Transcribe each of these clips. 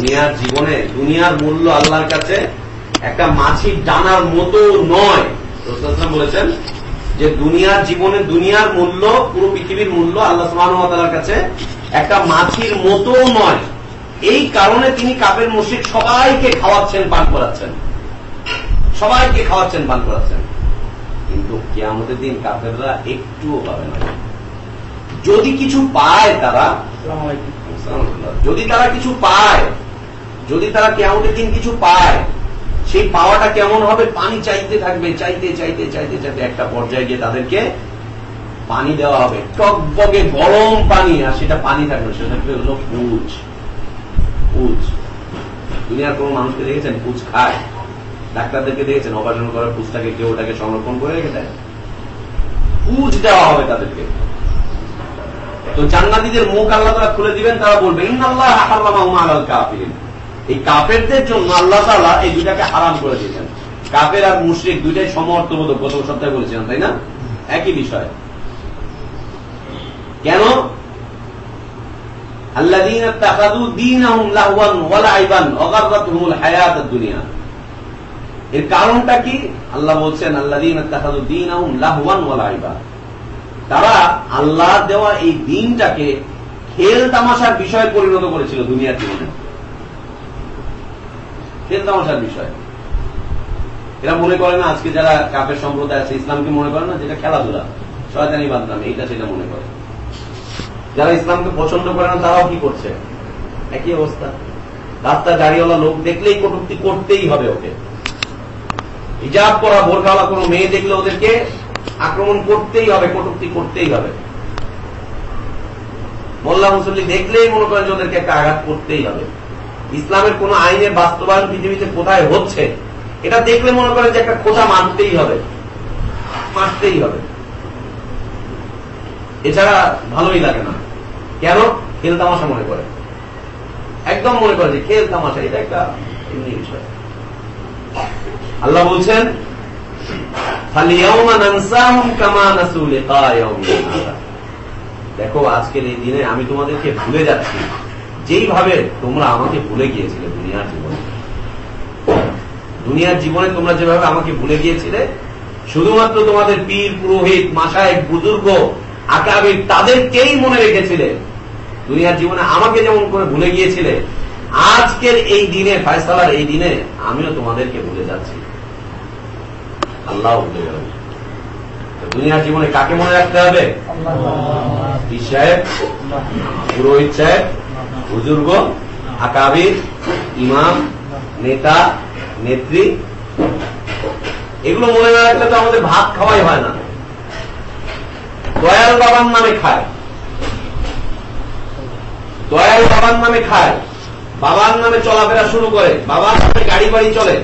দুনিয়ার জীবনে দুনিয়ার মূল্য আল্লাহর কাছে একটা মাছির ডানার মতো নয়। রসুলাম বলেছেন যে দুনিয়ার জীবনে দুনিয়ার মূল্য পুরো পৃথিবীর মূল্য আল্লাহ সুবাহর কাছে একটা মাছির মতো নয়। এই কারণে তিনি কাপের মসজিদ সবাইকে খাওয়াচ্ছেন পান করাচ্ছেন। সবাইকে খাওয়াচ্ছেন পান করাচ্ছেন। কিন্তু কেয়ামতের দিন কাপেররা একটুও পাবে না। যদি কিছু পায় তারা যদি তারা কিছু পায় যদি তারা কেয়ামতের দিন কিছু পায়, সেই পাওয়াটা কেমন হবে? পানি চাইতে থাকবে, চাইতে চাইতে চাইতে চাইতে একটা পর্যায়ে গিয়ে তাদেরকে পানি দেওয়া হবে। টকবগে গরম পানি, আর সেটা পানি থাকবে সেটা হলো পুজ। পুজ। দুনিয়ার কোন মানুষকে দেখেছেন? পুজ খায়। ডাক্তারদেরকে দেখেছেন? অপারেশন করার পুজটাকে কেউ ওটাকে সংরক্ষণ করে রেখে দেয়। পুজ দেওয়া হবে তাদেরকে। তো জান্নাতিদের মুখ আল্লাহ তারা খুলে দিবেন, তারা বলবে, ইন্নাল্লাহ হারাল্লাহ আলাল কাফিরিন। এই কাপেরদের জন্য আল্লাহ তালা এই দুইটাকে হারাম করে দিয়েছেন। কাপের আর মুশ্রিক দুইটাই সমর্থবোধক, গত সপ্তাহে বলেছিলাম, তাই না? একই বিষয়। কেন? দুনিয়া এর কারণটা কি? আল্লাহ বলছেন আল্লাহ তারা আল্লাহ দেওয়া এই দিনটাকে খেল তামাশার বিষয় পরিণত করেছিল দুনিয়ার জীবনে। খেল তামাশার বিষয়। এরা মনে করে না আজকে যারা কাপের সম্প্রদায় আছে, ইসলামকে মনে করে না যেটা খেলাধুলা। শয়তানি বাদলাম এইটা সেটা মনে করে। যারা ইসলামকে পছন্দ করে না, তারাও কি করছে? একই অবস্থা। রাস্তা গাড়িওয়ালা লোক দেখলেই কটুক্তি করতেই হবে ওকে। হিজাব করা বোরখাওয়ালা কোনো মেয়ে দেখলে ওদেরকে আক্রমণ করতেই হবে, কটুক্তি করতেই হবে। মোল্লা মুসল্লি দেখলেই মনে করেন যে ওদেরকে একটা আঘাত করতেই হবে। ইসলামের কোন আইনের বাস্তবায়ন পৃথিবীতে কোথায় হচ্ছে, এটা দেখলে মনে করেন যে একটা খোঁজা মানতেই হবে মারতেই হবে। এছাড়া ভালোই লাগে না। কেন? খেল তামাশা মনে করে। একদম মনে করে যে খেল তামাশা, এটা একটা এমনি বিষয়। আল্লাহ বলছেন দেখো, আজকের এই দিনে আমি তোমাদেরকে ভুলে যাচ্ছি। যেইভাবে তোমরা আমাকে ভুলে গিয়েছিলে দুনিয়ার জীবনে দুনিয়ার জীবনে তোমরা যেভাবে আমাকে ভুলে গিয়েছিলে শুধুমাত্র তোমাদের পীর পুরোহিত মাসায় বুজুর্গ আকাবির তাদেরকেই মনে রেখেছিলে দুনিয়ার জীবনে আমাকে যেমন করে ভুলে গিয়েছিলে আজকের এই দিনে ফয়সালার এই দিনে আমিও তোমাদেরকে ভুলে যাচ্ছি। আল্লাহ ভুলে গেল। দুনিয়ার জীবনে কাকে মনে রাখতে হবে? সাহেব পুরোহিত সাহেব বুজুর্গ আকাবির ইমাম নেতা নেত্রী এগুলো মনে না রাখলে তো আমাদের ভাত খাওয়াই হয় না দয়াল বাবার নামে খায় দয়াল বাবার নামে খায় বাবার নামে চলাফেরা শুরু করে বাবার নামে গাড়ি বাড়ি চলে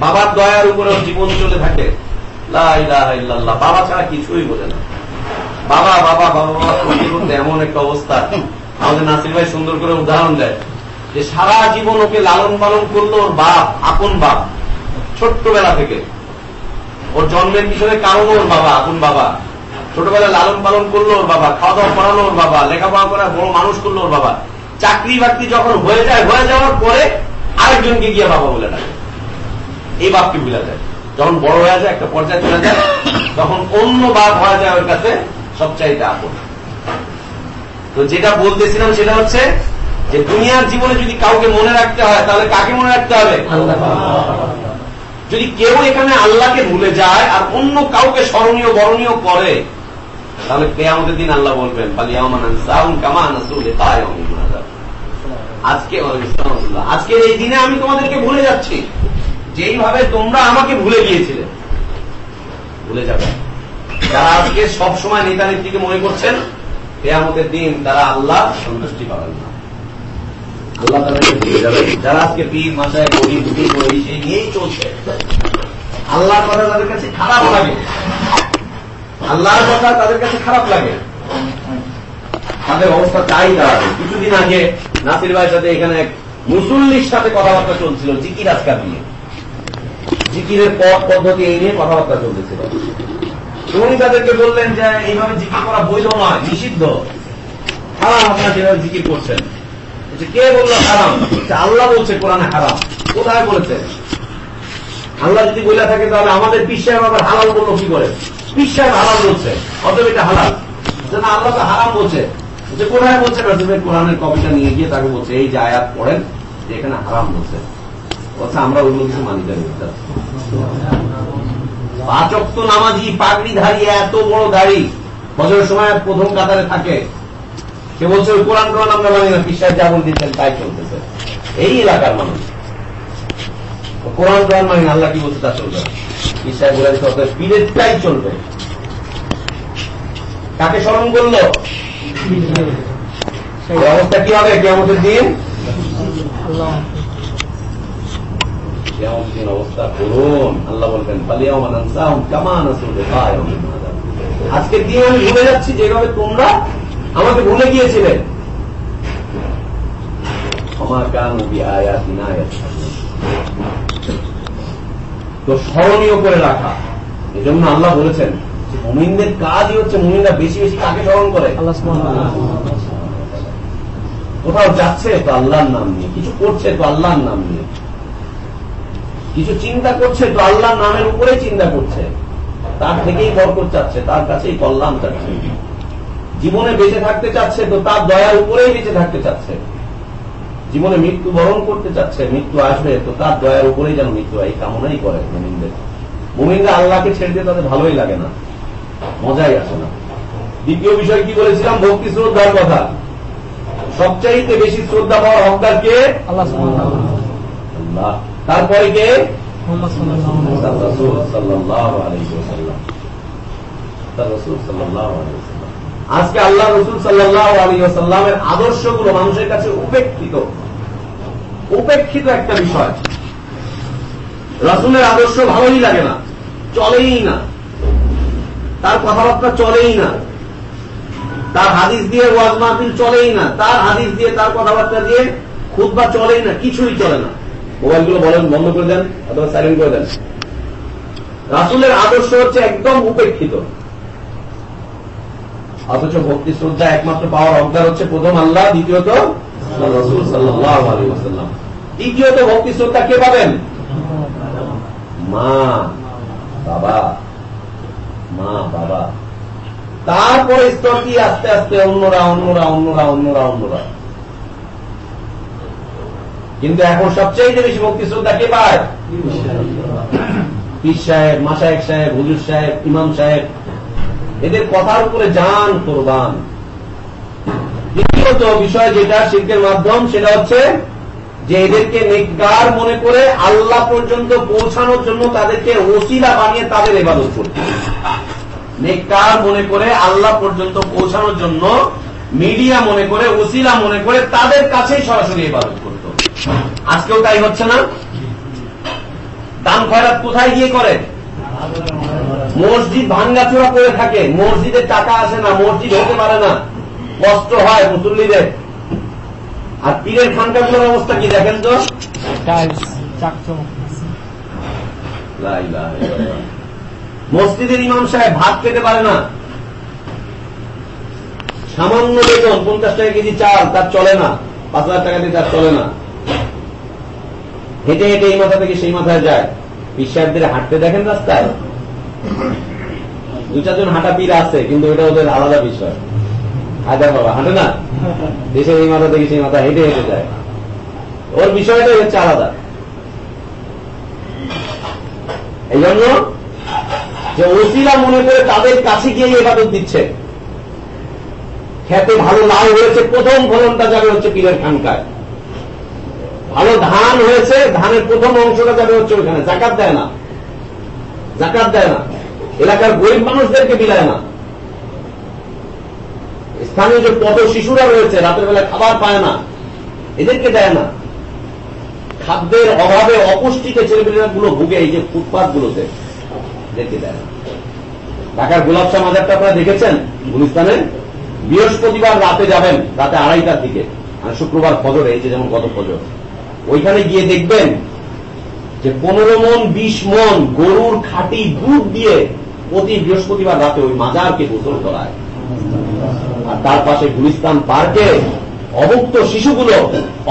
বাবার দয়ার উপরে জীবন চলে থাকে বাবা ছাড়া কিছুই বোঝে না বাবা বাবা বাবা বাবা এমন একটা অবস্থা আমাদের নাসির ভাই সুন্দর করে উদাহরণ দেয় যে সারা জীবন ওকে লালন পালন করল ওর বাপ, আপন বাপ, ছোট্টবেলা থেকে। ওর জন্মের পিছনে কারণ ওর বাবা, আপন বাবা। ছোটবেলায় লালন পালন করল ওর বাবা খাওয়া দাওয়া করানো ওর বাবা, লেখাপড়া করা বড় মানুষ করল ওর বাবা। চাকরি বাকরি যখন হয়ে যায়, হয়ে যাওয়ার পরে আরেকজনকে গিয়ে বাবা বলে ডাকে। এই বাপকে ভুলে যায়। যখন বড় হয়ে যায়, একটা পর্যায়ে চলে যায়, তখন অন্য বাপ হয়ে যায় ওর কাছে সবচাইতে আপন। তো যেটা বলতেছিলাম সেটা হচ্ছে যে দুনিয়ার জীবনে যদি কাউকে মনে রাখতে হয় তাহলে কাকে মনে রাখতে হবে? যদি কেউ এখানে আল্লাহকে ভুলে যায় আর অন্য কাউকে স্মরণীয় বরণীয় করে তাহলে কে আমাদের দিন আল্লাহ বলবেন আজকে আজকের এই দিনে আমি তোমাদেরকে ভুলে যাচ্ছি। যেইভাবে তোমরা আমাকে ভুলে গিয়েছিলে ভুলে যাবে। যারা আজকে সবসময় নেতা নেত্রীকে মনে করছেন কেয়ামতের দিন তারা আল্লাহ সন্তুষ্টি পাবেন না। আল্লাহ তাদেরকে ভুলে যাবে। যারা আজকে পীর মাসায় গরিব দুটি করি সেই নিয়েই চলছে। আল্লাহর কথা তাদের কাছে খারাপ লাগে। আল্লাহর কথা তাদের কাছে খারাপ লাগে। তাদের অবস্থা তাই দাঁড়াবে কিছুদিন আগে নাসির ভাইয়ের সাথে এখানে এক মুসল্লির সাথে কথাবার্তা চলছিল, জিকির আজকাল নিয়ে। জিকিরের পথ পদ্ধতি এই নিয়ে কথাবার্তা চলতেছিল। উনি তাদেরকে বললেন যে এইভাবে জিকির করা বৈধ নয়, নিষিদ্ধ। হারাম আপনারা যেভাবে জিকির করছেন। কে বলল হারাম? আল্লাহ বলছে কোরআনে হারাম। কোথায় বলেছে? আল্লাহ যদি বলে থাকে, তাহলে আমাদের পিসায় আবার হালাল বলল কি করে? পিসায় হালাল বলছে, অতএব এটা হালাল। না, আল্লাহ তো হারাম বলছে। যে কোরআনে বলছে? তুমি কোরআনের কপিটা নিয়ে গিয়ে তাকে বলছে, এই যে আয়াত পড়েন এখানে হারাম বলছে। বলছে, আমরা ওইগুলো কিছু মানি জানি পাচক তো নামাজি পাগড়ি ধারি এত বড় দাড়ি বছরের সময় প্রথম কাতারে থাকে। সে বলছে, ওই কোরআন কোরআন আমরা মানি না পিসায় যা বলে দিচ্ছেন তাই চলতেছে। এই এলাকার মানুষ। কোরআন কোরআন মানি আল্লাহ কি বলছে তা চলবে পিসায় বলে দিতে পীরেরটাই চলবে। কাকে স্মরণ করল? অবস্থা কি হবে? কেমন দিন? দিন অবস্থা করুন আল্লাহ বলবেন কামান আজকের দিন আমি ভুলে যাচ্ছি যেভাবে তোমরা আমাকে ভুলে গিয়েছিলে। আমার কান আয়াত তো স্মরণীয় করে রাখা। এজন্য আল্লাহ বলেছেন মুমিনদের কাজই হচ্ছে মুমিনরা বেশি বেশি কাকে স্মরণ করে? কোথাও যাচ্ছে তো আল্লাহর নাম নিয়ে কিছু করছে তো আল্লাহর নাম নিয়ে। কিছু চিন্তা করছে তো আল্লাহর নামের উপরে চিন্তা করছে। তার থেকেই বরকত চাচ্ছে তার কাছেই কল্যাণ চাচ্ছে। জীবনে বেঁচে থাকতে চাচ্ছে তো তার দয়ার উপরেই বেঁচে থাকতে চাচ্ছে। জীবনে মৃত্যু বরণ করতে চাচ্ছে মৃত্যু আসবে তো তার দয়ার উপরেই যেন মৃত্যু এই কামনাই করে মুমিনদের। মুমিনরা আল্লাহকে ছেড়ে দিয়ে তাদের ভালোই লাগে না মজাই আসে না। দ্বিতীয় বিষয় কি বলেছিলাম? ভক্তি শ্রদ্ধার কথা। সবচাইতে বেশি শ্রদ্ধা পাওয়ার হকদার কে? আল্লাহ। তারপরে কে? আজকে আল্লাহ রসুল সাল্লাহ আলী আসাল্লামের আদর্শগুলো মানুষের কাছে উপেক্ষিত। উপেক্ষিত একটা বিষয়। রসুলের আদর্শ ভালোই লাগে না চলেই না। তার কথাবার্তা চলেই না। তার হাদিস দিয়ে ওয়াজ মাহফিল চলেই না। তার হাদিস দিয়ে তার কথাবার্তা দিয়ে খুদবা চলেই না কিছুই চলে না। মোবাইলগুলো বলেন, বন্ধ করে দেন, অথবা সাইলেন্ট করে দেন। রাসুলের আদর্শ হচ্ছে একদম উপেক্ষিত। অথচ ভক্তি শ্রদ্ধা একমাত্র পাওয়ার অবদার হচ্ছে প্রথম আল্লাহ, দ্বিতীয়ত রসুল সাল্লাহ আলী তৃতীয়ত ভক্তি শ্রদ্ধা কে পাবেন? মা, বাবা। মা, বাবা। তারপরে স্তর দিয়ে আস্তে আস্তে অন্যরা অন্যরা অন্যরা অন্যরা অন্যরা। কিন্তু এখন সবচেয়ে বেশি ভক্তি শ্রদ্ধা কে পায়? পীর সাহেব মাসায়েক সাহেব, হুজুর সাহেব, ইমাম সাহেব। এদের কথার উপরে যান কোরবান। দ্বিতীয়ত বিষয় যেটা শিল্পের মাধ্যম, সেটা হচ্ছে যে এদেরকে নেকগার মনে করে আল্লাহ পর্যন্ত পৌঁছানোর জন্য তাদেরকে ওসিলা বানিয়ে তাদের এবাদত করতে নেককার মনে করে আল্লাহ পর্যন্ত পৌঁছানোর জন্য মিডিয়া মনে করে, ওসিলা মনে করে তাদের কাছেই সরাসরি করত আজকেও তাই হচ্ছে না? দান খয়রাত কোথায় গিয়ে করে? মসজিদ ভাঙ্গাচোরা করে থাকে। মসজিদের টাকা আসে না মসজিদ হতে পারে না। কষ্ট হয় মুসল্লিদের। আর পীরের খানকাগুলোর অবস্থা কি দেখেন তো? মসজিদের ইমাম সাহেব ভাত খেতে পারে না। সামান্য বেতন পঞ্চাশ টাকা কেজি চাল তার চলে না। পাঁচ হাজার টাকা দিয়ে তার চলে না। হেঁটে হেঁটে এই মাথা থেকে সেই মাথায় যায়। বিশ্বাসদের হাঁটতে দেখেন রাস্তায়? দু, চারজন হাঁটা পীর আছে, কিন্তু ওটা ওদের আলাদা বিষয়। হায়দার বাবা, হাঁটে না? দেশের এই মাথা থেকে সেই মাথা হেঁটে হেঁটে যায়। ওর বিষয়টাই হচ্ছে আলাদা। এই জন্য যে ওসিলা মনে করে তাদের কাছে গিয়ে এবাদত দিচ্ছে। খেতে ভালো লাভ হয়েছে, প্রথম ফলনটা যাবে হচ্ছে পীরের খানকায়। ভালো ধান হয়েছে, ধানের প্রথম অংশটা যাবে হচ্ছে ওইখানে, জাকাত দেয় না। জাকাত দেয় না। এলাকার গরিব মানুষদেরকে বিলায় না। স্থানীয় যে পদ শিশুরা রয়েছে, রাতের বেলা খাবার পায় না, এদেরকে দেয় না। খাদ্যের অভাবে অপুষ্টিতে ছেলেমেয়েরা গুলো ভুগে, এই যে ফুটপাথ গুলোতে এদেরকে দেয় না। ঢাকার গোলাপ শাহ মাজারটা আপনারা দেখেছেন? গুলিস্তানে? বৃহস্পতিবার রাতে যাবেন, রাতে আড়াইটার দিকে। মানে শুক্রবার ফজরে, এই যে যেমন গত ফজর। ওইখানে গিয়ে দেখবেন যে পনেরো মন, বিশ মন গরুর খাটি দুধ দিয়ে প্রতি বৃহস্পতিবার রাতে ওই মাজারকে গোসল করায়। আর তার পাশে গুলিস্তান পার্কে অভুক্ত শিশুগুলো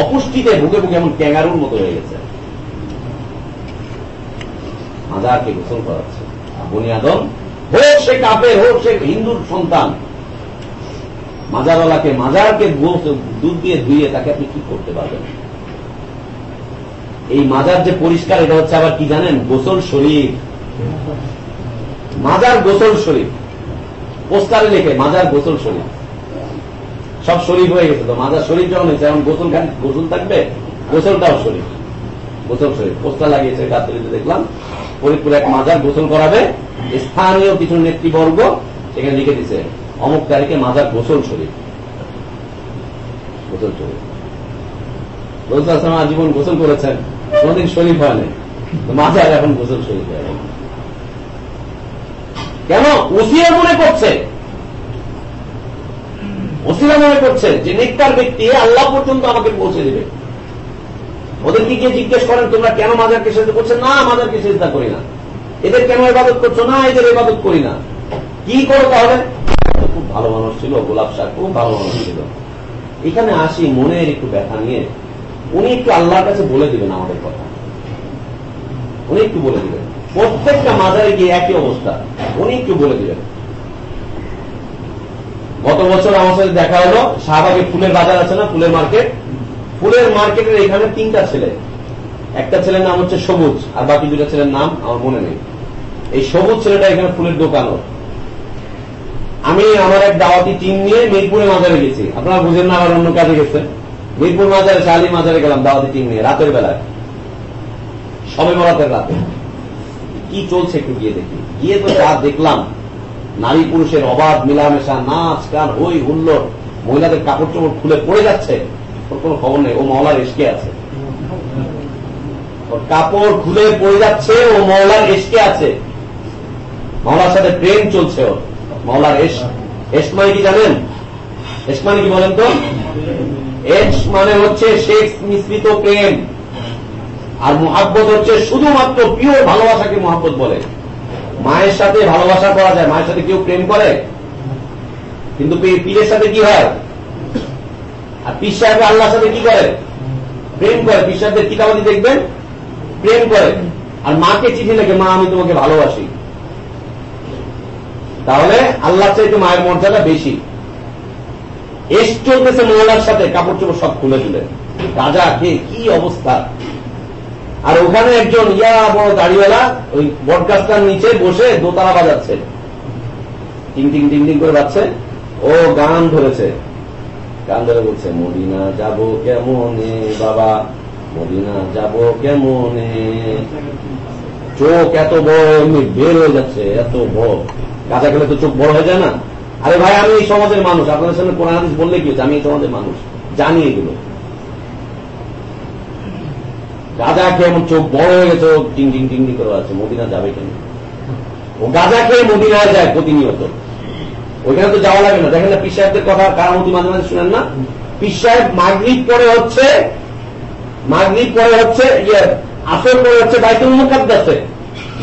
অপুষ্টিতে ভুগে ভুগে এমন ক্যাঙ্গারুর মতো হয়ে গেছে। মাজারকে গোসল করাচ্ছে। বুনিয়াদম হোক সে কাপের হোক সে হিন্দুর সন্তান, মাজারওয়ালাকে মাজারকে দুধ দিয়ে ধুয়ে তাকে আপনি কি করতে পারবেন? এই মাজার যে পরিষ্কার, এটা হচ্ছে আবার কি জানেন? গোসল শরীর মাজার গোসল শরীর পোস্টারে লেখে, মাজার গোসল শরীর সব শরীর হয়ে গেছে তো। মাজার শরীরটাও নেই এখন গোসল গোসল থাকবে? গোসলটাও শরীর গোসল শরীর পোস্টার লাগিয়েছে গাছতলিতে দেখলাম। ফরিদপুর এক মাজার গোসল করাবে। স্থানীয় কিছু নেতৃবর্গ সেখানে লিখে দিছে অমুক তারিখে মাজার গোসল শরীর গোসল শরীর রোজাম আজীবন গোসল করেছেন? কোনদিন শরীফ হয়নি মাজার এখন গোসল শরীফ হয়ে কেন? উসিয়া মনে করছে। ওসিরা মনে করছে যে নেকটার ব্যক্তি আল্লাহ পর্যন্ত আমাকে পৌঁছে দেবে। ওদেরকে গিয়ে জিজ্ঞেস করেন, তোমরা কেন মাজারকে সেজদা করছে? না, মাজারকে সেজদা করি না। এদের কেন এবাদত করছ? না, এদের এবাদত করি না। কি করো তাহলে? খুব ভালো মানুষ ছিল, গোলাপ শাহ খুব ভালো মানুষ ছিল। এখানে আসি মনের একটু ব্যথা নিয়ে উনি একটু আল্লাহর কাছে বলে দিবেন আমাদের কথা। উনি একটু বলে দিবেন। প্রত্যেকটা মাজারে গিয়ে একই অবস্থা। উনি একটু বলে দিবেন। গত বছর আমার সাথে দেখা হলো, শাহবাগে ফুলের বাজার আছে না, ফুলের মার্কেট? ফুলের মার্কেটের এখানে তিনটা ছেলে। একটা ছেলের নাম হচ্ছে সবুজ, আর বাকি দুটা ছেলের নাম আমার মনে নেই। এই সবুজ ছেলেটা এখানে ফুলের দোকানও আমি আমার এক দাওয়াতি টিম নিয়ে মিরপুরে মাজারে গেছি। আপনারা বুঝেন না আবার অন্য কাজে গেছে। মিরপুর মাজারে, শালি মাজারে গেলাম, দাওয়াতি টিম নিয়ে রাতের বেলায়। সবে বরাতের রাতে। কি চলছে একটু গিয়ে দেখি। গিয়ে তো যা দেখলাম, নারী পুরুষের অবাধ, মিলামেশা, নাচ, গান, হই, হুল্লোড়, মহিলাদের কাপড় চোপড় খুলে পড়ে যাচ্ছে, ওর কোনো খবর নেই, ও মহলার এসকে আছে। ওর কাপড় খুলে পড়ে যাচ্ছে, ও মহলার এসকে আছে। মহলার সাথে প্রেম চলছে ওর। মহলার এস এস মানে কি জানেন? এস মানে কি বলেন তো? এস মানে হচ্ছে শেখ মিশ্রিত প্রেম। আর মোহাব্বত হচ্ছে শুধুমাত্র পিওর ভালোবাসাকে মোহাব্বত বলে। মায়ের সাথে ভালোবাসা করা যায়, মায়ের সাথে কেউ প্রেম করে? কিন্তু পীরের সাথে কি হয়? আর পীর সাহেব আল্লাহর সাথে কি করে? প্রেম করে। পীর সাহেবদের কিতাবাদি দেখবেন? প্রেম করে। আর মাকে চিঠি লেখে, মা, আমি তোমাকে ভালোবাসি। তাহলে আল্লাহ চাইতে মায়ের মর্যাদা বেশি। এস চলতেছে মহিলার সাথে, কাপড় চোপড় সব খুলে দিলে রাজা কে কি অবস্থা? আর ওখানে একজন ইয়া বড় দাড়িওয়ালা, ওই বটগাছটার নিচে বসে দোতারা বাজাচ্ছে। টিং টিং টিং টিং করে যাচ্ছে ও গান ধরেছে। গান ধরে বলছে, মদিনা যাব কেমনে বাবা? মদিনা যাব কেমনে? চোখ এত বড়, এমনি বের হয়ে যাচ্ছে, এত বড়। গাঁজা খেলে তো চোখ বড় হয়ে যায় না? আরে ভাই, আমি এই সমাজের মানুষ। আপনাদের সামনে কোরআন হাদিস বললে কি আমি এই সমাজের মানুষ। জানি এগুলো। গাঁজা খেয়ে এমন চোখ বড় হয়ে গেছে টিং টিং টিং করে আছে মদিনা যাবে কেন? ও গাঁজা খেয়ে মদিনায় যায় প্রতিনিয়ত। ওইখানে তো যাওয়া লাগে না। দেখেন না পিস সাহেবদের কথা কারামতি মাঝে মাঝে শুনেন না? পিস সাহেব মাগরীব পরে হচ্ছে, মাগরীব পরে হচ্ছে ইয়ে আসর পরে হচ্ছে বাইতুল মুকাদ্দাসে।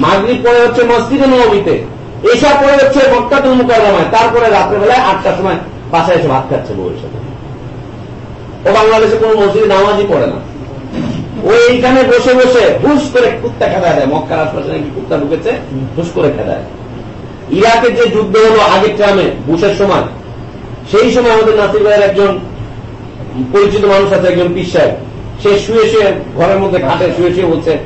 মাগরীব পরে হচ্ছে মসজিদে নবীতে এসা পরে হচ্ছে মক্কাতুল মুকাররমায় তারপরে রাত্রেবেলায় আটটার সময় বাসায় এসে ভাত খাচ্ছে বউয়ের সাথে। ও বাংলাদেশে কোন মসজিদে নামাজই পড়ে না। ও এইখানে বসে বসে হুস করে কুত্তা খেদায় দেয়। মক্কার আশপাশে নাকি কুত্তা ঢুকেছে, হুস করে খেদায়। ইরাকের যে যুদ্ধ হলো আগের ট্রামে, বুশের সময়, সেই সময় আমাদের নাসির ভাইয়ের একজন পরিচিত মানুষ আছে, একজন পিস সাহেব। সে শুয়ে শুয়ে ঘরের মধ্যে ঘাটে শুয়ে শুয়ে বলছে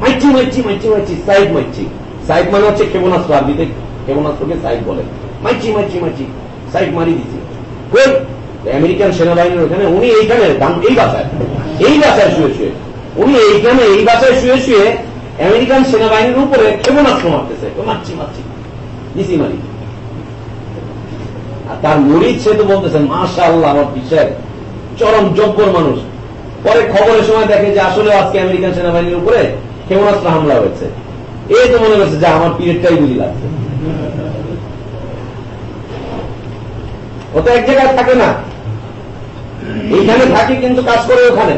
মাইচি মাইচি মাইচি মাইচি সাইড মাইচি সাইড মানে হচ্ছে ক্ষেপণাস্ত্র আরবিতে ক্ষেপণাস্ত্রকে সাইড বলে। মাইচি মাইচি মাইচি সাইড মারি দিছি আমেরিকান সেনাবাহিনীর ওখানে উনি এইখানে এই বাসায় এই বাসায় শুয়ে শুয়ে, উনি এইখানে এই বাসায় শুয়ে শুয়ে আমেরিকান সেনাবাহিনীর উপরে ক্ষেপণাস্ত্র মারতেছে। মারছি মারছি। দিছি মারি। আর তার মরিদ সে তো বলতেছেন মাসা আল্লাহ আমার পিসায় চরম যোগ্যর মানুষ। পরে খবরের সময় দেখে যে আসলে আজকে আমেরিকান সেনাবাহিনীর উপরে ক্ষেপণাস্ত্র হামলা হয়েছে। এই তো মনে করছে যে আমার পিরিয়ডটাই বুঝি লাগছে। ও তো এক জায়গায় থাকে না। এইখানে থাকে কিন্তু কাজ করে ওখানে।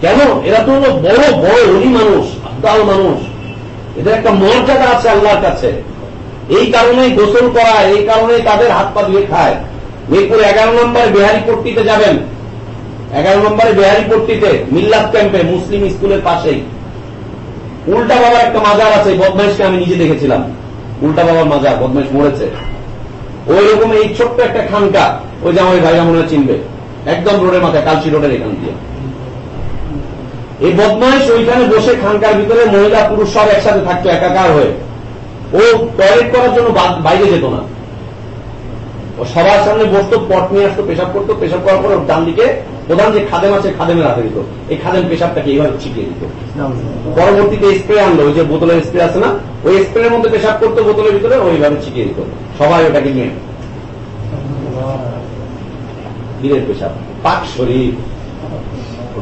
কেন? এরা তো বড় বড় অলি মানুষ আব্দাল মানুষ। এদের একটা মর্যাদা আছে আল্লাহর কাছে। এই কারণেই গোসল করায়, এই কারণেই তাদের হাত পা ধুয়ে খায়। মিরপুর এগারো নম্বরে বিহারি পট্টিতে যাবেন। এগারো নম্বরে বিহারি পট্টিতে মিল্লাত ক্যাম্পে মুসলিম স্কুলের পাশেই। উল্টা বাবার একটা মাজার আছে, বদমাইশকে আমি নিজে দেখেছিলাম। উল্টা বাবার মাজার, বদমাইশ মরেছে। ওই রকম এই ছোট্ট একটা খানকা, ওই যে আমার ভাইরা মনে চিনবে। একদম রোডের মাথায়, কালচি রোডের এখান দিয়ে। এই বদমাইশ ওইখানে বসে খানকার ভিতরে মহিলা, পুরুষ সব একসাথে থাকতো, একাকার হয়ে। ও টয়লেট করার জন্য বাইরে যেত না। ও সবার সামনে বসতো, পট নিয়ে আসতো, পেশাব করতো, পেশাব করার পরে ডান দিকে প্রধান যে খাদেম আছে, খাদেমের হাতে দিত। এই খাদেম পেশাবটাকে এইভাবে ছিটিয়ে দিত। পরবর্তীতে স্প্রে আনলো, ওই যে বোতলের স্প্রে আছে না? ওই স্প্রের মধ্যে পেশাব করতো, বোতলের ভিতরে, ওইভাবে ছিটিয়ে দিত। সবাই ওটাকে নিয়ে বীরের পেশাব। পাক শরীর।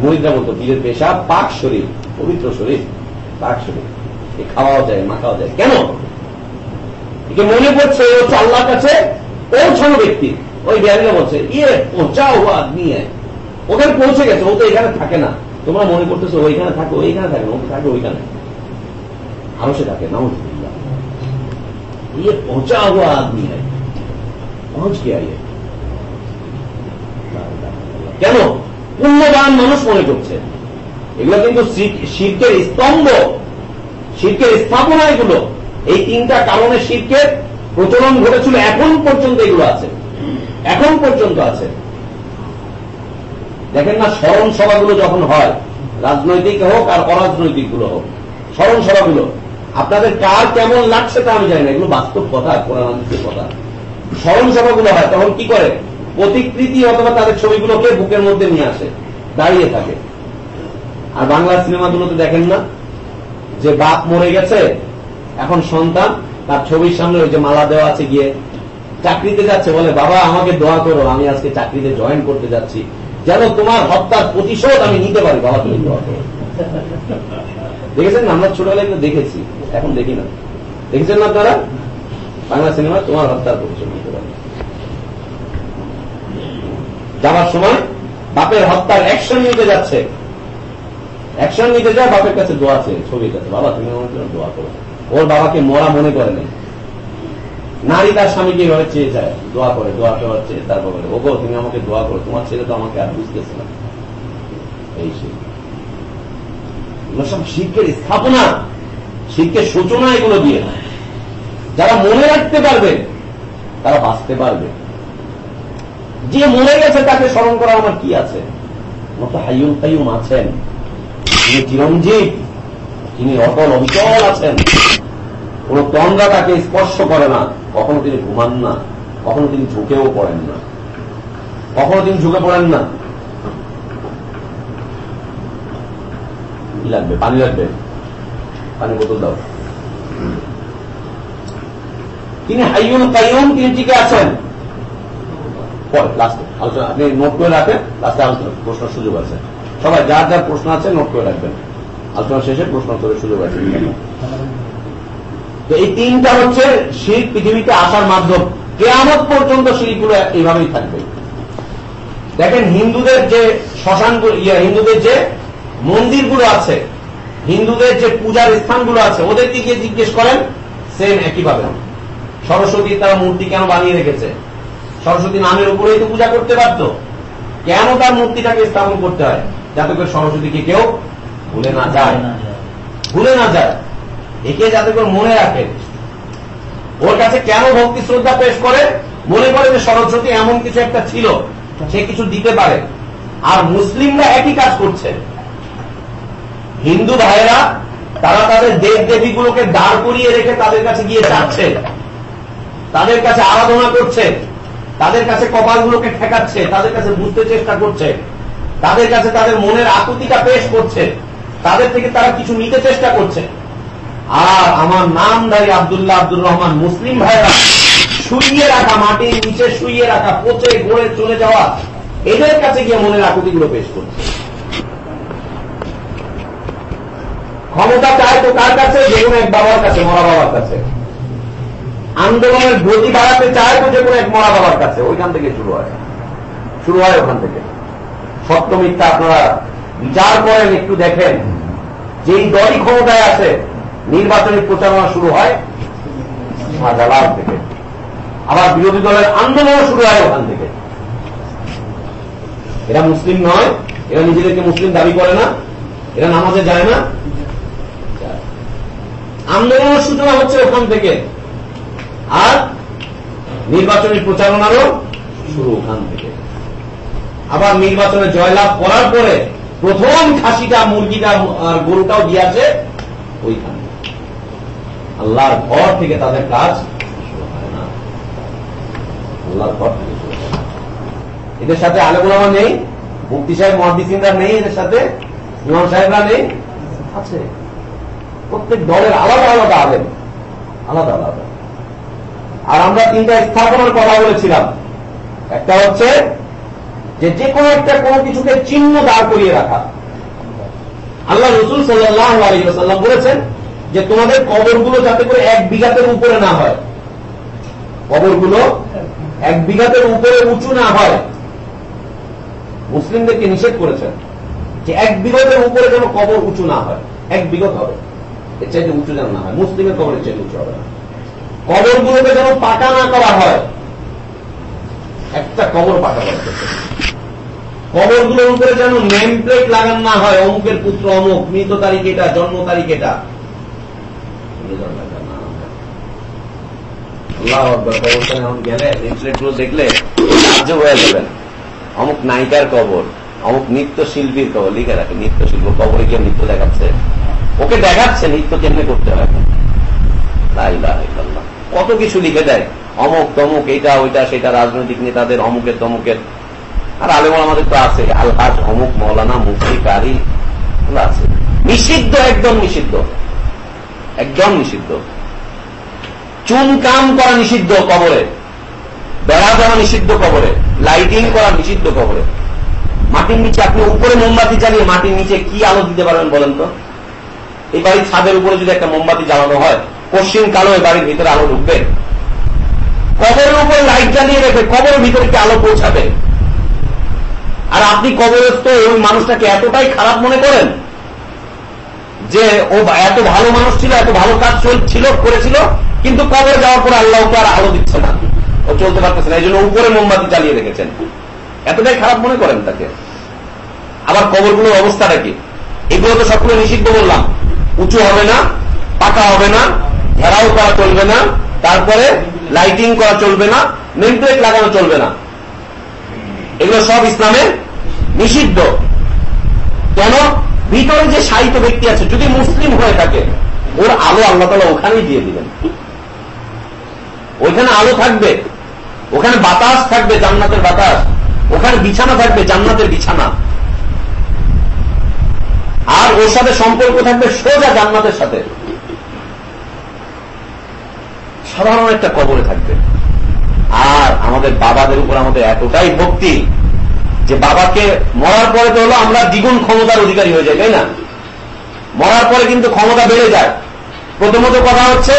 মহিলা বলতো, বীরের পেশাব, পাক শরীর, পবিত্র শরীর, পাক শরীর। এ খাওয়াও যায়, মাখাও যায়। কেন? একে মনে পড়ছে, ও হচ্ছে আল্লাহর কাছে পৌঁছানো ব্যক্তি। ওই বিহারিরা বলছে ইয়ে পৌঁছা হুয়া আদমি হ্যাঁ ওখানে পৌঁছে গেছে ও তো এখানে থাকে না তোমরা মনে করতেছো ওইখানে থাকে ওইখানে থাকে না ও তো থাকে ওইখানে আরো সে থাকে নাও ये पहुंचा हुआ आदमी है पहुंच गया ये কেন পুণ্যবান মানুষ মনে করছে এগুলো কিন্তু শির- শির্কের স্তম্ভ শির্কের স্থাপনা এগুলো এই তিনটা কারণে শির্কের প্রচলন ঘটেছিল এখন পর্যন্ত এগুলো আছে এখন পর্যন্ত আছে দেখেন না স্মরণ সভাগুলো যখন হয়, রাজনৈতিক হোক আর অরাজনৈতিকগুলো হোক স্মরণ সভাগুলো আপনাদের কার কেমন লাগছে তা আমি জানি না, এগুলো বাস্তব কথা, কোরআন কথা। স্মরণ সভাগুলো হয়, তখন কি করে? প্রতিকৃতি অথবা তাদের ছবিগুলোকে বুকের মধ্যে নিয়ে আসে, দাঁড়িয়ে থাকে। আর বাংলা সিনেমাগুলোতে দেখেন না, যে বাপ মরে গেছে, এখন সন্তান, তার ছবির সামনে ওই যে মালা দেওয়া আছে গিয়ে, চাকরিতে যাচ্ছে, বলে, বাবা, আমাকে দোয়া করো, আমি আজকে চাকরিতে জয়েন করতে যাচ্ছি। যেন তোমার হত্যার প্রতিশোধ আমি নিতে পারি, বাবা, তুমি দেখেছেন না? আমরা ছোটবেলায় কিন্তু দেখেছি, এখন দেখি না। দেখেছেন না আপনারা? বাংলা সিনেমা তোমার হত্যার প্রতিশোধ নিতে পারি। যাওয়ার সময় বাপের হত্যার অ্যাকশন নিতে যাচ্ছে। অ্যাকশন নিতে যায় বাপের কাছে দোয়া আছে ছবির কাছে বাবা, তুমি আমার জন্য দোয়া করো। ওর বাবাকে মরা মনে করে নেই। নারী তার স্বামীকে এভাবে চেয়ে যায়, দোয়া করে, দোয়া টোয়া চেয়ে তারপর বলে, ওগো, তুমি আমাকে দোয়া করো, তোমার ছেলে তো আমাকে আর বুঝতেছে না। এই সব শিল্পের স্থাপনা শিল্পের সূচনা এগুলো দিয়ে। যারা মনে রাখতে পারবে, তারা বাঁচতে পারবে। যে মরে গেছে, তাকে স্মরণ করা আমার কি আছে? মতো হাইয়ুম তাইয়ুম আছেন। তিনি চিরঞ্জীব, তিনি অটল অবিচল আছেন। কোন তন্দ্রা তাকে স্পর্শ করে না। কখনো তিনি ঘুমান না, কখনো তিনি ঝুঁকেও পড়েন না। কখনো তিনি ঝুঁকে পড়েন না। লাগবে? পানি লাগবে? পানি বোতল দাও। তিনি হাইয়ুন কাইয়ুম, তিনি টিকে আছেন। পরে লাস্টে আলোচনা, আপনি নোট করে রাখেন লাস্টে আলোচনা, প্রশ্নের সুযোগ আছে। সবাই, যার যার প্রশ্ন আছে নোট করে রাখবেন। আলোচনা শেষে প্রশ্ন উত্তরের সুযোগ আছে। তো এই তিনটা হচ্ছে শিল্প পৃথিবীতে আসার মাধ্যম। কেয়ামত পর্যন্ত শিল্পগুলো এইভাবেই থাকবে। দেখেন হিন্দুদের যে শ্মশান হিন্দুদের যে মন্দিরগুলো আছে হিন্দুদের যে পূজার স্থানগুলো আছে ওদের দিকে জিজ্ঞেস করেন সেম একইভাবে। সরস্বতীর তারা মূর্তি কেন বানিয়ে রেখেছে? সরস্বতী নামের উপরেই তো পূজা করতে পারত কেন তার মূর্তিটাকে স্থাপন করতে হয়? যাতে করে সরস্বতীকে কেউ ভুলে না যায়। ভুলে না যায়। একে যাতে করে মনে রাখে। ওর কাছে কেন ভক্তি শ্রদ্ধা পেশ করে? মনে করে যে সরস্বতী এমন কিছু একটা ছিল সে কিছু দিতে পারে। আর মুসলিমরা একই কাজ করছে। হিন্দু ভাইয়েরা, তারা তাদের দেব দেবীগুলোকে দাঁড় করিয়ে রেখে তাদের কাছে গিয়ে যাচ্ছে। তাদের কাছে আরাধনা করছে। তাদের কাছে কপালগুলোকে ঠেকাচ্ছে। তাদের কাছে বুঝতে চেষ্টা করছে। তাদের কাছে তাদের মনের আকুতিটা পেশ করছে। তাদের থেকে তারা কিছু নিতে চেষ্টা করছে। আর আমার নামধারী আবদুল্লাহ আব্দুর রহমান মুসলিম ভাইরা, শুইয়ে রাখা মাটির নিচে শুইয়ে রাখা পচে গড়ে চলে যাওয়া, এদের কাছে গিয়ে মনের আকুতিগুলো পেশ করছে। ক্ষমতা চায় তো কার কাছে? যে কোনো এক বাবার কাছে, মরা বাবার কাছে। আন্দোলনের গতি বাড়াতে চায় তো যে কোনো এক মরা বাবার কাছে। ওইখান থেকে শুরু হয়। শুরু হয় ওখান থেকে। সত্য মিথ্যা আপনারা বিচার করেন, একটু দেখেন। যেই দলই ক্ষমতায় আছে নির্বাচনী প্রচারণা শুরু হয় শাহজালাল থেকে। আবার বিরোধী দলের আন্দোলন শুরু হয় ওখান থেকে। এরা মুসলিম নয়, এরা নিজেদেরকে মুসলিম দাবি করে না, এরা নামাজে যায় না। আন্দোলনের সূচনা হচ্ছে ওখান থেকে। আর নির্বাচনী প্রচারণারও শুরু ওখান থেকে। আবার নির্বাচনে জয়লাভ করার পরে প্রথম খাসিটা, মুরগিটা আর গরুটাও দিয়েছে ওইখানে। আল্লাহর ঘর থেকে তাদের কাজ। এদের সাথে আলেগুলামা নেই মুক্তি সাহেব, মহাদিসিনরা নেই, এদের সাথে ইমাম সাহেবরা নেই, আছে। প্রত্যেক দলের আলাদা আলাদা আলেম, আলাদা আলাদা। আর আমরা তিনটা স্থাপনার কথা বলেছিলাম। একটা হচ্ছে যে যে কোনো একটা কোনো কিছুকে চিহ্ন দাঁড় করিয়ে রাখা। আল্লাহ রসুল সাল্লাহ আলহিসাল্লাম বলেছেন যে তোমাদের কবরগুলো যাতে করে এক বিঘাতের উপরে না হয়। কবরগুলো এক বিঘাতের উপরে উঁচু না হয়। মুসলিমদেরকে নিষেধ করেছেন যে এক বিঘতের উপরে যেন কবর উঁচু না হয়। এক বিঘত হবে। এর চাইতে উঁচু যেন না হয়। মুসলিমের কবরের চাইতে উঁচু হবে না। কবরগুলোকে যেন পাকা না করা হয়। একটা কবর পাকা করা। কবরগুলোর উপরে যেন নেম প্লেট লাগান না হয়। অমুকের পুত্র অমুক, মৃত তারিখ এটা, জন্ম তারিখ এটা। অমুক নায়িকার কবর, অমুক নৃত্য শিল্পীর কবর, লিখে রাখে নৃত্য শিল্প কবরে গিয়ে নৃত্য দেখাচ্ছে। ওকে দেখাচ্ছে, নৃত্য করতে ইল্লাল্লাহ। কত কিছু লিখে দেয়। অমুক, তমুক এটা ওইটা, সেটা, রাজনৈতিক নেতাদের অমুকের, তমুকের। আর আলেমন আমাদের তো আছে। আলহাজ অমুক, মৌলানা, মুফতি, কারি আছে। নিষিদ্ধ, একদম নিষিদ্ধ। একদম নিষিদ্ধ। চুন কাম করা নিষিদ্ধ কবরে। বেড়া দেওয়া নিষিদ্ধ কবরে। লাইটিং করা নিষিদ্ধ কবরে। মাটির নিচে আপনি উপরে মোমবাতি জ্বালিয়ে মাটির নিচে কি আলো দিতে পারবেন বলেন তো? এই বাড়ির ছাদের উপরে যদি একটা মোমবাতি জ্বালানো হয়, পশ্চিম কালো এই বাড়ির ভিতরে আলো ঢুকবে। কবরের উপরে লাইট জ্বালিয়ে রেখে কবরের ভিতরে কি আলো পৌঁছাবে? আর আপনি কবরস্থ ওই মানুষটাকে এতটাই খারাপ মনে করেন যে ও এত ভালো মানুষ ছিল, এত ভালো কাজ ছিল, করেছিল, কিন্তু কবরে যাওয়ার পরে আল্লাহ ওকে আর আলো দিচ্ছে না। ও চলতে পারতেছে না এই জন্য উপরে মোমবাতি জ্বালিয়ে রেখেছেন। এতটাই খারাপ মনে করেন তাকে। আবার কবরগুলোর অবস্থাটা কি? এগুলো তো সবগুলো নিষিদ্ধ বললাম। উঁচু হবে না, পাকা হবে না, ঘেরাও করা চলবে না, তারপরে লাইটিং করা চলবে না, নেম প্লেট লাগানো চলবে না। এগুলো সব ইসলামে নিষিদ্ধ। কেন? ভিতরে যে সাহিত্য ব্যক্তি আছে, যদি মুসলিম হয়ে থাকে, ওর আলো আল্লাহ তালা ওখানেই দিয়ে দিবেন। ওইখানে আলো থাকবে, ওখানে বাতাস থাকবে, জান্নাতের বাতাস। ওখানে বিছানা থাকবে, জান্নাতের বিছানা। আর ওর সাথে সম্পর্ক থাকবে সোজা জান্নাতের সাথে। সাধারণ একটা কবরে থাকবে। আর আমাদের বাবাদের উপর আমাদের এতটাই ভক্তি যে বাবাকে মরার পরে তো হলো আমরা দ্বিগুণ ক্ষমতার অধিকারী হয়ে যাই, তাই না? মরার পরে কিন্তু ক্ষমতা বেড়ে যায়। প্রথমত কথা হচ্ছে,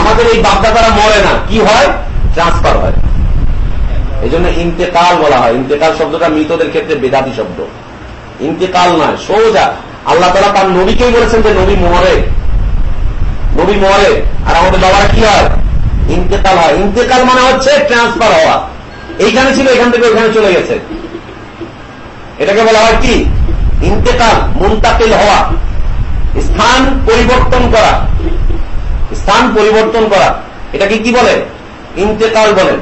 আমাদের এই বাপদাদারা মরে না। কি হয়? ট্রান্সফার হয়। এই জন্য ইন্তেকাল বলা হয়। ইন্তেকাল শব্দটা মৃতদের ক্ষেত্রে বেদাতি শব্দ। ইন্তেকাল নয়, সোজা। আল্লাহ তালা তার নবীকেই বলেছেন যে নবী মরে। নবী মরে। আর আমাদের বাবারা কি হয়? ইন্তেকাল হয়। ইন্তেকাল মানে হচ্ছে ট্রান্সফার হওয়া। এইখানে ছিল, এখান থেকে ওইখানে চলে গেছে। এটাকে বলা হয় কি? ইন্তেকাল, মুন্তাকিল হওয়া। স্থান পরিবর্তন করা। স্থান পরিবর্তন করা। এটাকে কি বলে? ইন্তেকাল বলেন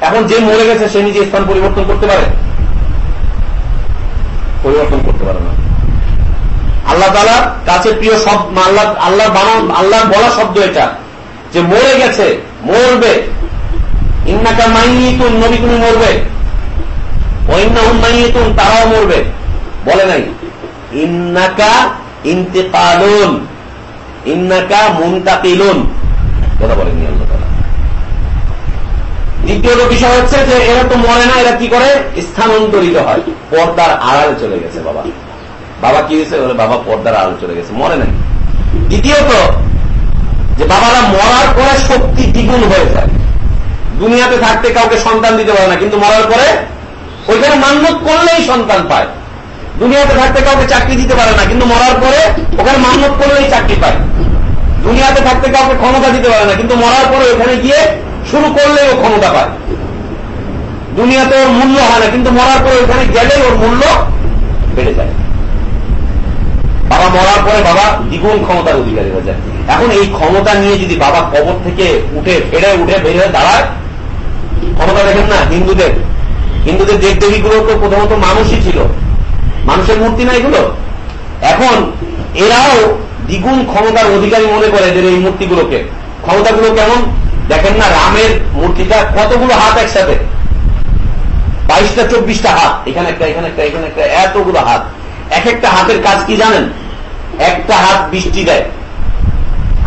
এখন যে মরে গেছে, সে নিজে স্থান পরিবর্তন করতে পারে? পরিবর্তন করতে পারে না। আল্লাহ তালা কাছে প্রিয় সব আল্লাহ আল্লাহ বানান আল্লাহর বলা শব্দ এটা। যে মরে গেছে, মরবে। ইন্নাকা মাইতুন, নবী তুমি মরবে। তারাও মরবে। বলে নাই। ইন্নাকা ইন্তেকালুন। ইন্নাকা মুন্তাকিলুন। কথা বলেনি আল্লাহ তালা দ্বিতীয়ত বিষয় হচ্ছে যে, এরা তো মরে না, এরা কি করে? স্থানান্তরিত হয়। পর্দার আড়ালে চলে গেছে বাবা। বাবা কি হয়েছে? বাবা পর্দার আড়ালে চলে গেছে। মরে নাই। দ্বিতীয়ত, যে বাবারা মরার পরে শক্তি দ্বিগুণ হয়ে যায়। দুনিয়াতে থাকতে কাউকে সন্তান দিতে পারে না, কিন্তু মরার পরে ওইখানে মান্যত করলেই সন্তান পায়। দুনিয়াতে থাকতে কাউকে চাকরি দিতে পারে না, কিন্তু মরার পরে ওখানে মান্যত করলেই চাকরি পায়। দুনিয়াতে থাকতে কাউকে ক্ষমতা দিতে পারে না, কিন্তু মরার পরে ওখানে গিয়ে শুরু করলেই ও ক্ষমতা পায়। দুনিয়াতে ওর মূল্য হয় না, কিন্তু মরার পরে ওখানে গেলেই ওর মূল্য বেড়ে যায়। বাবা মরার পরে বাবা দ্বিগুণ ক্ষমতার অধিকারী হয়ে যায়। এখন এই ক্ষমতা নিয়ে যদি বাবা কবর থেকে উঠে, ফেরে উঠে বেরিয়ে দাঁড়ায়, ক্ষমতা দেখেন না হিন্দুদের। হিন্দুদের দেব দেবীগুলো তো প্রথমত মানুষই ছিল। মানুষের মূর্তি না এগুলো? এখন এরাও দ্বিগুণ ক্ষমতার অধিকারী মনে করে এদের এই মূর্তিগুলোকে। ক্ষমতাগুলো কেমন? দেখেন না, রামের মূর্তিটা কতগুলো হাত একসাথে? বাইশটা, চব্বিশটা হাত। এখানে একটা এখানে একটা এখানে একটা, এতগুলো হাত। এক একটা হাতের কাজ কি জানেন? একটা হাত বৃষ্টি দেয়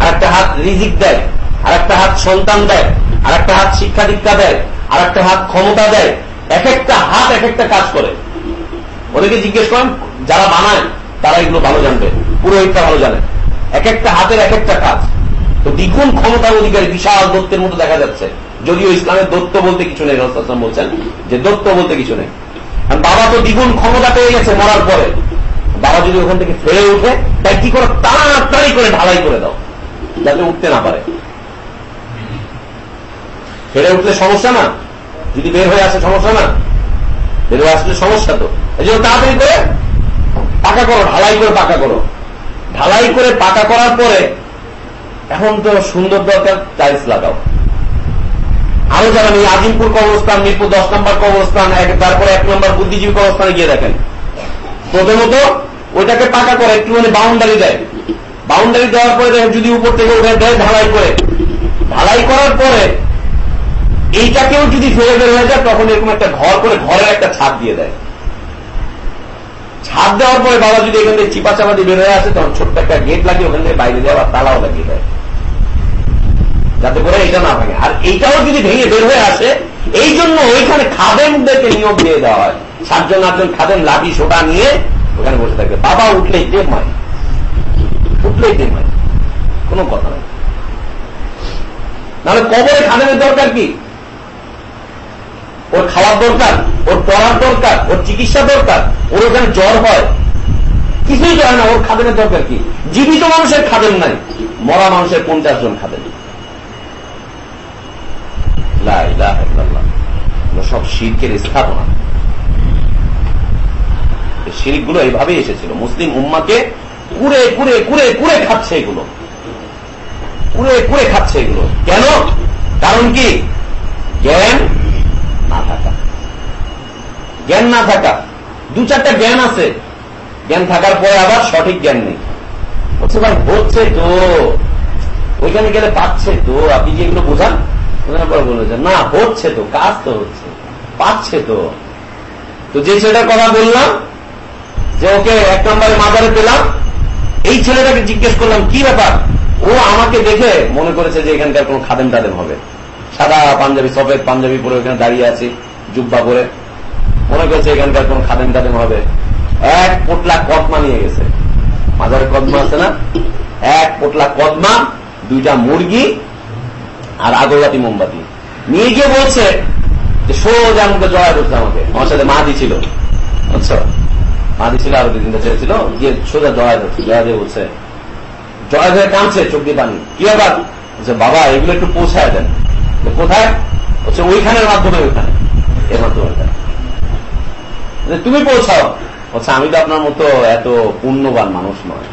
আর একটা হাত রিজিক দেয় আর একটা হাত সন্তান দেয় আর একটা হাত শিক্ষা দীক্ষা দেয় আর একটা হাত ক্ষমতা দেয়। এক একটা হাত এক একটা কাজ করে। ওদেরকে জিজ্ঞেস করেন, যারা বানায়, তারা এগুলো ভালো জানবে। পুরোহিতটা ভালো জানে। এক একটা হাতের এক একটা কাজ। তো দ্বিগুণ ক্ষমতার অধিকারী বিশাল দত্তের মতো দেখা যাচ্ছে। যদিও ইসলামের দত্ত বলতে কিছু নেই রসম বলছেন যে দত্ত বলতে কিছু নেই। বাবা তো দ্বিগুণ ক্ষমতা পেয়ে গেছে মরার পরে। বাবা যদি ওখান থেকে ফেরে উঠে, তাই কি করে তাড়াতাড়ি করে ঢালাই করে দাও? যাতে উঠতে না পারে। ফেরে উঠলে সমস্যা না? যদি বের হয়ে আসে সমস্যা না, বের হয়ে আসলে সমস্যা তো। এই জন্য তাড়াতাড়ি করে পাকা করো, ঢালাই করে পাকা করো। ঢালাই করে পাকা করার পরে এখন তো সুন্দর দরকার টাইলস লাগাও। আরও যারা নেই আজিমপুর কবরস্থান, মিরপুর দশ নম্বর কবরস্থান তারপরে এক নম্বর বুদ্ধিজীবী কবরস্থানে গিয়ে দেখেন। প্রথমত ওইটাকে পাকা করে একটুখানি বাউন্ডারি দেয়। বাউন্ডারি দেওয়ার পরে যদি উপর থেকে উঠে দেয় ঢালাই করে। ঢালাই করার পরে এইটাকেও যদি ফেলে বের হয়ে যায়, তখন এরকম একটা ঘর করে ঘরের একটা ছাদ দিয়ে দেয়। ছাদ দেওয়ার পরে বাবা যদি এখান থেকে চিপা চাপা দিয়ে বের হয়ে আসে, তখন ছোট্ট একটা গেট লাগিয়ে ওখান থেকে বাইরে দেওয়া তালাও লাগিয়ে দেয়। যাতে করে এটা না ভাঙে। আর এইটাও যদি ভেঙে বের হয়ে আসে, এই জন্য ওইখানে খাদেমদেরকে নিয়োগ দিয়ে দেওয়া হয়। সাতজন, আটজন খাদেম লাঠি, সোটা নিয়ে ওখানে বসে থাকবে বাবা উঠলেই টেপ মায় উঠলেই টেপ মায় কোনো কথা নেই। নাহলে কবরে খাদেমের দরকার কি? ওর খাওয়ার দরকার, ওর পড়ার দরকার, ওর চিকিৎসা দরকার, ওর ওখানে জ্বর হয়। কিছুই হয় না, ওর খাদেমের দরকার কি? জীবিত মানুষের খাদেম নাই। মরা মানুষের পঞ্চাশ জন খাদেম। সব শিল্পের স্থাপনা। শিল্পগুলো এইভাবেই এসেছিল। মুসলিম উম্মাকে কুড়ে কুড়ে কুড়ে কুড়ে খাচ্ছে এগুলো। কুড়ে কুড়ে খাচ্ছে এগুলো। কেন? কারণ কি? জ্ঞান জ্ঞান না থাকা। দু চারটা জ্ঞান আছে। জ্ঞান থাকার পরে আবার সঠিক জ্ঞান নেই। হচ্ছে ভাই, হচ্ছে তো। ওইখানে গেলে পাচ্ছে তো। আপনি যেগুলো বোঝান? ওখানে পরে বলে যে, না, হচ্ছে তো। কাজ তো হচ্ছে। পাচ্ছে তো। তো যে ছেলেটার কথা বললাম, যে ওকে এক নম্বরে মাজারে পেলাম, এই ছেলেটাকে জিজ্ঞেস করলাম, কি ব্যাপার? ও আমাকে দেখে মনে করেছে যে এখানকার কোন খাদেম টাদেম হবে। সাদা পাঞ্জাবি, সফেদ পাঞ্জাবি পরে ওখানে দাঁড়িয়ে আছে, জুব্বা করে মনে করেছে এখানকার কোন খাদেম টাদেম হবে। এক পোটলা কদমা নিয়ে গেছে। মাজারে কদমা আছে না? এক পোটলা কদমা, দুইটা মুরগি আর আগরবাতি মোমবাতি। নিয়ে গিয়ে বলছে যে সোজা আমাকে জয়া করছে আমাকে। আমার সাথে মা দিছিল আচ্ছা মা দিছিল আরও দুদিনটা চেয়েছিল গিয়ে সোজা জয়া ধরছে জয়া দিয়ে বলছে, জয়া ধরে কাঁদছে, চোখ দিয়ে পানি। কি ব্যাপার? বলছে, বাবা, এগুলো একটু পৌঁছায় দেন। কোথায়? হচ্ছে ওইখানের মাধ্যমে, ওইখানে। এর মাধ্যমে। তুমি পৌঁছাও। হচ্ছে আমি তো আপনার মতো এত পুণ্যবান মানুষ নয়।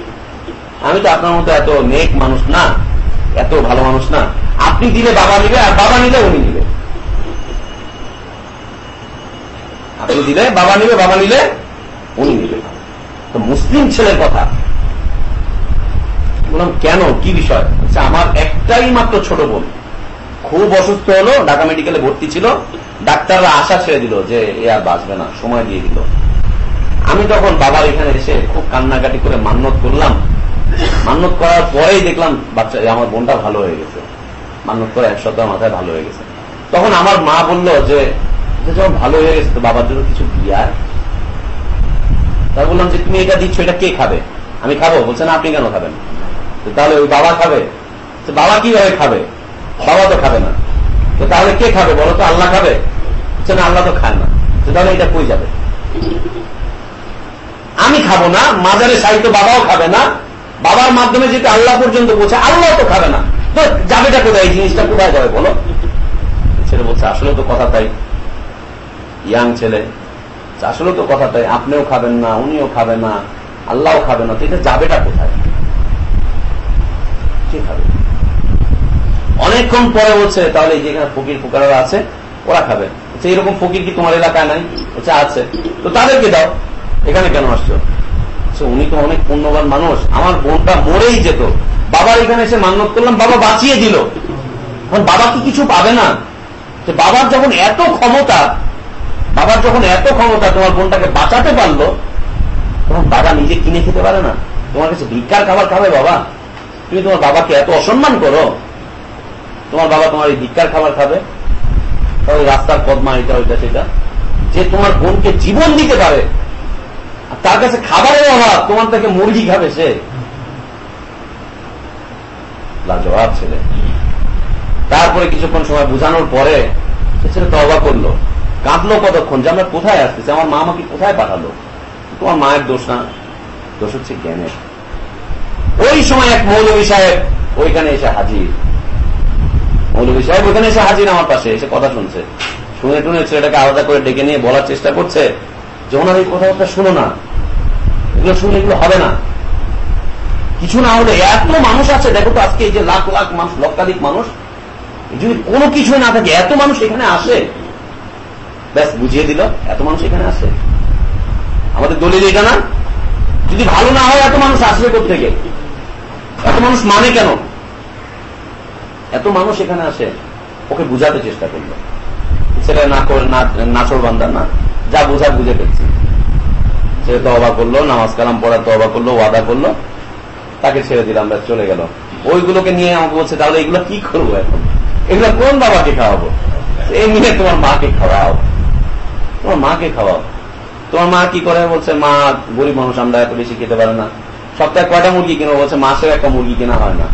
আমি তো আপনার মতো এত নেক মানুষ না, এত ভালো মানুষ না। আপনি দিলে বাবা নিবে, আর বাবা নিলে উনি নিবে। আপনি দিলে বাবা নিবে, বাবা নিলে উনি নিবে। তো মুসলিম ছেলের কথা। বললাম, কেন? কি বিষয়? আচ্ছা আমার একটাই মাত্র ছোট বোন। খুব অসুস্থ হলো, ঢাকা মেডিকেলে ভর্তি ছিল। ডাক্তাররা আশা ছেড়ে দিল যে এ আর বাঁচবে না, সময় দিয়ে দিল। আমি তখন বাবার এখানে এসে খুব কান্নাকাটি করে মান্যত করলাম। মান্যত করার পরেই দেখলাম, বাচ্চা, আমার বোনটা ভালো হয়ে গেছে। মান্যত করে এক সপ্তাহ মাথায় ভালো হয়ে গেছে। তখন আমার মা বলল যে যখন ভালো হয়ে গেছে, তো বাবার জন্য কিছু বিয়ার তা বললাম যে, তুমি এটা দিচ্ছ, এটা কে খাবে? আমি খাব। বলছে, না, আপনি কেন খাবেন? তাহলে ওই বাবা খাবে? বাবা কীভাবে খাবে? বাবা তো খাবে না। তো তাহলে কে খাবে বলো তো? আল্লাহ খাবে? না, আল্লাহ তো খায় না। তাহলে এটা কই যাবে? আমি খাব না, মাজারে সাহিত্য বাবাও খাবে না, বাবার মাধ্যমে যেটা আল্লাহ পর্যন্ত বলছে, আল্লাহ তো খাবে না। তো যাবেটা কোথায়? এই জিনিসটা কোথায় যাবে বলো? ছেলে বলছে আসলে তো কথা তাই। ইয়াং ছেলে আসলে তো কথা তাই। আপনিও খাবেন না, উনিও খাবে না, আল্লাহও খাবে না। তো এটা যাবেটা কোথায়? কে খাবে? অনেকক্ষণ পরে বলছে তাহলে যেখানে ফকির ফুকারা আছে ওরা খাবে। বলছে, এরকম ফকির কি তোমার এলাকায় নাই? বলছে আছে। তো তাদেরকে দাও। এখানে কেন আসছো? উনি তো অনেক পুণ্যবান মানুষ। আমার বোনটা মরেই যেত। বাবার এখানে এসে মান্যত করলাম বাবা বাঁচিয়ে দিল। এখন বাবা কি কিছু পাবে না? বাবার যখন এত ক্ষমতা বাবার যখন এত ক্ষমতা তোমার বোনটাকে বাঁচাতে পারল তখন বাবা নিজে কিনে খেতে পারে না। তোমার কাছে ভিক্ষার খাবার খাবে বাবা। তুমি তোমার বাবাকে এত অসম্মান করো। তোমার বাবা তোমার এই ভিক্ষার খাবার খাবে তাহলে রাস্তার পদমা এটা, ওইটা, সেটা। যে তোমার বোনকে জীবন দিতে পারে, আর তার কাছে খাবারের অভাব, তোমার থেকে মুরগি খাবে সে। লাজবাব ছেলে। তারপরে কিছুক্ষণ সময় বুঝানোর পরে সে ছেলে তবা করল। কাঁদলো কতক্ষণ? যে আমরা কোথায় আসতেছি? আমার মা আমাকে কোথায় পাঠালো? তোমার মায়ের দোষ না? দোষ হচ্ছে জ্ঞানের। ওই সময় এক মৌলভী সাহেব ওইখানে এসে হাজির। মৌলভী সাহেব ওইখানে এসে হাজির আমার পাশে, এসে কথা শুনছে। শুনে টুনে ছেলেটাকে আলাদা করে ডেকে নিয়ে বলার চেষ্টা করছে। যে ওনার এই কথাবার্তা শুনো না, এগুলো শুনে এগুলো হবে না। কিছু না হলে এত মানুষ আছে, দেখো তো আজকে এই যে লাখ লাখ মানুষ, লক্ষাধিক মানুষ যদি কোনো কিছু না থাকে, এত মানুষ এখানে আসে। ব্যাস, বুঝিয়ে দিল, এত মানুষ এখানে আসে। আমাদের দলিল এটা না। যদি ভালো না হয়, এত মানুষ আসবে থেকে এত মানুষ মানে কেন? এত মানুষ এখানে আসে, ওকে বুঝাতে চেষ্টা করল। ছেলে না করে নাচর বান্দার না, যা বুঝা বুঝে ফেলছি। ছেলে তো অবাক করল, নামাজ কালাম পড়া তো অবাক করল, ওয়াদা করল, তাকে ছেড়ে দিলাম ব্যাস চলে গেল। ওইগুলোকে নিয়ে আমাকে বলছে, তাহলে এগুলো কি করব এখন? এগুলো কোন বাবাকে খাওয়াবো? এই নিয়ে তোমার মাকে খাওয়াও। তোমার মাকে খাওয়াও। তোমার মা কি করে? বলছে, মা, গরিব মানুষ, আমরা এত বেশি খেতে পারে না। সপ্তাহে কয়টা মুরগি কিনবো? বলছে মাসেও একটা মুরগি কেনা হয় না।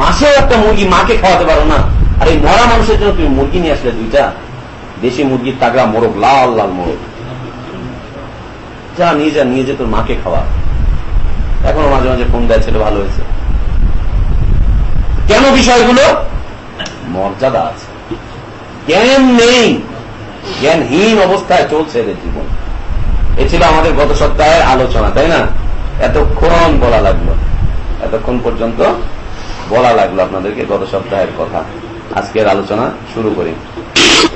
মাসেও একটা মুরগি মাকে খাওয়াতে পারো না। আর এই মরা মানুষের জন্য তুমি মুরগি নিয়ে আসলে দুইটা। দেশি মুরগির তাগড়া মোরগ, লাল লাল মোরগ। যা নিয়ে যা, নিয়ে যে তোর মাকে খাওয়া। এখনও মাঝে মাঝে ফোন দেয়, ছেলে ভালো হয়েছে। কেন বিষয়গুলো? মর্যাদা আছে। জ্ঞান নেই। জ্ঞানহীন অবস্থায় চলছে এদের জীবন। এ ছিল আমাদের গত সপ্তাহের আলোচনা, তাই না? এতক্ষণ বলা লাগল। এতক্ষণ পর্যন্ত বলা লাগলো আপনাদেরকে গত সপ্তাহের কথা আজকের আলোচনা শুরু করি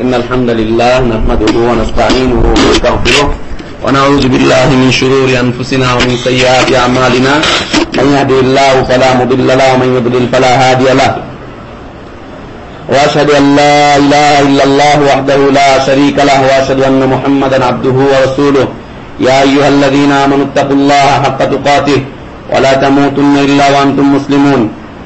إن الحمد لله نحمده ونستعينه ونستغفره ونعوذ بالله من شرور أنفسنا ومن سيئات أعمالنا من يهده الله فلا مضل له ومن يضلل فلا هادي له واشهد ان لا اله الا الله وحده لا شريك له واشهد ان محمدا عبده ورسوله يا ايها الذين امنوا اتقوا الله حق تقاته ولا تموتن الا وانتم مسلمون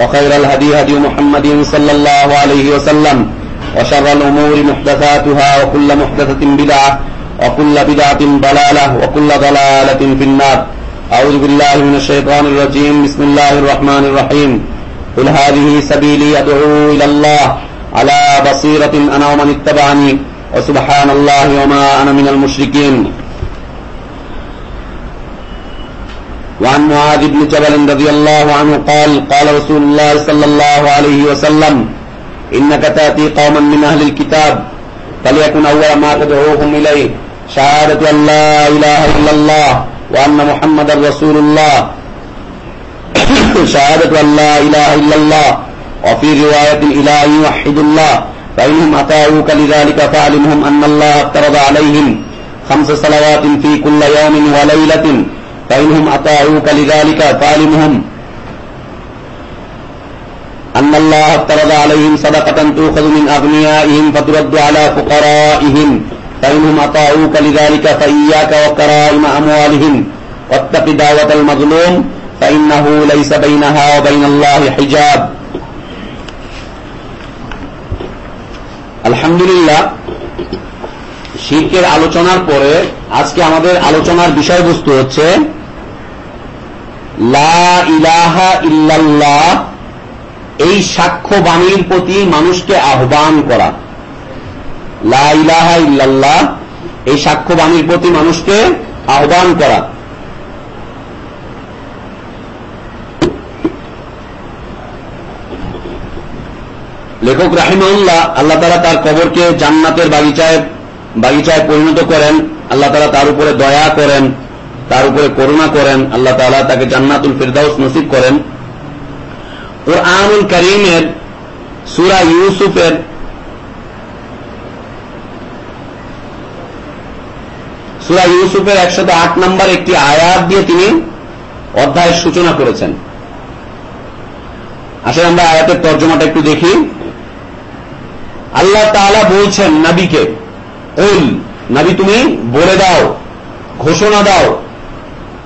وخير الهدي هدي محمد صلى الله عليه وسلم وشر الأمور محدثاتها وكل محدثة بدعة وكل بدعة ضلالة وكل ضلالة في النار. أعوذ بالله من الشيطان الرجيم. بسم الله الرحمن الرحيم. قل هذه سبيلي أدعو إلى الله على بصيرة أنا ومن اتبعني. وسبحان الله وما أنا من المشركين. وعن معاذ بن جبل رضي الله عنه قال قال رسول الله صلى الله عليه وسلم، إنك تأتي قوما من أهل الكتاب، فليكن أول ما تدعوهم إليه، شهادة أن لا إله إلا الله وأن محمدا رسول الله. شهادة أن لا إله إلا الله. وفي رواية إلى أن يوحدوا الله، فإنهم أطاعوك لذلك فاعلمهم أن الله افترض عليهم خمس صلوات في كل يوم وليلة. فإنهم أطاعوك لذلك فاعلمهم أن الله افترض عليهم صدقة تؤخذ من أغنيائهم فترد على فقرائهم فإنهم أطاعوك لذلك فإياك وكرائم أموالهم واتق دعوة المظلوم فإنه ليس بينها وبين الله حجاب الحمد لله শিরকের আলোচনার পরে আজকে আমাদের আলোচনার বিষয়বস্তু হচ্ছে, লা ইলাহা ইল্লাল্লাহ, এই সাক্ষ্য বাণীর প্রতি মানুষকে আহ্বান করা। লা ইলাহা ইল্লাল্লাহ, এই সাক্ষ্য বাণীর প্রতি মানুষকে আহ্বান করা। লেখক রাহিমউল্লাহ আল্লাহ তারা তার কবরকে জান্নাতের বাগিচায় বাগিচায় পরিণত করেন। আল্লাহ তারা তার উপরে দয়া করেন, তার উপরে করুণা করেন, আল্লাহ তালা তাকে জান্নাতুল ফিরদাউস নসিব করেন। কোরআনুল করিমের, সুরা ইউসুফের সুরা ইউসুফের একশত আট নম্বর একটি আয়াত দিয়ে তিনি অধ্যায়ের সূচনা করেছেন। আসলে আমরা আয়াতের তর্জমাটা একটু দেখি। আল্লাহ তাআলা বলছেন, নাবিকে নাবি, তুমি বলে দাও, ঘোষণা দাও,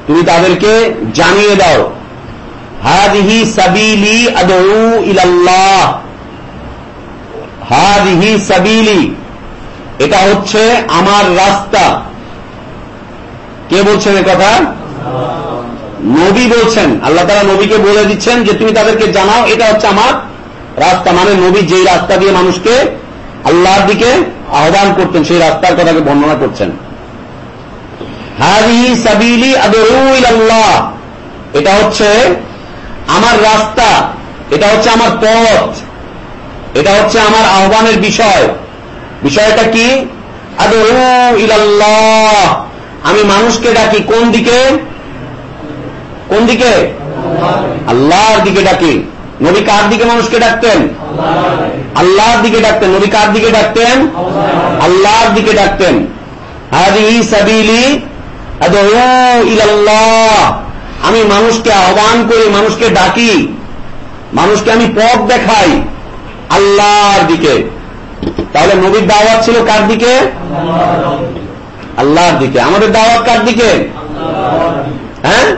তুমি তাদেরকে জানিয়ে দাও। হাদিহি সাবিলি আদৌ ইলাল্লাহ। হাদিহি সাবিলি, এটা হচ্ছে আমার রাস্তা। কে বলছেন কথা? নবী বলছেন। আল্লাহ তারা নবীকে বলে দিচ্ছেন যে, তুমি তাদেরকে জানাও, এটা হচ্ছে আমার রাস্তা। মানে নবী যেই রাস্তা দিয়ে মানুষকে আল্লাহর দিকে আহ্বান করতেন, সেই রাস্তার কথাকে বর্ণনা করছেন। এটা হচ্ছে আমার রাস্তা, এটা হচ্ছে আমার পথ, এটা হচ্ছে আমার আহ্বানের বিষয়। বিষয়টা কি? আমি মানুষকে ডাকি কোন দিকে? কোন দিকে? আল্লাহর দিকে ডাকি। নবী কার দিকে মানুষকে ডাকতেন? আল্লাহর দিকে ডাকতেন। নবী কার দিকে ডাকতেন? আল্লাহর দিকে ডাকতেন। আমি মানুষকে আহ্বান করি, মানুষকে ডাকি, মানুষকে আমি পথ দেখাই আল্লাহর দিকে। তাহলে নবীর দাওয়াত ছিল কার দিকে? আল্লাহর দিকে। আমাদের দাওয়াত কার দিকে? হ্যাঁ?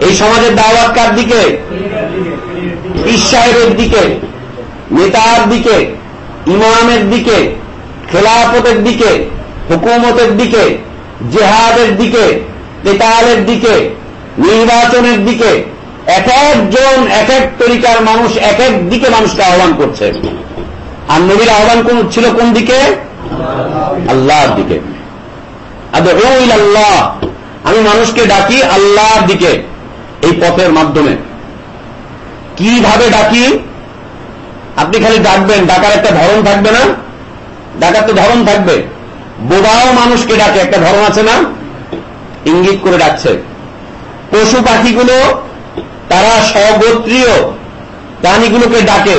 এই সমাজের দাওয়াত কার দিকে? ঈশ্বরের দিকে, নেতার দিকে, ইমামের দিকে, খেলাফতের দিকে, হুকুমতের দিকে, জেহাদের দিকে তেতালের দিকে, নির্বাচনের দিকে, এক একজন এক এক তরিকার মানুষ এক এক দিকে মানুষকে আহ্বান করছে। আর নবীর আহ্বান কোন ছিল কোন দিকে? আল্লাহর দিকে। আল্লাহ আমি মানুষকে ডাকি আল্লাহর দিকে। এই পথের মাধ্যমে। কীভাবে ডাকি? আপনি খালি ডাকবেন, ডাকার একটা ধরন থাকবে না? ডাকার তো ধরন থাকবে। বোবাও মানুষকে ডাকে, একটা ধরন আছে না? ইঙ্গিত করে ডাকছে। পশু পাখিগুলো, তারা স্বগোত্রীয় প্রাণীগুলোকে ডাকে।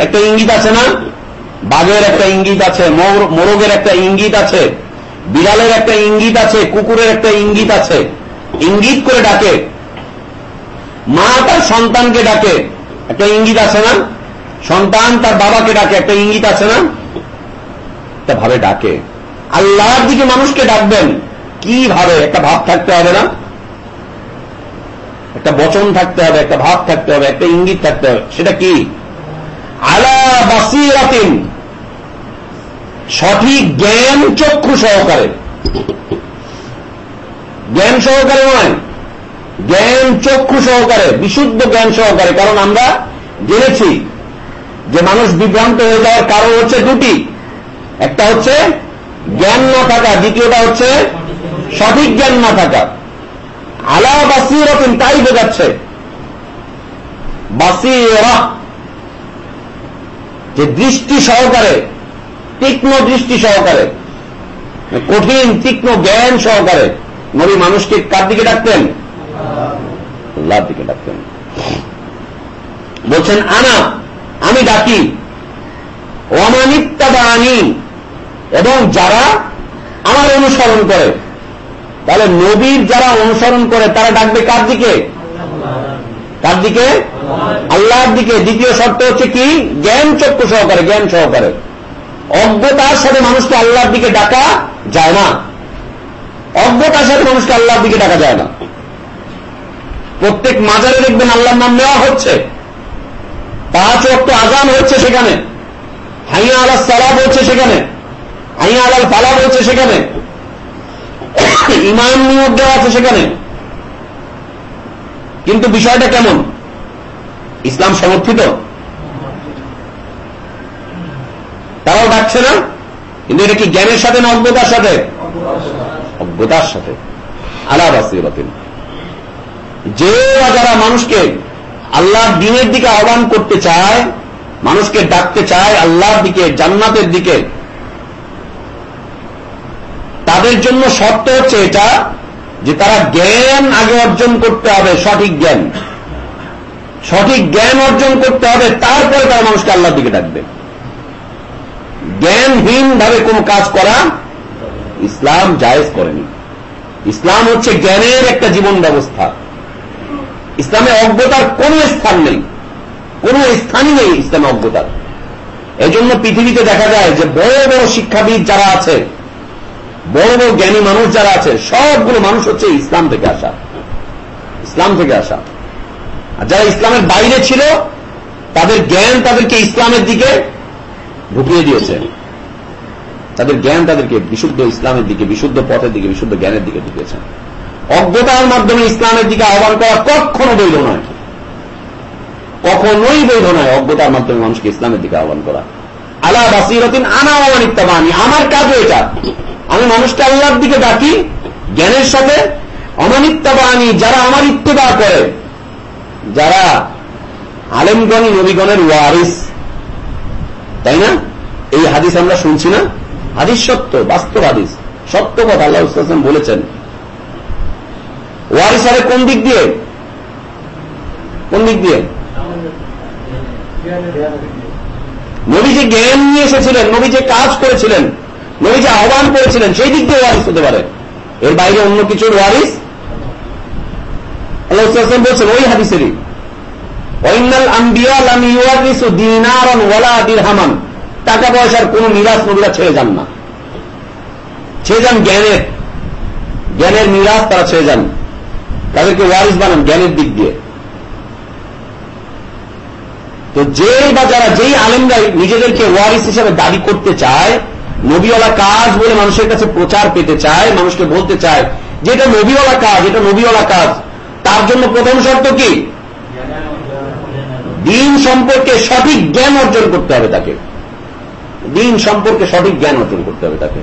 একটা ইঙ্গিত আছে না? বাঘের একটা ইঙ্গিত আছে মোরগের একটা ইঙ্গিত আছে, বিড়ালের একটা ইঙ্গিত আছে, কুকুরের একটা ইঙ্গিত আছে। ইঙ্গিত করে ডাকে। মা তার সন্তানকে ডাকে। একটা ইঙ্গিত আছে না? সন্তান তার বাবাকে ডাকে, একটা ইঙ্গিত আছে না? একটা ভাবে ডাকে। আল্লাহর দিকে মানুষকে ডাকবেন। কীভাবে একটা ভাব থাকতে হবে না? একটা বচন থাকতে হবে, একটা ভাব থাকতে হবে, একটা ইঙ্গিত থাকতে হবে। সেটা কি? আলা বাসিরাতিন। সঠিক জ্ঞান চক্ষু সহকারে। জ্ঞান সহকারে নয়। জ্ঞান চক্ষু সহকারে, বিশুদ্ধ জ্ঞান সহকারে। কারণ আমরা জেনেছি যে মানুষ বিভ্রান্ত হয়ে যাওয়ার কারণ হচ্ছে দুটি। একটা হচ্ছে জ্ঞান না থাকা, দ্বিতীয়টা হচ্ছে সঠিক জ্ঞান না থাকা। আলা বাসিরতিন, তাই বোঝাচ্ছে। বাসিরা যে দৃষ্টি সহকারে, তীক্ষ্ণ দৃষ্টি সহকারে, কঠিন, তীক্ষ্ণ জ্ঞান সহকারে নবী মানুষকে কার দিকে ডাকতেন? আল্লাহর দিকে ডাকতেন। বলছেন, আনা, আমি ডাকি। অমানিত্যাদানি এবং যারা আমার অনুসরণ করে, তাহলে নবীর যারা অনুসরণ করে, তারা ডাকবে কার দিকে? কার দিকে? আল্লাহর দিকে। দ্বিতীয় শর্ত হচ্ছে কি? জ্ঞান চক্ষু সহকারে, জ্ঞান সহকারে। অজ্ঞতার সাথে মানুষকে আল্লাহর দিকে ডাকা যায় না। অজ্ঞতার সাথে মানুষকে আল্লাহর দিকে ডাকা যায় না। প্রত্যেক মাজারে দেখবেন আল্লাহর নাম নেওয়া হচ্ছে। পাঁচ অক্ট আজান হচ্ছে সেখানে। হাইয়া আল্লাহ সালাদ হচ্ছে সেখানে। আইন আলাল ফালা রয়েছে সেখানে। ইমান নিয়োগ দেওয়া আছে সেখানে। কিন্তু বিষয়টা কেমন? ইসলাম সমর্থিত? তারাও ডাকছে না? কিন্তু এটা কি জ্ঞানের সাথে না অজ্ঞতার সাথে? অজ্ঞতার সাথে। আলা বাসিরাতিন যে যারা মানুষকে আল্লাহর দিনের দিকে আহ্বান করতে চায়, মানুষকে ডাকতে চায় আল্লাহর দিকে, জান্নাতের দিকে, তাদের জন্য শর্ত হচ্ছে এটা যে তারা জ্ঞান আগে অর্জন করতে হবে, সঠিক জ্ঞান। সঠিক জ্ঞান অর্জন করতে হবে, তারপরে তারা মানুষকে আল্লাহর দিকে ডাকবে। জ্ঞানহীন ভাবে কোন কাজ করা ইসলাম জায়েজ করেনি। ইসলাম হচ্ছে জ্ঞানের একটা জীবন ব্যবস্থা। ইসলামে অজ্ঞতার কোন স্থান নেই। কোন স্থানই নেই ইসলামে অজ্ঞতার। এজন্য পৃথিবীতে দেখা যায় যে বড় বড় শিক্ষাবিদ যারা আছে, বড় বড় জ্ঞানী মানুষ যারা আছে, সবগুলো মানুষ হচ্ছে ইসলাম থেকে আসা। ইসলাম থেকে আসা। আর যারা ইসলামের বাইরে ছিল, তাদের জ্ঞান তাদেরকে ইসলামের দিকে ঢুকিয়ে দিয়েছে। তাদের জ্ঞান তাদেরকে বিশুদ্ধ ইসলামের দিকে, বিশুদ্ধ পথের দিকে, বিশুদ্ধ জ্ঞানের দিকে ঢুকিয়েছে। অজ্ঞতার মাধ্যমে ইসলামের দিকে আহ্বান করা কখনো বৈধ নয়। কখনোই বৈধ নয় অজ্ঞতার মাধ্যমে মানুষকে ইসলামের দিকে আহ্বান করা। আলা বাসিরতিন আনা অমানিত্যাবানি আমার কাজও এটা। আমি মানুষকে আল্লাহর দিকে ডাকি, জ্ঞানের সাথে। অমানিত্যাবানি যারা আমার ইত্তেবা করে। যারা আলেমগণী, নবীগণের ওয়ারিস। তাই না? এই হাদিস আমরা শুনছি না। হাদিস সত্য, বাস্তব হাদিস। সত্য কথা আল্লাহ ইসলাম বলেছেন। ওয়ারিস হবে কোন দিক দিয়ে? কোন দিক দিয়ে? নবী যে জ্ঞান নিয়ে এসেছিলেন, নবী যে কাজ করেছিলেন, নবী যে আহ্বান করেছিলেন, সেই দিক দিয়ে ওয়ারিস হতে পারে। এর বাইরে অন্য কিছুর ওয়ারিস? আল্লাহ বলছেন, ওই হাদিসেরই। ওয়ালা টাকা পয়সার কোন মিরাজ নবীরা ছেড়ে যান না। ছেড়ে যান জ্ঞানের। জ্ঞানের মিরাজ তারা ছেড়ে যান। তাদেরকে ওয়ারিস বানান জ্ঞানের দিক দিয়ে। তো যেই বা যারা যেই আলেমরা নিজেদেরকে ওয়ারিস হিসেবে দাবি করতে চায়, নবীওয়ালা কাজ বলে মানুষের কাছে প্রচার পেতে চায়, মানুষকে বলতে চায় যে এটা নবীওয়ালা কাজ, এটা নবীওয়ালা কাজ, তার জন্য প্রথম শর্ত কি? দিন সম্পর্কে সঠিক জ্ঞান অর্জন করতে হবে তাকে। দিন সম্পর্কে সঠিক জ্ঞান অর্জন করতে হবে তাকে।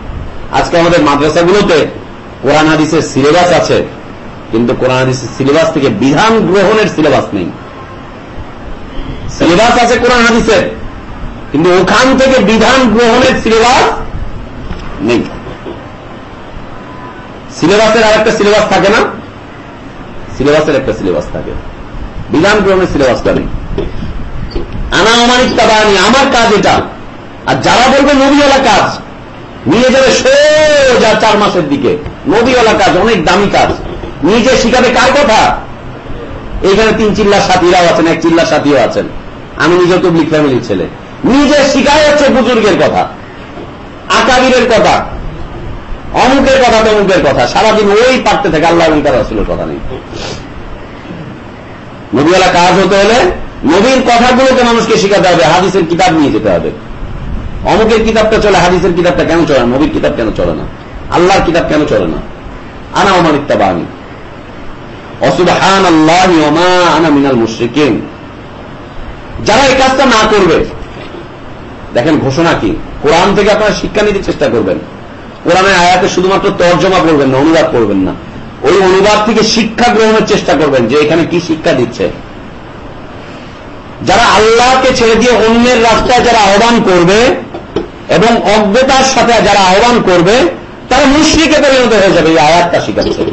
আজকে আমাদের মাদ্রাসাগুলোতে কোরআন হাদিসের সিলেবাস আছে। কিন্তু কোরআন সিলেবাস থেকে বিধান গ্রহণের সিলেবাস নেই। সিলেবাস আছে কোরআন হাদিসের, কিন্তু ওখান থেকে বিধান গ্রহণের সিলেবাস নেই। সিলেবাসের আর একটা সিলেবাস থাকে না? সিলেবাসের একটা সিলেবাস থাকে। বিধান গ্রহণের সিলেবাসটা নেই। আনা আমার ইত্তাবানি আমার কাজ এটা। আর যারা বলবে নবীওয়ালা কাজ, নিয়ে যাবে সোজা চার মাসের দিকে। নদীওয়ালা কাজ, অনেক দামি কাজ। নিজে শিখাবে কার কথা? এখানে তিন চিল্লার সাথীরাও আছেন, এক চিল্লার সাথীও আছেন। আমি নিজে তবলিক ফ্যামিলির ছেলে। নিজে শিখাই হচ্ছে বুজুর্গের কথা, আকাবিরের কথা, অমুকের কথা, তমুকের কথা। সারাদিন ওই পারতে থাকে আল্লাহ এবং তার রাসুলের কথা নেই। নবীওয়ালা কাজ হতে হলে নবীর কথাগুলোকে মানুষকে শিখাতে হবে, হাদিসের কিতাব নিয়ে যেতে হবে। অমুকের কিতাবটা চলে, হাদিসের কিতাবটা কেন চলে না? নবীর কিতাব কেন চলে না? আল্লাহর কিতাব কেন চলে না? আনা আমার ইত্তাবানি। অসুবহান আল্লাহ আনা মিনাল মুশ্রিকিন। যারা এই কাজটা না করবে, দেখেন ঘোষণা কি? কোরআন থেকে আপনারা শিক্ষা নিতে চেষ্টা করবেন। কোরআনের আয়াতে শুধুমাত্র তর্জমা করবেন না, অনুবাদ করবেন না। ওই অনুবাদ থেকে শিক্ষা গ্রহণের চেষ্টা করবেন যে এখানে কি শিক্ষা দিচ্ছে। যারা আল্লাহকে ছেড়ে দিয়ে অন্যের রাস্তায় যারা আহ্বান করবে এবং অজ্ঞতার সাথে যারা আহ্বান করবে, তারা মুশ্রিকে পরিণত হয়ে যাবে, এই আয়াতটা শিখাচ্ছে।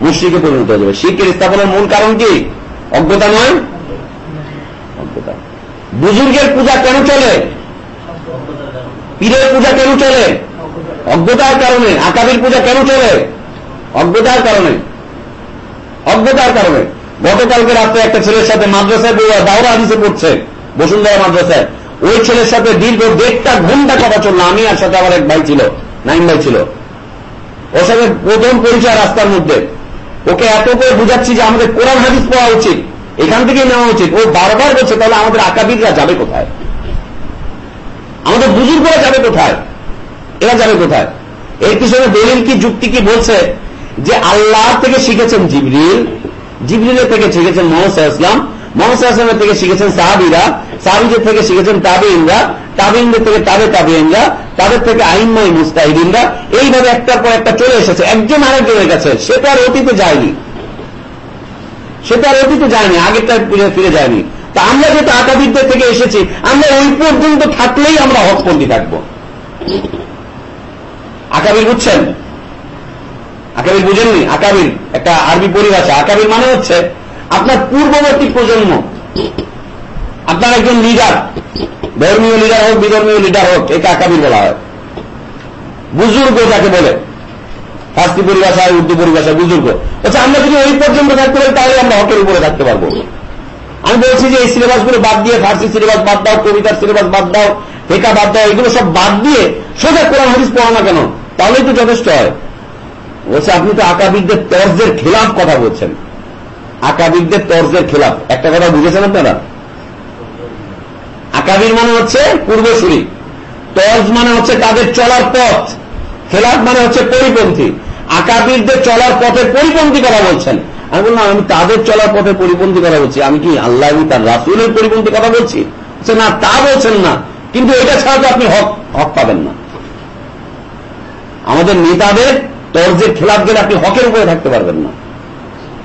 মুশ্রিকে পরিণত হয়ে যাবে। শিখের স্থাপনের মূল কারণ কি? অজ্ঞতা নয়? অজ্ঞতা। বুজুর্গের পূজা কেন চলে? পীরের পূজা কেন চলে? অজ্ঞতার কারণে। আকাবির পূজা কেন চলে? অজ্ঞতার কারণে। অজ্ঞতার কারণে। গতকালকে রাত্রে একটা ছেলের সাথে মাদ্রাসায় দাওরা হাদিসে পড়ছে, বসুন্ধরা মাদ্রাসায়। ওই ছেলের সাথে দীর্ঘ দেড়টা ঘণ্টা কথা চলল। আমি আর সাথে আমার এক ভাই ছিল নাইন ভাই ছিল। ওর সাথে প্রথম পরিচয় রাস্তার মধ্যে। ওকে এত করে বুঝাচ্ছি যে আমাদের কোরআন হাদিস পড়া উচিত, এখান থেকেই নেওয়া উচিত। ও বারবার বলছে, তাহলে আমাদের আকাবিররা যাবে কোথায়? আমাদের বুজুর্গরা যাবে কোথায়? এরা যাবে কোথায়? এর পিছনে দলিল কি, যুক্তি কি বলছে? যে আল্লাহ থেকে শিখেছেন জিবরিল, জিবরিলের থেকে শিখেছেন মোহাম্মদ ইসলাম মোহাম্মদ ইসলামের থেকে শিখেছেন সাহাবিরা সাহাবিদের থেকে শিখেছেন তাবে তাবিনরা তাবিনদের থেকে তাবে তাবিনরা তাদের থেকে আইনময় মুস্তাহিদিনরা এইভাবে একটার পর একটা চলে এসেছে। একজন আরেকজনের কাছে সেটা আর অতীতে যায়নি। সেটা আর অতীতে যায়নি আগেরটা ফিরে যায়নি। তা আমরা যেহেতু আকাবিদদের থেকে এসেছি, আমরা ওই পর্যন্ত থাকলেই আমরা হকপন্থী থাকব। আকাবির বুঝছেন? আকাবির বুঝেননি? আকাবির, একটা আরবি পরিভাষা। আকাবির মানে হচ্ছে আপনার পূর্ববর্তী প্রজন্ম। আপনার একজন লিডার ধর্মীয় লিডার হোক, বিধর্মীয় লিডার হোক, একে আকাবির বলা হয়। বুজুর্গ যাকে বলে, ফার্সি পরিভাষায়, উর্দু পরিভাষায় বুজুর্গ। আচ্ছা আমরা যদি ওই পর্যন্ত থাকতে পারি, তাহলে আমরা হকের উপরে থাকতে পারব। আমি বলছি যে এই সিলেবাসগুলো বাদ দিয়ে ফার্সি সিলেবাস বাদ দাও, কবিতার সিলেবাস বাদ দাও, ফেকা বাদ দাও, এগুলো সব বাদ দিয়ে সোজা কোরআন, হাদিস পড়ো না কেন? তাহলেই তো যথেষ্ট হয়। বলছে, আপনি তো আকাবিদদের তর্জের খেলাফ কথা বলছেন। আকাবিদদের তর্জের খেলাফ। একটা কথা বুঝেছেন আপনারা? আকাবির মানে হচ্ছে পূর্বসূরি তর্জ মানে হচ্ছে তাদের চলার পথ। খেলাফ মানে হচ্ছে পরিপন্থী। আকাবিরদের চলার পথে পরিপন্থী করা বলছেন? আমি বললাম, আমি তাদের চলার পথে পরিপন্থী কথা বলছি? আমি কি আল্লাহ তার রাসুলের পরিপন্থী কথা বলছি? না, তা বলছেন না। কিন্তু এটা ছাড়া তো আপনি হক হক পাবেন না। আমাদের নেতাদের তর্জের খেলাফ গেলে আপনি হকের উপরে থাকতে পারবেন না।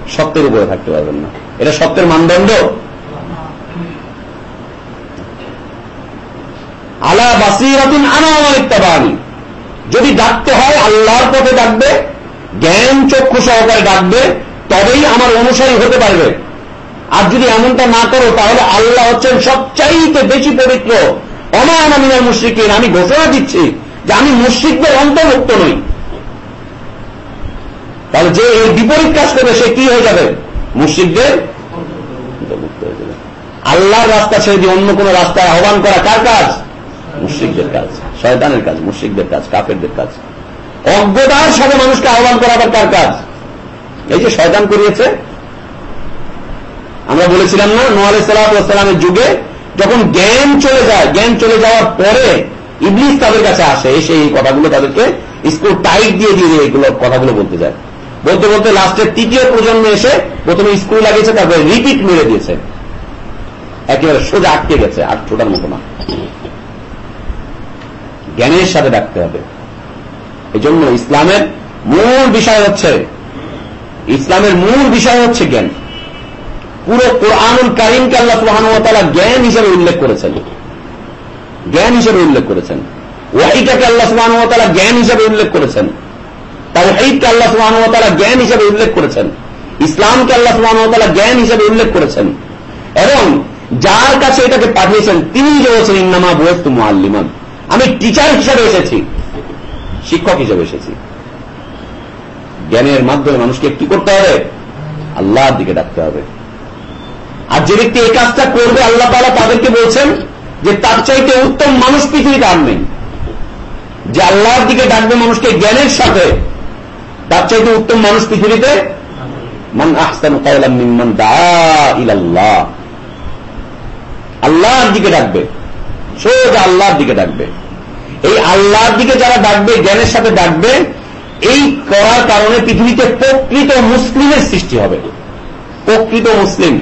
সত্যের উপরে থাকতে পারবেন না। এটা সত্যের মানদণ্ড আলা বাসিরাতিন আনা আমার ইত্তাবানি যদি ডাকতে হয়, আল্লাহর পথে ডাকবে, জ্ঞান চক্ষু সহকারে ডাকবে, তবেই আমার অনুসারী হতে পারবে। আর যদি এমনটা না করো, তাহলে আল্লাহ হচ্ছেন সবচাইতে বেশি পবিত্র। অমান আমিনার মুশ্রিকের আমি ঘোষণা দিচ্ছি যে আমি মুশ্রিকদের অন্তর্ভুক্ত নই। তাহলে যে এই বিপরীত কাজ করবে, সে কি হয়ে যাবে? মুশ্রিকদের আল্লাহর রাস্তা ছেড়ে দিয়ে অন্য কোন রাস্তায় আহ্বান করা কার কাজ? মুশ্রিকদের কাজ, শয়তানের কাজ, মুশ্রিকদের কাজ কাপেরদের কাজ। অজ্ঞতার সাথে মানুষকে আহ্বান করা আবার কার কাজ? এই যে শয়তান করিয়েছে, আমরা বলেছিলাম না নোয়াল সালামের যুগে যখন জ্ঞান চলে যায়, জ্ঞান চলে যাওয়ার পরে ইবলিশ তাদের কাছে আসে, এসে এই কথাগুলো তাদেরকে স্কুল টাইট দিয়ে দিয়ে এগুলো কথাগুলো বলতে যায়। বলতে বলতে লাস্টের তৃতীয় প্রজন্মে এসে প্রথমে স্কুল লাগিয়েছে, তারপরে রিপিট মেরে দিয়েছে। একেবারে সোজা আটকে গেছে আট ছোটার মতো না। জ্ঞানের সাথে ডাকতে হবে। এই জন্য ইসলামের মূল বিষয় হচ্ছে, ইসলামের মূল বিষয় হচ্ছে জ্ঞান। পুরো কোরআনুল কারিমকে আল্লাহ সুহানুতালা জ্ঞান হিসেবে উল্লেখ করেছেন। জ্ঞান হিসেবে উল্লেখ করেছেন। ওয়াহিটাকে আল্লাহ সুহানুতালা জ্ঞান হিসেবে উল্লেখ করেছেন। তার ঈদকে আল্লাহ সুহানুতালা জ্ঞান হিসেবে উল্লেখ করেছেন। ইসলামকে আল্লাহ সুহানুতালা জ্ঞান হিসেবে উল্লেখ করেছেন। এবং যার কাছে এটাকে পাঠিয়েছেন, তিনি যে বলছেন, ইন্নামা বয়স্তু মোয়াল্লিমান আমি টিচার হিসেবে এসেছি, শিক্ষক হিসেবে এসেছি। জ্ঞানের মাধ্যমে মানুষকে কি করতে হবে, আল্লাহর দিকে ডাকতে হবে। আর যে ব্যক্তি এই কাজটা করবে, আল্লাহ তালা তাদেরকে বলছেন যে তার চাইতে উত্তম মানুষ পৃথিবীতে নেই। যে আল্লাহর দিকে ডাকবে মানুষকে জ্ঞানের সাথে, তার চাইতে উত্তম মানুষ পৃথিবীতে মান আহসান মিম্মান আল্লাহর দিকে ডাকবে, সোজা আল্লাহর দিকে ডাকবে। এই আল্লাহর দিকে যারা ডাকবে, জ্ঞানের সাথে ডাকবে, এই করার কারণে পৃথিবীতে প্রকৃত মুসলিমের সৃষ্টি হবে। প্রকৃত মুসলিম।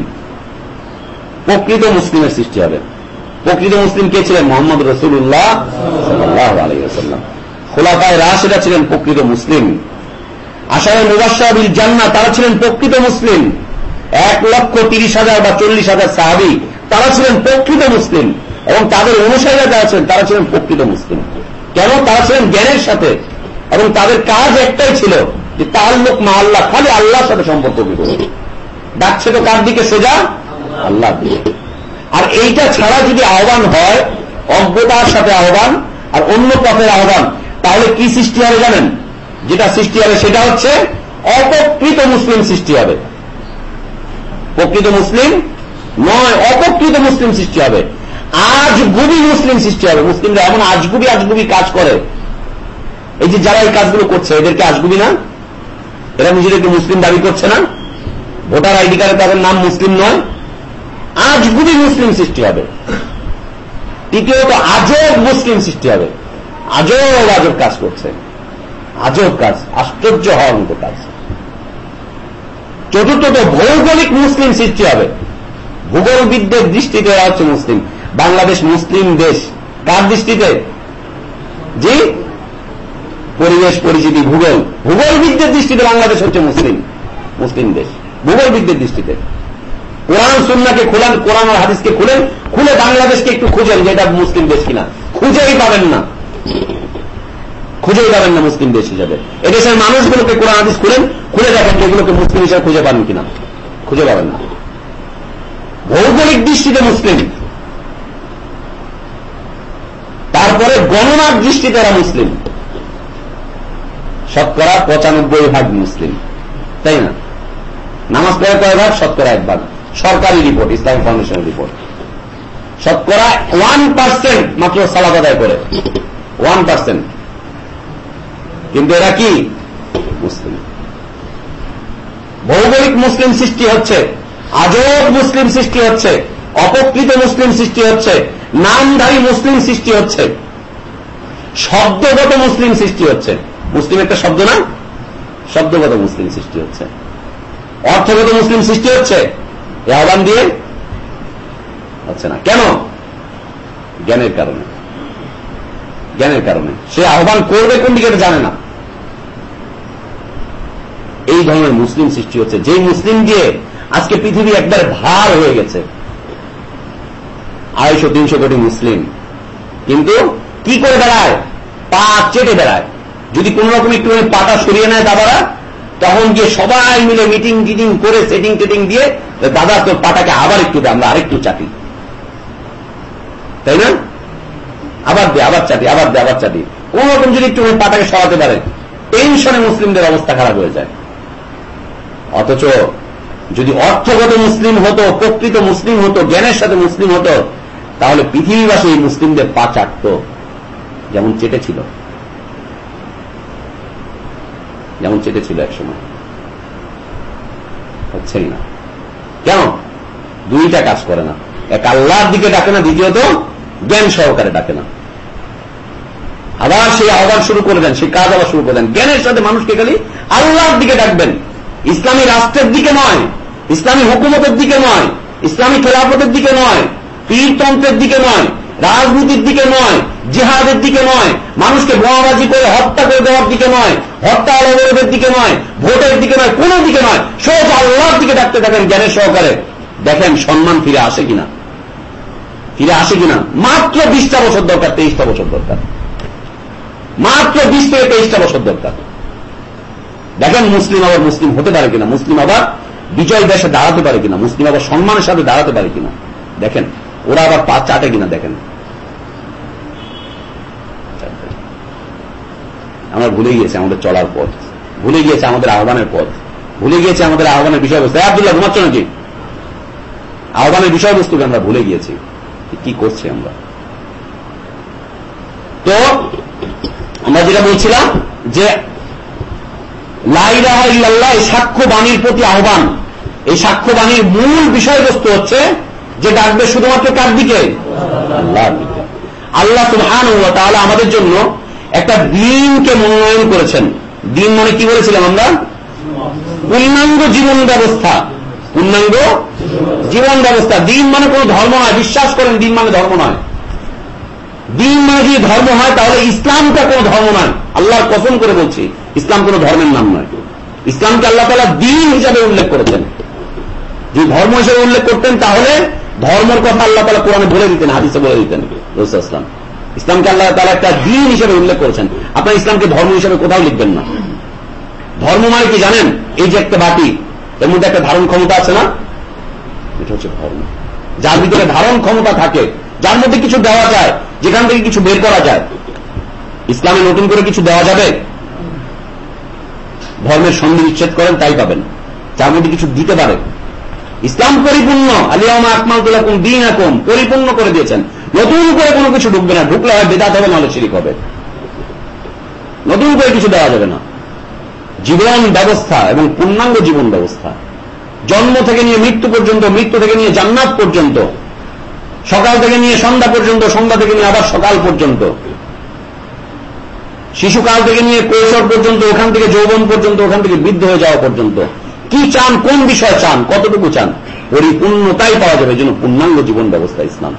প্রকৃত মুসলিমের সৃষ্টি হবে। প্রকৃত মুসলিম কে ছিলেন? মোহাম্মদ রসুল্লাহ সাল্লাহ আলাইসাল্লাম খোলাফায় রাশেরা ছিলেন প্রকৃত মুসলিম। আশায় মুবাসাবিল জান্না তারা ছিলেন প্রকৃত মুসলিম। এক লক্ষ তিরিশ হাজার বা চল্লিশ হাজার সাহাবি, তারা ছিলেন প্রকৃত মুসলিম। এবং তাদের অনুসারীরা যারা ছিলেন, তারা ছিলেন প্রকৃত মুসলিম। কেন? তারা ছিলেন জ্ঞানের সাথে। এবং তাদের কাজ একটাই ছিল যে তার লোক মা আল্লাহ, খালি আল্লাহর সাথে সম্পর্ক করবে? ডাকছে তো কার দিকে? সোজা আল্লাহ দিকে। আর এইটা ছাড়া যদি আহ্বান হয়, অজ্ঞতার সাথে আহ্বান আর অন্য পথের আহ্বান, তাহলে কি সৃষ্টি হবে জানেন? যেটা সৃষ্টি হবে সেটা হচ্ছে অপকৃত মুসলিম সৃষ্টি হবে। প্রকৃত মুসলিম নয় অপকৃত মুসলিম সৃষ্টি হবে। আজগুবি মুসলিম সৃষ্টি হবে। মুসলিমরা এমন আজগুবি আজগুবি কাজ করে। এই যে যারা এই কাজগুলো করছে, এদেরকে আজগুবি না? এরা নিজেদেরকে মুসলিম দাবি করছে না? ভোটার আইডি কার্ডে তাদের নাম মুসলিম নয়। আজগুবি মুসলিম সৃষ্টি হবে। তৃতীয়ত, আজব মুসলিম সৃষ্টি হবে। আজব আজব কাজ করছে। আজব কাজ, আশ্চর্য হওয়ার মতো কাজ। চতুর্থত, ভৌগোলিক মুসলিম সৃষ্টি হবে। ভূগোলবিদদের দৃষ্টিতে এরা হচ্ছে মুসলিম। বাংলাদেশ মুসলিম দেশ। কার দৃষ্টিতে? জি? পরিবেশ পরিচিতি ভূগোল। ভূগোলবিদদের দৃষ্টিতে বাংলাদেশ হচ্ছে মুসলিম মুসলিম দেশ। ভূগোলবিদদের দৃষ্টিতে। কোরআন সুন্নাকে খোলান, কোরআন আর হাদিসকে খুলেন, খুলে বাংলাদেশকে একটু খুঁজেন যে এটা মুসলিম দেশ কিনা। খুঁজেই পাবেন না। খুঁজেই পাবেন না মুসলিম দেশ হিসাবে। এদেশের মানুষগুলোকে কোরআন হাদিস খুলেন, খুলে দেখেন এগুলোকে মুসলিম হিসাবে খুঁজে পাবেন কিনা। খুঁজে পাবেন না। ভৌগোলিক দৃষ্টিতে মুসলিম। তারপরে গণনার দৃষ্টিতে এরা মুসলিম। শতকরা পঁচানব্বই ভাগ মুসলিম। তাই না? নামাজ পড়ে কয় ভাগ? শতকরা এক ভাগ। সরকারি রিপোর্ট, ইসলাম ফাউন্ডেশনের রিপোর্ট। শতকরা ওয়ান পার্সেন্ট মাত্র সালাদ আদায় করে। One percent. কিন্তু এরা কি? মুসলিম। ভৌগোলিক মুসলিম সৃষ্টি হচ্ছে, আজব মুসলিম সৃষ্টি হচ্ছে, অপকৃত মুসলিম সৃষ্টি হচ্ছে নামধারী মুসলিম সৃষ্টি হচ্ছে। শব্দগত মুসলিম সৃষ্টি হচ্ছে। মুসলিম একটা শব্দ না? শব্দগত মুসলিম সৃষ্টি হচ্ছে। অর্থগত মুসলিম সৃষ্টি হচ্ছে? এ আহ্বান দিয়ে হচ্ছে না। কেন? জ্ঞানের কারণে। জ্ঞানের কারণে। সে আহ্বান করবে কোন দিকে জানে না। এই ধরনের মুসলিম সৃষ্টি হচ্ছে। যে মুসলিম দিয়ে আজকে পৃথিবী একবার ভার হয়ে গেছে। আড়াইশো, তিনশো কোটি মুসলিম। কিন্তু কি করে বেড়ায়? পা চেটে বেড়ায়। যদি কোন রকম একটু পাটা সরিয়ে নেয় দাদারা, তখন গিয়ে সবাই মিলে মিটিং টিটিং করে সেটিং টেটিং দিয়ে দাদা তোর পাটাকে আবার একটু দেয় আমরা আরেকটু চাটি তাই না? আবার দে, আবার চাপি, আবার দে, আবার চাটি কোন রকম যদি একটু পাটাকে সরাতে পারে টেনশনে মুসলিমদের অবস্থা খারাপ হয়ে যায়। অথচ যদি অর্থগত মুসলিম হতো, প্রকৃত মুসলিম হতো, জ্ঞানের সাথে মুসলিম হতো তাহলে পৃথিবীবাসী এই মুসলিমদের পা চাটত, যেমন চেটেছিল। যেমন চেটেছিল এক সময় হচ্ছেই না। কেন? দুইটা কাজ করে না। এক আল্লাহর দিকে ডাকে না, দ্বিতীয়ত জ্ঞান সহকারে ডাকে না। আবার সেই আহ্বান শুরু করে দেন সেই কাজ আবার শুরু করে দেন জ্ঞানের সাথে মানুষকে খালি আল্লাহর দিকে ডাকবেন। ইসলামী রাষ্ট্রের দিকে নয়, ইসলামী হুকুমতের দিকে নয়, ইসলামী খেলাফতের দিকে নয় পীরতন্ত্রের দিকে নয়, রাজনীতির দিকে নয়, জেহাদের দিকে নয়, মানুষকে বোমাবাজি করে হত্যা করে দেওয়ার দিকে নয়, হত্যা অবরোধের দিকে নয়, ভোটের দিকে নয়, কোন দিকে নয়, সোজ আল্লাহর দিকে ডাকতে থাকেন জ্ঞানের সহকারে। দেখেন সম্মান ফিরে আসে কিনা? ফিরে আসে কিনা? মাত্র বিশটা বছর দরকার, তেইশটা বছর দরকার। মাত্র বিশ থেকে তেইশটা বছর দরকার। দেখেন মুসলিম আবার মুসলিম হতে পারে কিনা? মুসলিম আবার বিজয় দেশে দাঁড়াতে পারে কিনা? মুসলিম আবার সম্মানের সাথে দাঁড়াতে পারে কিনা? দেখেন ওরা আবার পা চাটে কিনা দেখেন। আমরা ভুলে গিয়েছি আমাদের চলার পথ। ভুলে গিয়েছে আমাদের আহ্বানের পথ। ভুলে গিয়েছে আমাদের আহ্বানের বিষয়বস্তু। আব্দুল্লাহ, ঘুমাচ্ছ নাকি? আহ্বানের বিষয়বস্তুকে আমরা ভুলে গিয়েছি। কি করছি আমরা? তো, আমরা যেটা বলছিলাম যে লাইলাহ ইল্লাল্লাহ, এই সাক্ষ্য বাণীর প্রতি আহ্বান। এই সাক্ষ্য বাণীর মূল বিষয়বস্তু হচ্ছে যে ডাকবে শুধুমাত্র কার দিকে? আল্লাহ সুহান তাহলে আমাদের জন্য একটা দিনকে মনোনয়ন করেছেন। দিন মানে কি বলেছিলাম আমরা? পূর্ণাঙ্গ জীবন ব্যবস্থা। পূর্ণাঙ্গ জীবন ব্যবস্থা। দিন মানে কোন ধর্ম নয়। বিশ্বাস করেন, দিন মানে ধর্ম নয়। দিন মানে যদি ধর্ম হয়, তাহলে ইসলামটা কোন ধর্ম নয়। আল্লাহর কসম করে বলছি, ইসলাম কোন ধর্মের নাম নয়। ইসলামকে আল্লাহ তালা দিন হিসাবে উল্লেখ করেছেন। যদি ধর্ম হিসেবে উল্লেখ করতেন, তাহলে ধর্মের কথা আল্লাহ তালা কোরআনে বলে দিতেন, হাদিসে বলে দিতেন। রসুল ইসলামকে আল্লাহ তালা একটা দিন হিসেবে উল্লেখ করেছেন। আপনার ইসলামকে ধর্ম হিসেবে কোথাও লিখবেন না। ধর্ম মানে কি জানেন? এই যে একটা বাটি, এর মধ্যে একটা ধারণ ক্ষমতা আছে না? এটা হচ্ছে ধর্ম। যার ভিতরে ধারণ ক্ষমতা থাকে, যার মধ্যে কিছু দেওয়া যায়, যেখান থেকে কিছু বের করা যায়। ইসলামে নতুন করে কিছু দেওয়া যাবে? ধর্মের সন্ধি বিচ্ছেদ করেন, তাই পাবেন। যার মধ্যে কিছু দিতে পারে ইসলাম পরিপূর্ণ আলিয়ামা আকমাল তুলাকুম দিন আকম পরিপূর্ণ করে দিয়েছেন। নতুন করে কোনো কিছু ঢুকবে না, ঢুকলে হয় বেদাত হবে, নাহলে শিরিক হবে। নতুন করে কিছু দেওয়া যাবে না। জীবন ব্যবস্থা এবং পূর্ণাঙ্গ জীবন ব্যবস্থা। জন্ম থেকে নিয়ে মৃত্যু পর্যন্ত, মৃত্যু থেকে নিয়ে জান্নাত পর্যন্ত, সকাল থেকে নিয়ে সন্ধ্যা পর্যন্ত, সন্ধ্যা থেকে নিয়ে আবার সকাল পর্যন্ত। শিশুকাল থেকে নিয়ে কৈশোর পর্যন্ত, ওখান থেকে যৌবন পর্যন্ত, ওখান থেকে বৃদ্ধ হয়ে যাওয়া পর্যন্ত। কি চান, কোন বিষয় চান, কতটুকু চান পরিপূর্ণতাই পাওয়া যাবে জন্য পূর্ণাঙ্গ জীবন ব্যবস্থা ইসলাম।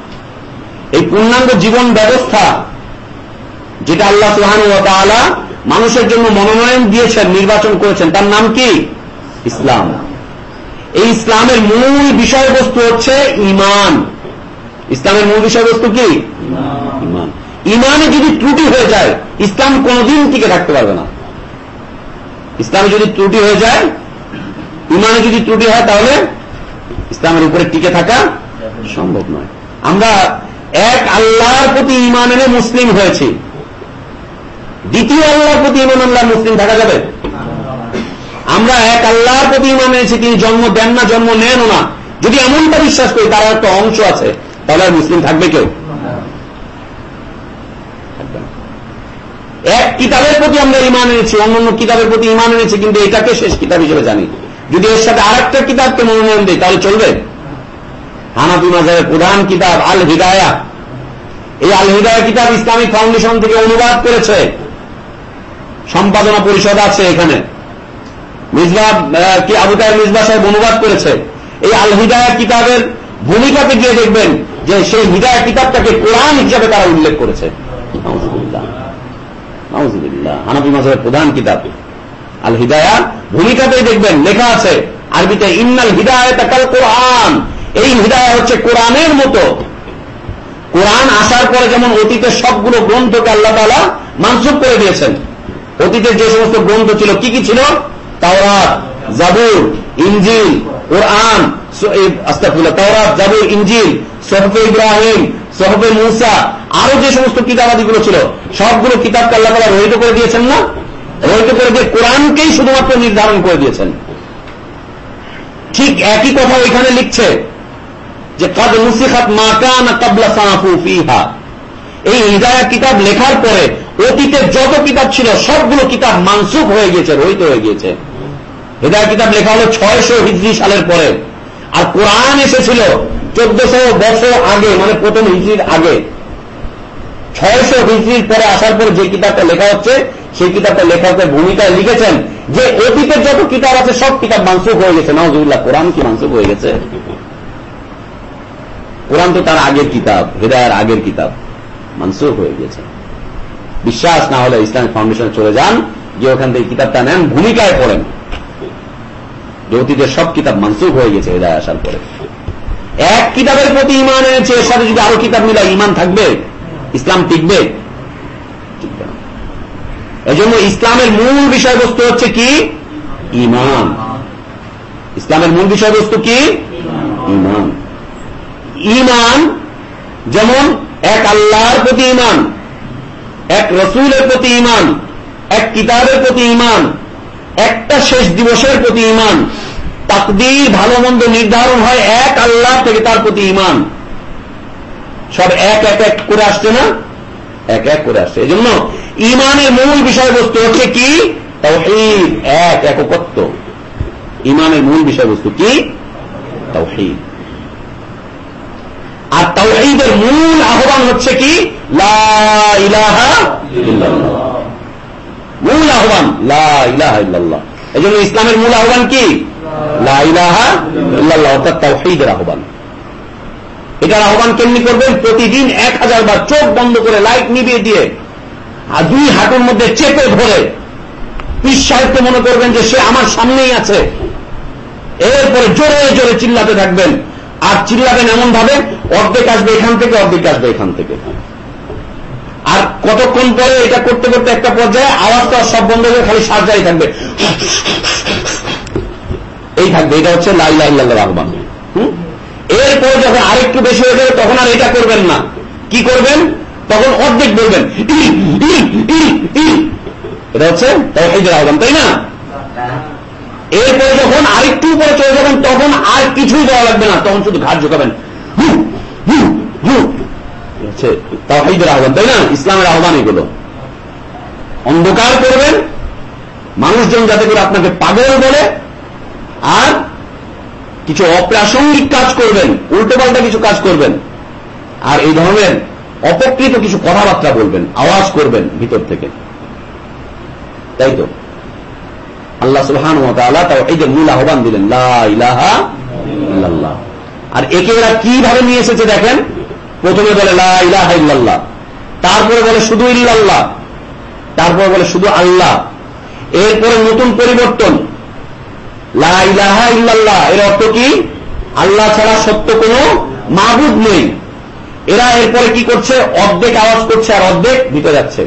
এই পূর্ণাঙ্গ জীবন ব্যবস্থা, যেটা আল্লাহ সুহান মানুষের জন্য মনোনয়ন দিয়েছেন, নির্বাচন করেছেন, তার নাম কি? ইসলাম। এই ইসলামের মূল বিষয়বস্তু হচ্ছে ইমান ইসলামের মূল বিষয়বস্তু কি? ইমান ইমানে যদি ত্রুটি হয়ে যায়, ইসলাম কোনদিন টিকে থাকতে পারবে না। ইসলামে যদি ত্রুটি হয়ে যায় ইমানে যদি ত্রুটি হয় তাহলে ইসলামের উপরে টিকে থাকা সম্ভব নয়। আমরা এক আল্লাহর প্রতি ইমান এনে মুসলিম হয়েছি। দ্বিতীয় আল্লাহর প্রতি ইমান আল্লাহ মুসলিম থাকা যাবে? আমরা এক আল্লাহর প্রতি ইমান এনেছি, তিনি জন্ম দেন না, জন্ম নেনও না। যদি এমনটা বিশ্বাস করি, তার একটা অংশ আছে, তাহলে আর মুসলিম থাকবে কেউ? এক কিতাবের প্রতি আমরা ইমান এনেছি অন্য কিতাবের প্রতি ইমান এনেছি, কিন্তু এটাকে শেষ কিতাব হিসেবে জানি। যদি এর সাথে আর একটা কিতাবকে মনোনয়ন দিই, তাহলে চলবে। হানাফি মাজারের প্রধান কিতাব আল হিদায়া এই আল হিদায়া কিতাব ইসলামিক ফাউন্ডেশন থেকে অনুবাদ করেছে। সম্পাদনা পরিষদ আছে এখানে। মিসবা কি আবু তাহের মিসবা সাহেব অনুবাদ করেছে। এই আল হিদায়া কিতাবের ভূমিকাকে গিয়ে দেখবেন যে সেই হিদায়া কিতাবটাকে কোরআন হিসাবে তারা উল্লেখ করেছে। হানাফি মাসের প্রধান কিতাব। আল হিদায়া ভূমিকাতেই দেখবেন লেখা আছে, আরবিতে ইন্নাল হিদায়ত কাল কোরআন এই হিদায়া হচ্ছে কোরআনের মতো। কোরআন আসার পরে যেমন অতীতের সবগুলো গ্রন্থকে আল্লাহ তালা মানসুখ করে দিয়েছেন, অতীতের যে সমস্ত গ্রন্থ ছিল, কি কি ছিল? তাওরাত, জাবুর ইঞ্জিল কোরআন আস্তাফুল্লাহ তাওরাত, জাবুর ইঞ্জিল সোহফে ইব্রাহিম, সোহফে মুসা, আরও যে সমস্ত কিতাবাদিগুলো ছিল, সবগুলো কিতাবকে আল্লাহ তালা রহিত করে দিয়েছেন না? রহিত করে দিয়ে কোরআনকেই শুধুমাত্র নির্ধারণ করে দিয়েছেন। ঠিক একই কথা ওইখানে লিখছে যে, কাদ মুসিখাত মাকান কাবলা সানাফু ফিহা। এই হিদায়া কিতাব লেখার পরে অতীতের যত কিতাব ছিল, সবগুলো কিতাব মানসুখ হয়ে গিয়েছে, রহিত হয়ে গিয়েছে। হৃদয় কিতাব লেখা হলো ছয়শো হিজড়ি সালের পরে। আর কোরআন এসেছিল চোদ্দশো বছর আগে মানে প্রথম হিজড়ির আগে। ছয়শো হিজড়ির পরে আসার পরে যে কিতাবটা লেখা হচ্ছে সেই কিতাবটা লেখকের ভূমিকায় লিখেছেন যে অতীতের যত কিতাব আছে, সব কিতাব মানসুখ হয়ে গেছে। নজরুল্লাহ কোরআন কি মানসুখ হয়ে গেছে? কোরআন তো তার আগের কিতাব, হৃদয়ের আগের কিতাব, মানসুখ হয়ে গেছে। বিশ্বাস না হলে ইসলামিক ফাউন্ডেশনে চলে যান, যে ওখান থেকে কিতাবটা নেন, ভূমিকায় পড়েন। যে অতীতের সব কিতাব মানসুখ হয়ে গেছে হৃদয় আসার পরে। এক কিতাবের প্রতি ইমান এনেছে, এর সাথে যদি আরও কিতাব মিলা ইমান থাকবে, ইসলাম টিকবে। এজন্য ইসলামের মূল বিষয়বস্তু হচ্ছে কি? ইমান ইসলামের মূল বিষয়বস্তু কি? ইমান ইমান যেমন এক আল্লাহর প্রতি ইমান এক রসুলের প্রতি ইমান এক কিতাবের প্রতি ইমান একটা শেষ দিবসের প্রতি ইমান তাকদির ভালো মন্দ নির্ধারণ হয় এক আল্লাহ থেকে তার প্রতি ইমান সব এক এক এক করে আসছে না? এক এক করে আসছে। এই জন্য ইমানের মূল বিষয়বস্তু হচ্ছে কি? তৌহিদ এক একত্ব ইমানের মূল বিষয়বস্তু কি? তৌহিদ আর তৌহিদের মূল আহ্বান হচ্ছে কি? ইলাহা মূল আহ্বান লাহ এই জন্য ইসলামের মূল আহ্বান কি? লাহা অর্থাৎ তৌহিদের আহ্বান। এটার আহ্বান কেমনি করবেন? প্রতিদিন এক হাজার বার চোখ বন্ধ করে লাইট নিভিয়ে দিয়ে আর দুই হাঁটুর মধ্যে চেপে ধরে পিস সাহিত্য মনে করবেন যে সে আমার সামনেই আছে। এরপরে জোরে জোরে চিল্লাতে থাকবেন। আর চিল্লাবেন এমন ভাবে অর্ধেক আসবে এখান থেকে, অর্ধেক আসবে এখান থেকে। আর কতক্ষণ পরে এটা করতে করতে একটা পর্যায়ে আওয়াজ আওয়াজটা সব বন্ধ হয়ে খালি সার্জারি থাকবে। এই থাকবে, এটা হচ্ছে লাই লাই লাল্লাহ আহ্বান এরপরে যখন আরেকটু বেশি হয়ে যাবে, তখন আর এটা করবেন না। কি করবেন? তখন অর্ধেক বলবেন এটা হচ্ছে তহিদের আহ্বান, তাই না? এরপরে যখন আরেকটু উপরে চলে যাবেন, তখন আর কিছুই দেওয়া লাগবে না, তখন শুধু ঘাট ঝোঁকাবেন। হচ্ছে তাহিদের আহ্বান, তাই না? ইসলামের আহ্বান এগুলো। অন্ধকার করবেন, মানুষজন যাতে করে আপনাকে পাগল বলে, আর কিছু অপ্রাসঙ্গিক কাজ করবেন উল্টো পাল্টা কিছু কাজ করবেন। আর এই ধরনের অপকৃত কিছু কথাবার্তা বলবেন, আওয়াজ করবেন ভিতর থেকে। তাই তো? আল্লাহ সুলহান যে মূল আহ্বান দিলেন আর একে এরা কীভাবে নিয়ে এসেছে দেখেন? প্রথমে বলে লাহ তারপরে বলে, শুধু ইল্লাল্লাহ। তারপরে বলে, শুধু আল্লাহ। এরপরে নতুন পরিবর্তন। লাহা ইল্লাল্লাহ। এর অর্থ কি? আল্লাহ ছাড়া সত্য কোন মাহবুদ নেই। এরা এরপরে কি করছে? অর্ধেক আওয়াজ করছে আর অর্ধেক দিতে যাচ্ছে।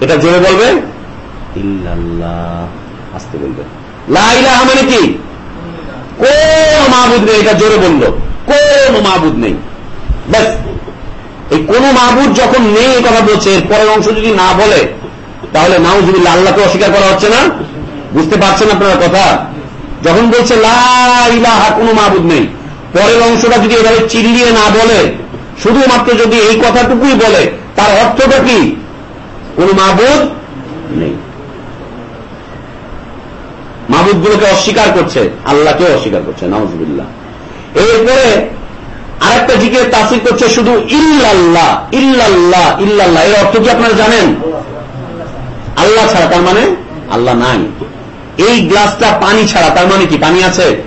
এটা জোরে বলবে? আসতে বলবে। লা ইলাহা মানে কি? কোন মাহবুদ নেই, এটা জোরে বলল। কোন মাহবুদ নেই। ব্যাস। এই কোন মাহবুদ যখন নেই, এই কথা বলছে, এর পরের অংশ যদি না বলে, তাহলে নাউজুবিল্লাহ, আল্লাহকে অস্বীকার করা হচ্ছে না? বুঝতে পারছেন আপনারা কথা? যখন বলছে লাহা কোনো মাহবুদ নেই। পরের অংশটা যদি এভাবে চিল্লিয়ে না বলে, শুধুমাত্র যদি এই কথাটুকুই বলে, তার অর্থটা কি? কোন মাহবুদ নেই। মাহবুদগুলোকে অস্বীকার করছে আল্লাহকে অস্বীকার করছে নওয়াজবিল্লাহ এরপরে আরেকটা জিকে তাসির করছে শুধু ইল্লাল্লাহ ইল্লাল্লাহ ইল্লাল্লাহ। এর অর্থ কি আপনারা জানেন? আল্লাহ ছাড়া, তার মানে আল্লাহ নাই। এই গ্লাসটা পানি ছাড়া, তার মানে কি? পানি আছে?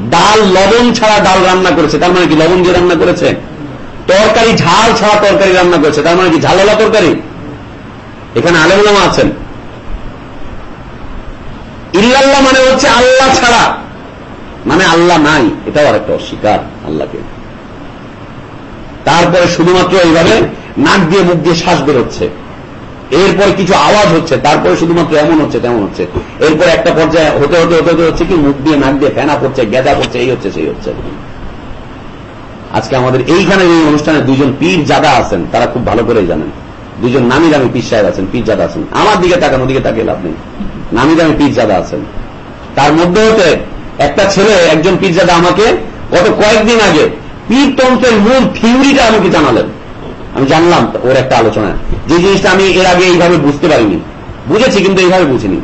ডাল, লবণ ছাড়া ডাল রান্না করেছে। তার মানে কি? লবণ দিয়ে রান্না করেছে? তরকারি, ঝাল ছাড়া তরকারি রান্না করেছে। তার মানে কি? ঝালওয়ালা তরকারি? এখানে আলেমলামা আছেন। ইল্লাল্লাহ মানে হচ্ছে আল্লাহ ছাড়া। মানে আল্লাহ নাই। এটাও আরেকটা অস্বীকার আল্লাহকে। তারপরে শুধুমাত্র এইভাবে নাক দিয়ে মুখ দিয়ে শ্বাস বেরোচ্ছে। এরপর কিছু আওয়াজ হচ্ছে, তারপরে শুধুমাত্র এমন হচ্ছে, তেমন হচ্ছে। এরপর একটা পর্যায়ে হতে হতে হতে হতে হচ্ছে কি, মুখ দিয়ে নাক দিয়ে ফেনা পড়ছে, গেদা পড়ছে, এই হচ্ছে, সেই হচ্ছে। আজকে আমাদের এইখানে এই অনুষ্ঠানে দুজন পীর জাদা আছেন, তারা খুব ভালো করেই জানেন। দুজন নামি দামি পীর সাহেব আছেন, পীর জাদা আছেন। আমার দিকে তাকান, ওদিকে তাকিয়ে লাভ নেই। নামি দামি পীর জাদা আছেন। তার মধ্যে হতে একটা ছেলে, একজন পীর জাদা আমাকে গত কয়েকদিন আগে পীরতন্ত্রের মূল থিওরিটা আমাকে জানালেন। আমি জানলাম ওর একটা আলোচনা। যে জিনিসটা আমি এর আগে এইভাবে বুঝতে পারিনি। বুঝেছি কিন্তু এইভাবে বুঝিনি।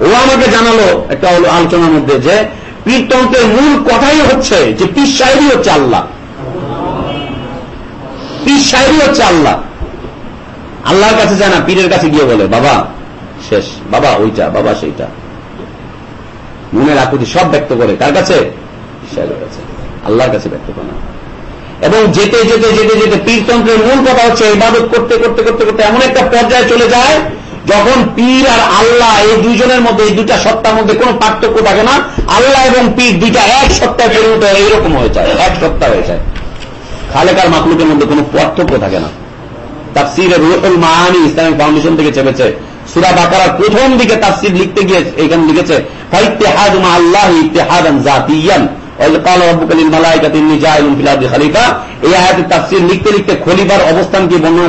ও আমাকে জানালো একটা আলোচনার মধ্যে যে পীরতন্ত্রের মূল কথাই হচ্ছে যে পীর সাহেবই হচ্ছে আল্লাহ। পীর সাহেবই হচ্ছে আল্লাহ। আল্লাহর কাছে যায় না, পীরের কাছে গিয়ে বলে, বাবা, শেষ। বাবা, ওইটা, বাবা, সেইটা। মনের আকুতি সব ব্যক্ত করে। কার কাছে? কাছে। আল্লাহর কাছে ব্যক্ত করে না। এবং যেতে যেতে যেতে যেতে পীরতন্ত্রের মূল কথা হচ্ছে ইবাদত করতে করতে করতে করতে এমন একটা পর্যায়ে চলে যায় যখন পীর আর আল্লাহ এই দুইজনের মধ্যে, এই দুইটা সত্তার মধ্যে কোনো পার্থক্য থাকে না। আল্লাহ এবং পীর দুইটা এক সত্তায় পরিণত হয় এইরকম হয়ে যায়, এক সত্তা হয়ে যায়। খালেকার মাকলুকের মধ্যে কোনো পার্থক্য থাকে না। তাফসিরের রুহুল মাহানি ইসলামিক ফাউন্ডেশন থেকে চেপেছে। সুরা বাকারার প্রথম দিকে তার তাফসির লিখতে গিয়ে এখানে লিখেছে ইত্তেহাদ মা আল্লাহ ইত্তেহাদান জাতিয়ান। বর্ণনা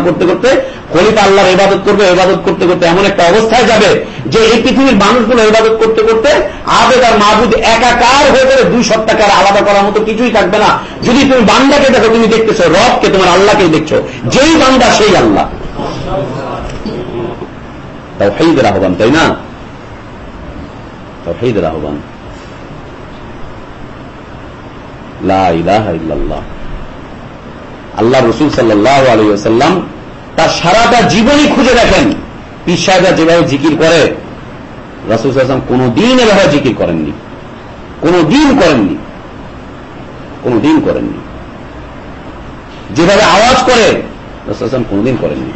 করতে করতে খলিফা আল্লাহর করবে করতে করতে এমন একটা অবস্থায় যাবে যে এই পৃথিবীর মানুষগুলো করতে করতে আবেদ আর মাহবুদ একাকার হয়ে গেলে দুই আলাদা করার মতো কিছুই থাকবে না। যদি তুমি বান্দাকে দেখো, তুমি দেখতেছো রবকে, তোমার আল্লাহকেই দেখছ। যেই বান্দা সেই আল্লাহ। তাও হেইদের আহ্বান, তাই না? তাও হেইদের আহ্বান। আল্লাহ রসুল সাল্লাহ আলহাম তার সারাটা জীবনই খুঁজে দেখেন। পীর যেভাবে জিকির করে, রসুল সাল্লাম কোনদিন এভাবে জিকির করেননি। কোনদিন করেননি। কোনদিন করেননি। যেভাবে আওয়াজ করে রসুলাম কোনদিন করেননি।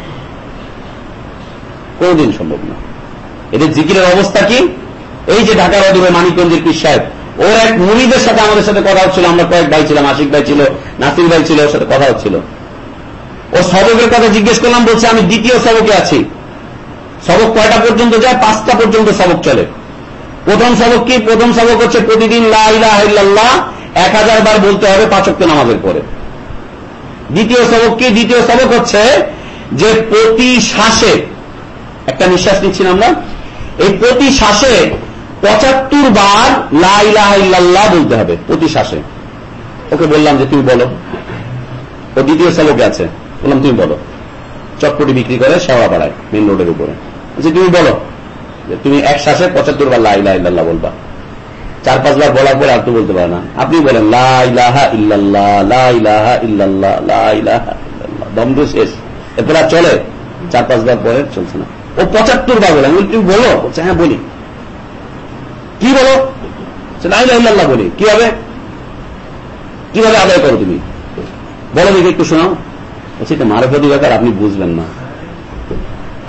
কোনদিন সম্ভব না। এদের জিকিরের অবস্থা কি? এই যে ঢাকার অদূরে মানিকগঞ্জের পীর সাহেব ওর এক মুড়িদের সাথে আমাদের সাথে কথা হচ্ছিল, আমরা কয়েক ভাই ছিলাম, আশিক ভাই ছিল, নাসির ভাই ছিল, ওর সাথে কথা হচ্ছিল। ও সবকের কথা জিজ্ঞেস করলাম, বলছে, আমি দ্বিতীয় সবকে আছি। সবক কয়টা পর্যন্ত যায়? পাঁচটা পর্যন্ত সবক চলে। প্রথম সবক কি? প্রথম সবক হচ্ছে প্রতিদিন লাহ এক হাজার বার বলতে হবে পাঁচক্য নামাজের পরে। দ্বিতীয় সবক কি? দ্বিতীয় সবক হচ্ছে যে প্রতি শ্বাসে একটা নিঃশ্বাস নিচ্ছি আমরা, এই প্রতি শ্বাসে পঁচাত্তর বার লাইলাহ বলতে হবে প্রতি শ্বাসে। ওকে বললাম যে তুমি বলো। ও দ্বিতীয় সবকে আছে। বললাম, তুমি বলো। চটপটি বিক্রি করে শেওয়া পাড়ায় মেন রোডের উপরে। যে তুমি বলো তুমি এক শ্বাসে পঁচাত্তর বার লাইলাহ ইল্লাল্লাহ বলবা। চার পাঁচবার বলার পরে আর তো বলতে পারে না। আপনি বলেন লাহা ইল্লাল্লাহ লাহা ইল্লাল্লাহ লাহা ইল্লাল্লাহ। দম তো শেষ। এরপর চলে। চার পাঁচবার পরে চলছে না। ও পঁচাত্তর বার বলে আমি তুমি বলো? হ্যাঁ বলি। কি বলো বলছে, লা ইলাহা ইল্লাল্লাহ বলি কীভাবে আদায় করো তুমি বলো দেখি একটু শোনাও এটা মারফতি ব্যাপার আপনি বুঝবেন না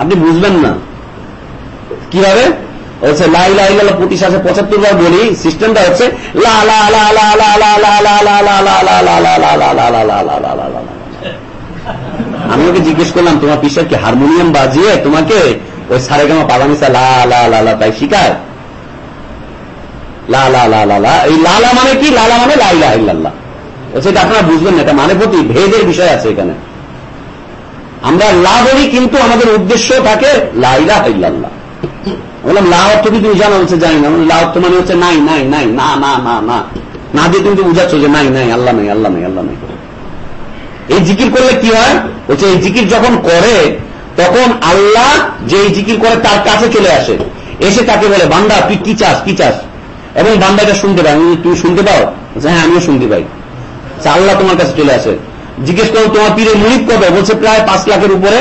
আপনি বুঝবেন না কীভাবে হচ্ছে লা ইলাহা ইল্লাল্লাহ প্রতি শ্বাসে পঁচাত্তর বার বলি সিস্টেমটা হচ্ছে। আমি ওকে জিজ্ঞেস করলাম তোমার পিসার কি হারমোনিয়াম বাজিয়ে তোমাকে ওই সারে গামা পাবানিসা লা লা লা লা তাই শিকায় লালা মানে কি? লালা মানে লা ইলাহা ইল্লাল্লাহ। বলছে এটা আপনারা বুঝবেন না, এটা মানে প্রতি ভেদের বিষয় আছে এখানে। আমরা লা বলি কিন্তু আমাদের উদ্দেশ্য থাকে লা ইলাহা ইল্লাল্লাহ। বললাম, লা অর্থ কি তুমি বলছে, জানি না। লা অর্থ মানে হচ্ছে নাই নাই নাই, না না না না। না দিয়ে তুমি বুঝাচ্ছ যে নাই নাই, আল্লাহ নাই আল্লাহ নাই আল্লাহ নাই। এই জিকির করলে কি হয়? এই জিকির যখন করে, তখন আল্লাহ যে এই জিকির করে তার কাছে চলে আসে। এসে তাকে বলে, বান্দা, তুই কি চাস কি চাস? এবং বান্দাটা শুনতে পায়। তুমি শুনতে পাও? হ্যাঁ আমিও শুনতে পাই। আল্লাহ তোমার কাছে চলে আসে। জিজ্ঞেস করো তোমার পীরের মুরিদ কবে? বলছে, প্রায় পাঁচ লাখের উপরে।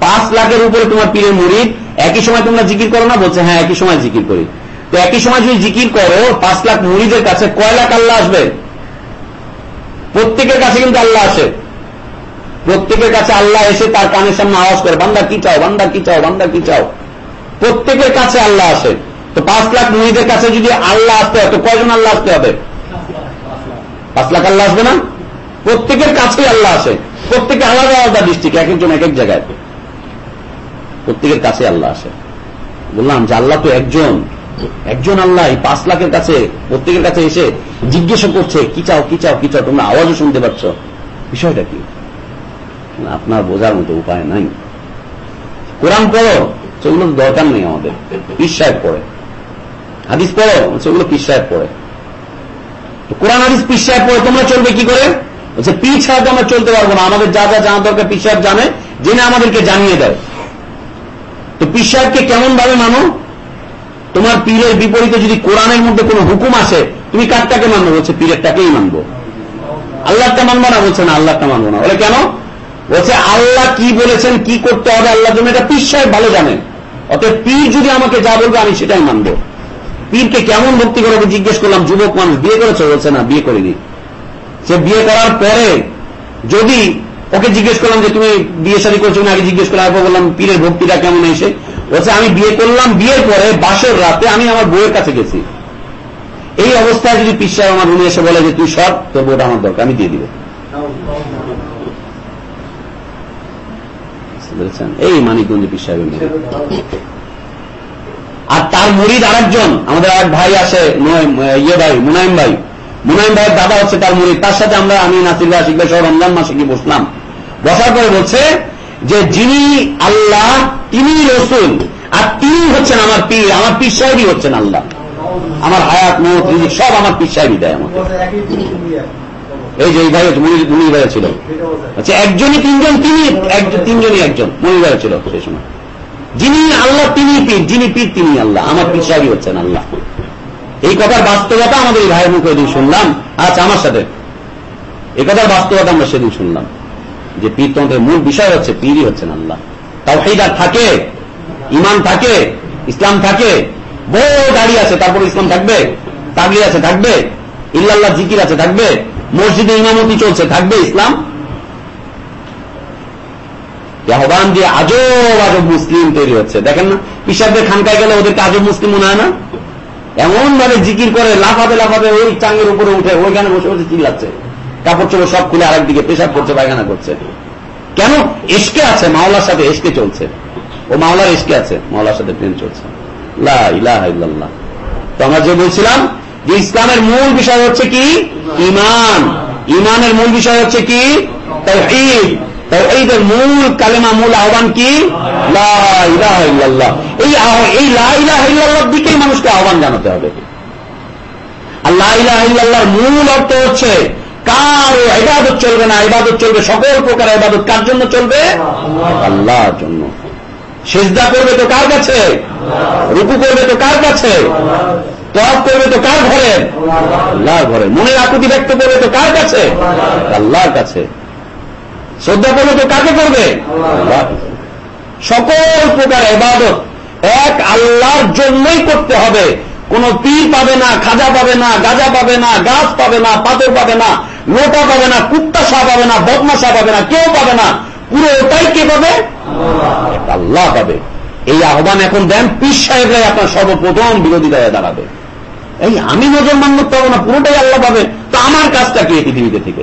পাঁচ লাখের উপরে তোমার পীরের মুরিদ। একই সময় তোমরা জিকির করো না? বলছে হ্যাঁ একই সময় জিকির করি। তো একই সময় যদি জিকির করো, পাঁচ লাখ মুরিদের কাছে কয় লাখ আল্লাহ আসবে? প্রত্যেকের কাছে কিন্তু আল্লাহ আসে। প্রত্যেকের কাছে আল্লাহ এসে তার কানের সামনে আওয়াজ করে, বান্দা কি চাও? বান্দা কি চাও? বান্দা কি চাও? প্রত্যেকের কাছে আল্লাহ আসে। তো পাঁচ লাখ মুড়িদের কাছে যদি আল্লাহ আসতে হয়, তো কয়জন আল্লাহ আসতে হবে? পাঁচ লাখ আল্লাহ আসবে না? প্রত্যেকের কাছেই আল্লাহ আসে। প্রত্যেকে আলাদা আলাদা ডিস্ট্রিক্ট এক একজন এক এক জায়গায়। প্রত্যেকের কাছে আল্লাহ আসে। বললাম যে আল্লাহ তো একজন। একজন আল্লাহ পাঁচ লাখের কাছে, প্রত্যেকের কাছে এসে জিজ্ঞেস করছে, কি চাও কি চাও কি চাও, তোমরা আওয়াজও শুনতে পাচ্ছ? বিষয়টা কি? আপনার বোঝার মতো উপায় নাই। কোরআন পড়ো সেগুলো দরকার নেই আমাদের। সাহেব পড়ে। হাদিস পড়ো সেগুলো পীর সাহেব পড়ে। তো কোরআন হাদিস পীর সাহেব পড়ে, তোমরা চলবে কি করে? বলছে, পীর তো আমরা চলতে পারব না, আমাদের যা যা জানা দরকার পীর সাহেব জানে, জেনে আমাদেরকে জানিয়ে দেয়। তো পীর সাহেবকে কেমন ভাবে মানো? তোমার পীরের বিপরীতে যদি কোরআনের মধ্যে কোনো হুকুম আসে, তুমি কারটাকে মানবো? বলছে, পীরেরটাকেই মানবো। আল্লাহটা মানবো না? বলছে, না আল্লাহটা মানবো না। বলে, কেন? বলছে, আল্লাহ কি বলেছেন, কি করতে হবে আল্লাহ জন্য, এটা পীর সাহেব ভালো জানেন অতএব পীর যদি আমাকে যা বলবে, আমি সেটাই মানবো। পীরকে কেমন ভক্তি করব জিজ্ঞেস করলাম, যুবক মানুষ, বিয়ে করেছে? বলছে, না, বিয়ে করিনি। সে বিয়ে করার পরে যদি ওকে জিজ্ঞেস করলাম যে, তুমি বিয়ে শাদী করছ? আগে জিজ্ঞেস করলাম এরপর বললাম, পীরের ভক্তিটা কেমন এসে? বলছে, আমি বিয়ে করলাম, বিয়ের পরে বাসের রাতে আমি আমার বউয়ের কাছে গেছি। এই অবস্থায় যদি পীর আমার রুমে এসে বলে যে, তুই সব তোর বউটা আমার দরকার, আমি দিয়ে দিব। এই মানিকগঞ্জ মেয়ে আর তার মুরিদ আরেকজন, আমাদের এক ভাই আছে ইয়ে ভাই, মুনাইম ভাই। মুনাইম ভাইয়ের দাদা হচ্ছে তার মুরিদ। তার সাথে আমরা, আমি, নাসির ভাই ভাই সহ রমজান মাসে গিয়ে বসলাম। বসার পরে বলছে যে, যিনি আল্লাহ, তিনি রসুল, আর তিনি হচ্ছেন আমার পীর আমার পীর সাহেবই হচ্ছেন আল্লাহ। আমার হায়াত, মত সব আমার পীর সাহেবই দেয় আমাকে। এই যে এই ভাই হচ্ছে মুনির মুনির ভাই ছিল। আচ্ছা একজনই তিনজন, তিনি তিনজনই একজন মুনির ভাই ছিল সেই সময়। যিনি আল্লাহ, তিনি পীর, যিনি পীর, তিনি আল্লাহ। আমার পীর সাহেবই হচ্ছেন আল্লাহ। এই কথার বাস্তবতা আমাদের এই ভাইয়ের মুখে ওইদিন শুনলাম। আচ্ছা আমার সাথে। এই কথার বাস্তবতা আমরা সেদিন শুনলাম। যে পীর তন্ত্রের মূল বিষয় হচ্ছে, পীরই হচ্ছেন আল্লাহ। তাও সেইটা থাকে ইমান থাকে, ইসলাম থাকে, বহু দাড়ি আছে, তারপর ইসলাম থাকবে তাগলি আছে, থাকবে, ইল্লাল্লাহ জিকির আছে, থাকবে, মসজিদে ইমামতি চলছে, থাকবে ইসলাম। এই আহ্বান দিয়ে আজব আজব মুসলিম তৈরি হচ্ছে। দেখেন না? পিসাবদের খানকায় গেলে ওদেরকে আজব মুসলিম মনে হয় না? এমন ভাবে জিকির করে, লাফাতে লাফাতে ওই চাঙ্গের উপরে উঠে ওইখানে বসে বসে চিল্লাচ্ছে। কাপড় চোপড় সব খুলে আরেকদিকে পেশাব করছে, পায়খানা করছে। কেন? এসকে আছে, মাওলার সাথে এসকে চলছে। ও মাওলার এসকে আছে, মাওলার সাথে প্রেম চলছে। লা ইলাহা তো আমরা যে বলছিলাম যে ইসলামের মূল বিষয় হচ্ছে কি? ইমান। ইমানের মূল বিষয় হচ্ছে কি? তাওহীদ তাওহীদের মূল কালেমা, মূল আহ্বান কি? এই এই লা দিকেই মানুষকে আহ্বান জানাতে হবে। আর লা মূল অর্থ হচ্ছে, কারও ইবাদত চলবে না, ইবাদত চলবে সকল প্রকার ইবাদত। কার জন্য চলবে? আল্লাহর জন্য। সেজদা করবে তো কার কাছে? রুকু করবে তো কার কাছে? তফ করবে তো কার ঘরে? আল্লাহর ঘরে। মনের আকুতি ব্যক্ত করবে তো কার কাছে? আল্লাহর কাছে। শ্রদ্ধা করবে তো কাকে করবে? সকল প্রকার এবাদত এক আল্লাহর জন্যই করতে হবে। কোন পীর পাবে না খাজা পাবে না গাজা পাবে না গাছ পাবে না পাথর পাবে না লোটা পাবে না কুত্তা শাহ পাবে না বদমাশা পাবে না কেউ পাবে না। পুরো ওটাই কে পাবে? আল্লাহ। পাবে। এই আহ্বান এখন দেন পীর সাহেবরাই আপনার সর্বপ্রথম বিরোধিতা দাঁড়াবে। এই আমি নজর মান্য পাবো না পুরোটাই আল্লাহ পাবে। তো আমার কাজটা কি পৃথিবীতে থেকে?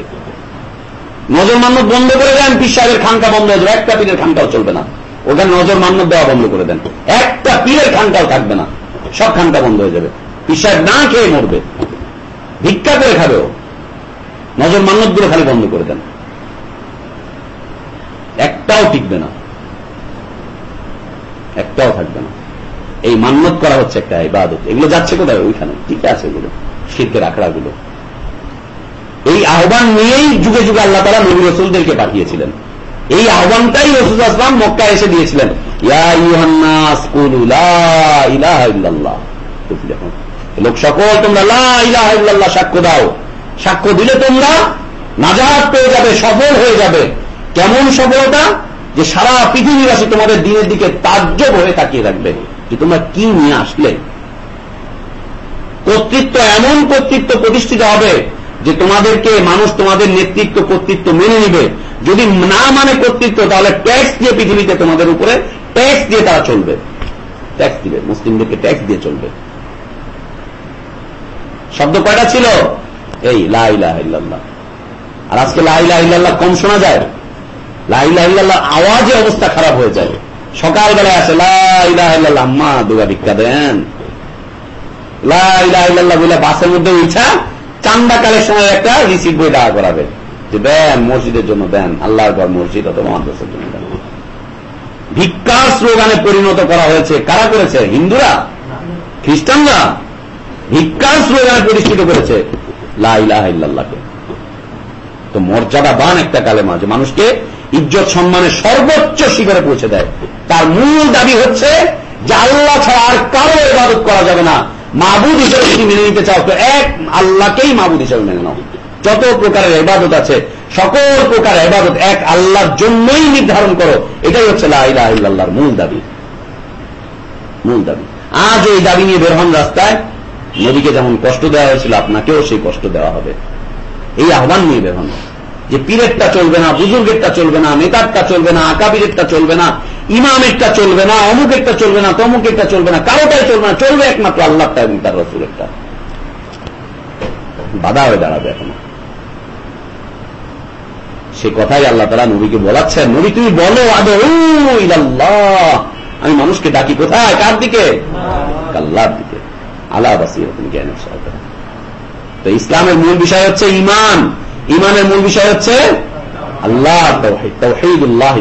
নজর মান্য বন্ধ করে দেন, পীর সাহেবের খানকা বন্ধ হয়ে যাবে। একটা পীরের খানকাও চলবে না। ওখানে নজর মান্য দেওয়া বন্ধ করে দেন। একটা পীরের খানকাও থাকবে না। সব খানকা বন্ধ হয়ে যাবে। পীর সাহেব না খেয়ে মরবে। ভিক্ষা করে খাবে ও। নজর মান্যতগুলো খালি বন্ধ করে দেন। একটাও টিকবে না। একটাও থাকবে না। এই মান্যত করা হচ্ছে একটা ইবাদত। এগুলো যাচ্ছে কোথায়? ওইখানে। ঠিক আছে এগুলো। শিল্পের আখড়াগুলো। এই আহ্বান নিয়েই যুগে যুগে আল্লাহ তারা নবী রসুলদেরকে পাঠিয়েছিলেন। এই আহ্বানটাই রসুল আসলাম মক্কা এসে দিয়েছিলেন। লোক সকল, তোমরা সাক্ষ্য দাও। সাক্ষ্য দিলে তোমরা নাজাহাত পেয়ে যাবে, সফল হয়ে যাবে। কেমন সফলতা? যে সারা পৃথিবীবাসী তোমাদের দিনের দিকে তাজ্জব হয়ে তাকিয়ে রাখবে যে তোমরা কি নিয়ে আসলে? কর্তৃত্ব এমন কর্তৃত্ব প্রতিষ্ঠিত হবে যে তোমাদেরকে মানুষ তোমাদের নেতৃত্ব, কর্তৃত্ব মেনে নিবে। যদি না মানে কর্তৃত্ব, তাহলে ট্যাক্স দিয়ে পৃথিবীতে তোমাদের উপরে ট্যাক্স দিয়ে তারা চলবে। ট্যাক্স দিবে, মুসলিমদেরকে ট্যাক্স দিয়ে চলবে। শব্দ কয়টা ছিল? এই লাইলাহ আর আজকে লাইলাহ কম শোনা যায়? লাইলাহ আওয়াজে অবস্থা খারাপ হয়ে যায়। সকালবেলায় আসে লাইলাহ আম্মা দুগা ভিক্ষা দেন লাইলাহ বলে বাসের মধ্যে উঠা চান্দাকালের সময় একটা রিসিভ বই দাঁড়া করাবে। যে দেন মসজিদের জন্য দেন আল্লাহর ঘর, মসজিদ অথবা মাদ্রাসার জন্য দেন ভিক্ষার স্লোগানে পরিণত করা হয়েছে, কারা করেছে? হিন্দুরা? খ্রিস্টানরা? ভিক্ষার স্লোগানে প্রতিষ্ঠিত করেছে লাইলাহাকে তো মর্যাদা বান একটা কালেমা, যে মানুষকে ইজ্জত, সম্মানের সর্বোচ্চ শিখরে পৌঁছে দেয়। তার মূল দাবি হচ্ছে যে আল্লাহ ছাড়া আর কারও ইবাদত করা যাবে না। মাহবুদ হিসেবে যদি মেনে নিতে চাও, তো এক, আল্লাহকেই মাহবুদ হিসেবে মেনে নাও। যত প্রকারের এবাদত আছে, সকল প্রকার এবাদত এক, আল্লাহর জন্যই নির্ধারণ করো। এটাই হচ্ছে লাইলাহিল্লাহর মূল দাবি। মূল দাবি। আজ এই দাবি নিয়ে বের হন রাস্তায়। নদীকে যেমন কষ্ট দেওয়া হয়েছিল, আপনাকেও সেই কষ্ট দেওয়া হবে। এই আহ্বান নিয়ে বের হন। যে পীরেরটা চলবে না, বুজুর্গেরটা চলবে না, নেতারটা চলবে না, আকাবিরেরটা চলবে না, ইমামেরটা চলবে না, অমুকেরটা চলবে না, তমুকেরটা চলবে না, কারোটাই চলবে না, চলবে একমাত্র আল্লাহটা এবং তার রসুলেরটা। বাধা হয়ে দাঁড়াবে এখন। সে কথাই আল্লাহ তারা নবীকে বলাচ্ছেন, নবী তুমি বলো, আদৌ আমি মানুষকে ডাকি কোথায়? কার দিকে? আল্লাহর দিকে। আল্লাহ বাসি জ্ঞানের সহকারে তো ইসলামের মূল বিষয় হচ্ছে ইমান। ইমানের মূল বিষয় হচ্ছে আল্লাহ তৌহিদুল্লাহ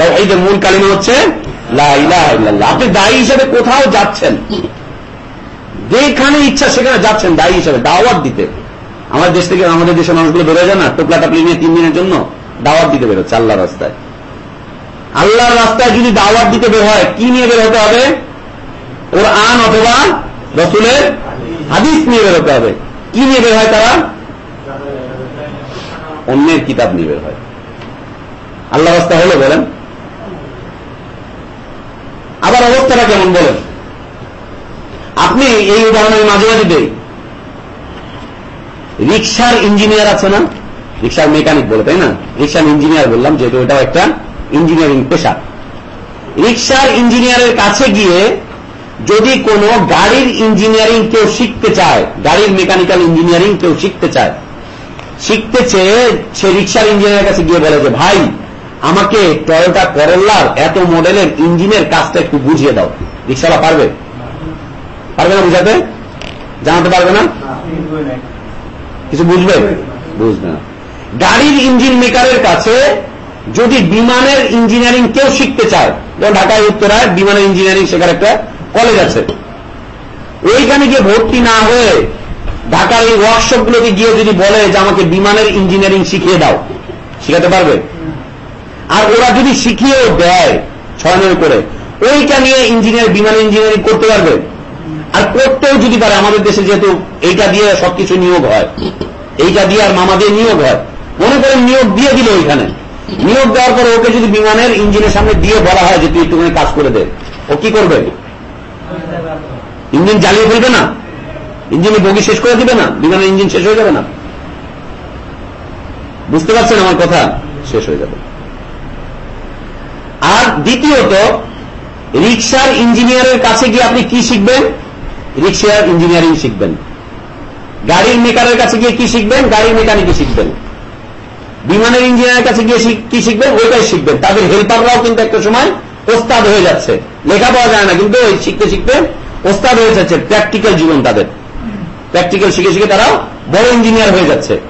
তৌহিদের মূল কালিমা হচ্ছে আপনি দায়ী হিসেবে কোথাও যাচ্ছেন, যেখানে ইচ্ছা সেখানে যাচ্ছেন দায়ী হিসেবে, দাওয়াত দিতে। আমাদের দেশ থেকে আমাদের দেশের মানুষগুলো বেরোয় যায় না টোপলা টাপলি নিয়ে তিন দিনের জন্য দাওয়াত দিতে বেরোচ্ছে আল্লাহ রাস্তায়। আল্লাহর রাস্তায় যদি দাওয়াত দিতে বের হয়, কি নিয়ে বের হতে হবে? ওর আন অথবা রসুলের হাদিস নিয়ে বের হতে হবে। কি নিয়ে বের হয় তারা? অন্যের কিতাব নিয়ে বের হয়। আল্লাহ রাস্তা হলো বলেন? আবার অবস্থাটা কেমন বলেন? আপনি এই উদাহরণ মাঝে মাঝে দেই। রিক্সার ইঞ্জিনিয়ার আছে না? রিক্সার মেকানিক বলে, তাই না? রিক্সার ইঞ্জিনিয়ার বললাম, যেহেতু ওটাও একটা ইঞ্জিনিয়ারিং পেশা। রিক্সার ইঞ্জিনিয়ারের কাছে গিয়ে যদি কোনো গাড়ির ইঞ্জিনিয়ারিং কেউ শিখতে চায়, গাড়ির মেকানিক্যাল ইঞ্জিনিয়ারিং কেউ শিখতে চায় শিখতে চেয়ে সে রিক্সার ইঞ্জিনিয়ারের কাছে গিয়ে বলে যে, ভাই, আমাকে টয়োটা করল্লার এত মডেলের ইঞ্জিনের কাজটা একটু বুঝিয়ে দাও। রিক্সাওয়ালা পারবে? পারবে না বুঝাতে? জানাতে পারবে না? কিছু বুঝবে? বুঝবে না। গাড়ির ইঞ্জিন মেকারের কাছে যদি বিমানের ইঞ্জিনিয়ারিং কেউ শিখতে চায়, যেমন ঢাকায় উত্তরায় বিমানের ইঞ্জিনিয়ারিং শেখার একটা কলেজ আছে। ওইখানে গিয়ে ভর্তি না হয়ে ঢাকার এই ওয়ার্কশপ গুলোকে গিয়ে যদি বলে যে আমাকে বিমানের ইঞ্জিনিয়ারিং শিখিয়ে দাও, শিখাতে পারবে? আর ওরা যদি শিখিয়েও দেয় ছড়ানোর করে, ওইটা নিয়ে ইঞ্জিনিয়ার বিমান ইঞ্জিনিয়ারিং করতে পারবে? আর করতেও যদি পারে, আমাদের দেশে যেহেতু এইটা দিয়ে সবকিছু নিয়োগ হয়, এইটা দিয়ে আর মামা দিয়ে নিয়োগ হয়, মনে করেন নিয়োগ দিয়ে দিল ওইখানে। নিয়োগ দেওয়ার পরে ওকে যদি বিমানের ইঞ্জিনের সামনে দিয়ে বলা হয় যে তুই একটুখানি কাজ করে দে, ও কি করবে? ইঞ্জিন জ্বালিয়ে ফেলবে না? ইঞ্জিনে বগি শেষ করে দিবে না, বিমানের ইঞ্জিন শেষ হয়ে যাবে না। বুঝতে পারছেন আমার কথা? শেষ হয়ে যাবে। আর দ্বিতীয়ত রিক্সার ইঞ্জিনিয়ারের কাছে গিয়ে আপনি কি শিখবেন? রিক্সার ইঞ্জিনিয়ারিং শিখবেন। গাড়ির মেকারের কাছে গিয়ে কি শিখবেন? গাড়ির মেকানিকই শিখবেন। বিমানের ইঞ্জিনিয়ারের কাছে গিয়ে কি শিখবেন? ওইটাই শিখবেন। তাদের হেল্পাররাও কিন্তু একটা সময় ওস্তাদ হয়ে যাচ্ছে। লেখা পাওয়া যায় না, কিন্তু শিখতে শিখতে ওস্তাদ হয়ে যাচ্ছে। প্র্যাকটিক্যাল জীবন তাদের। প্র্যাকটিক্যাল শিখে শিখে তারা বড় ইঞ্জিনিয়ার হয়ে যাচ্ছে।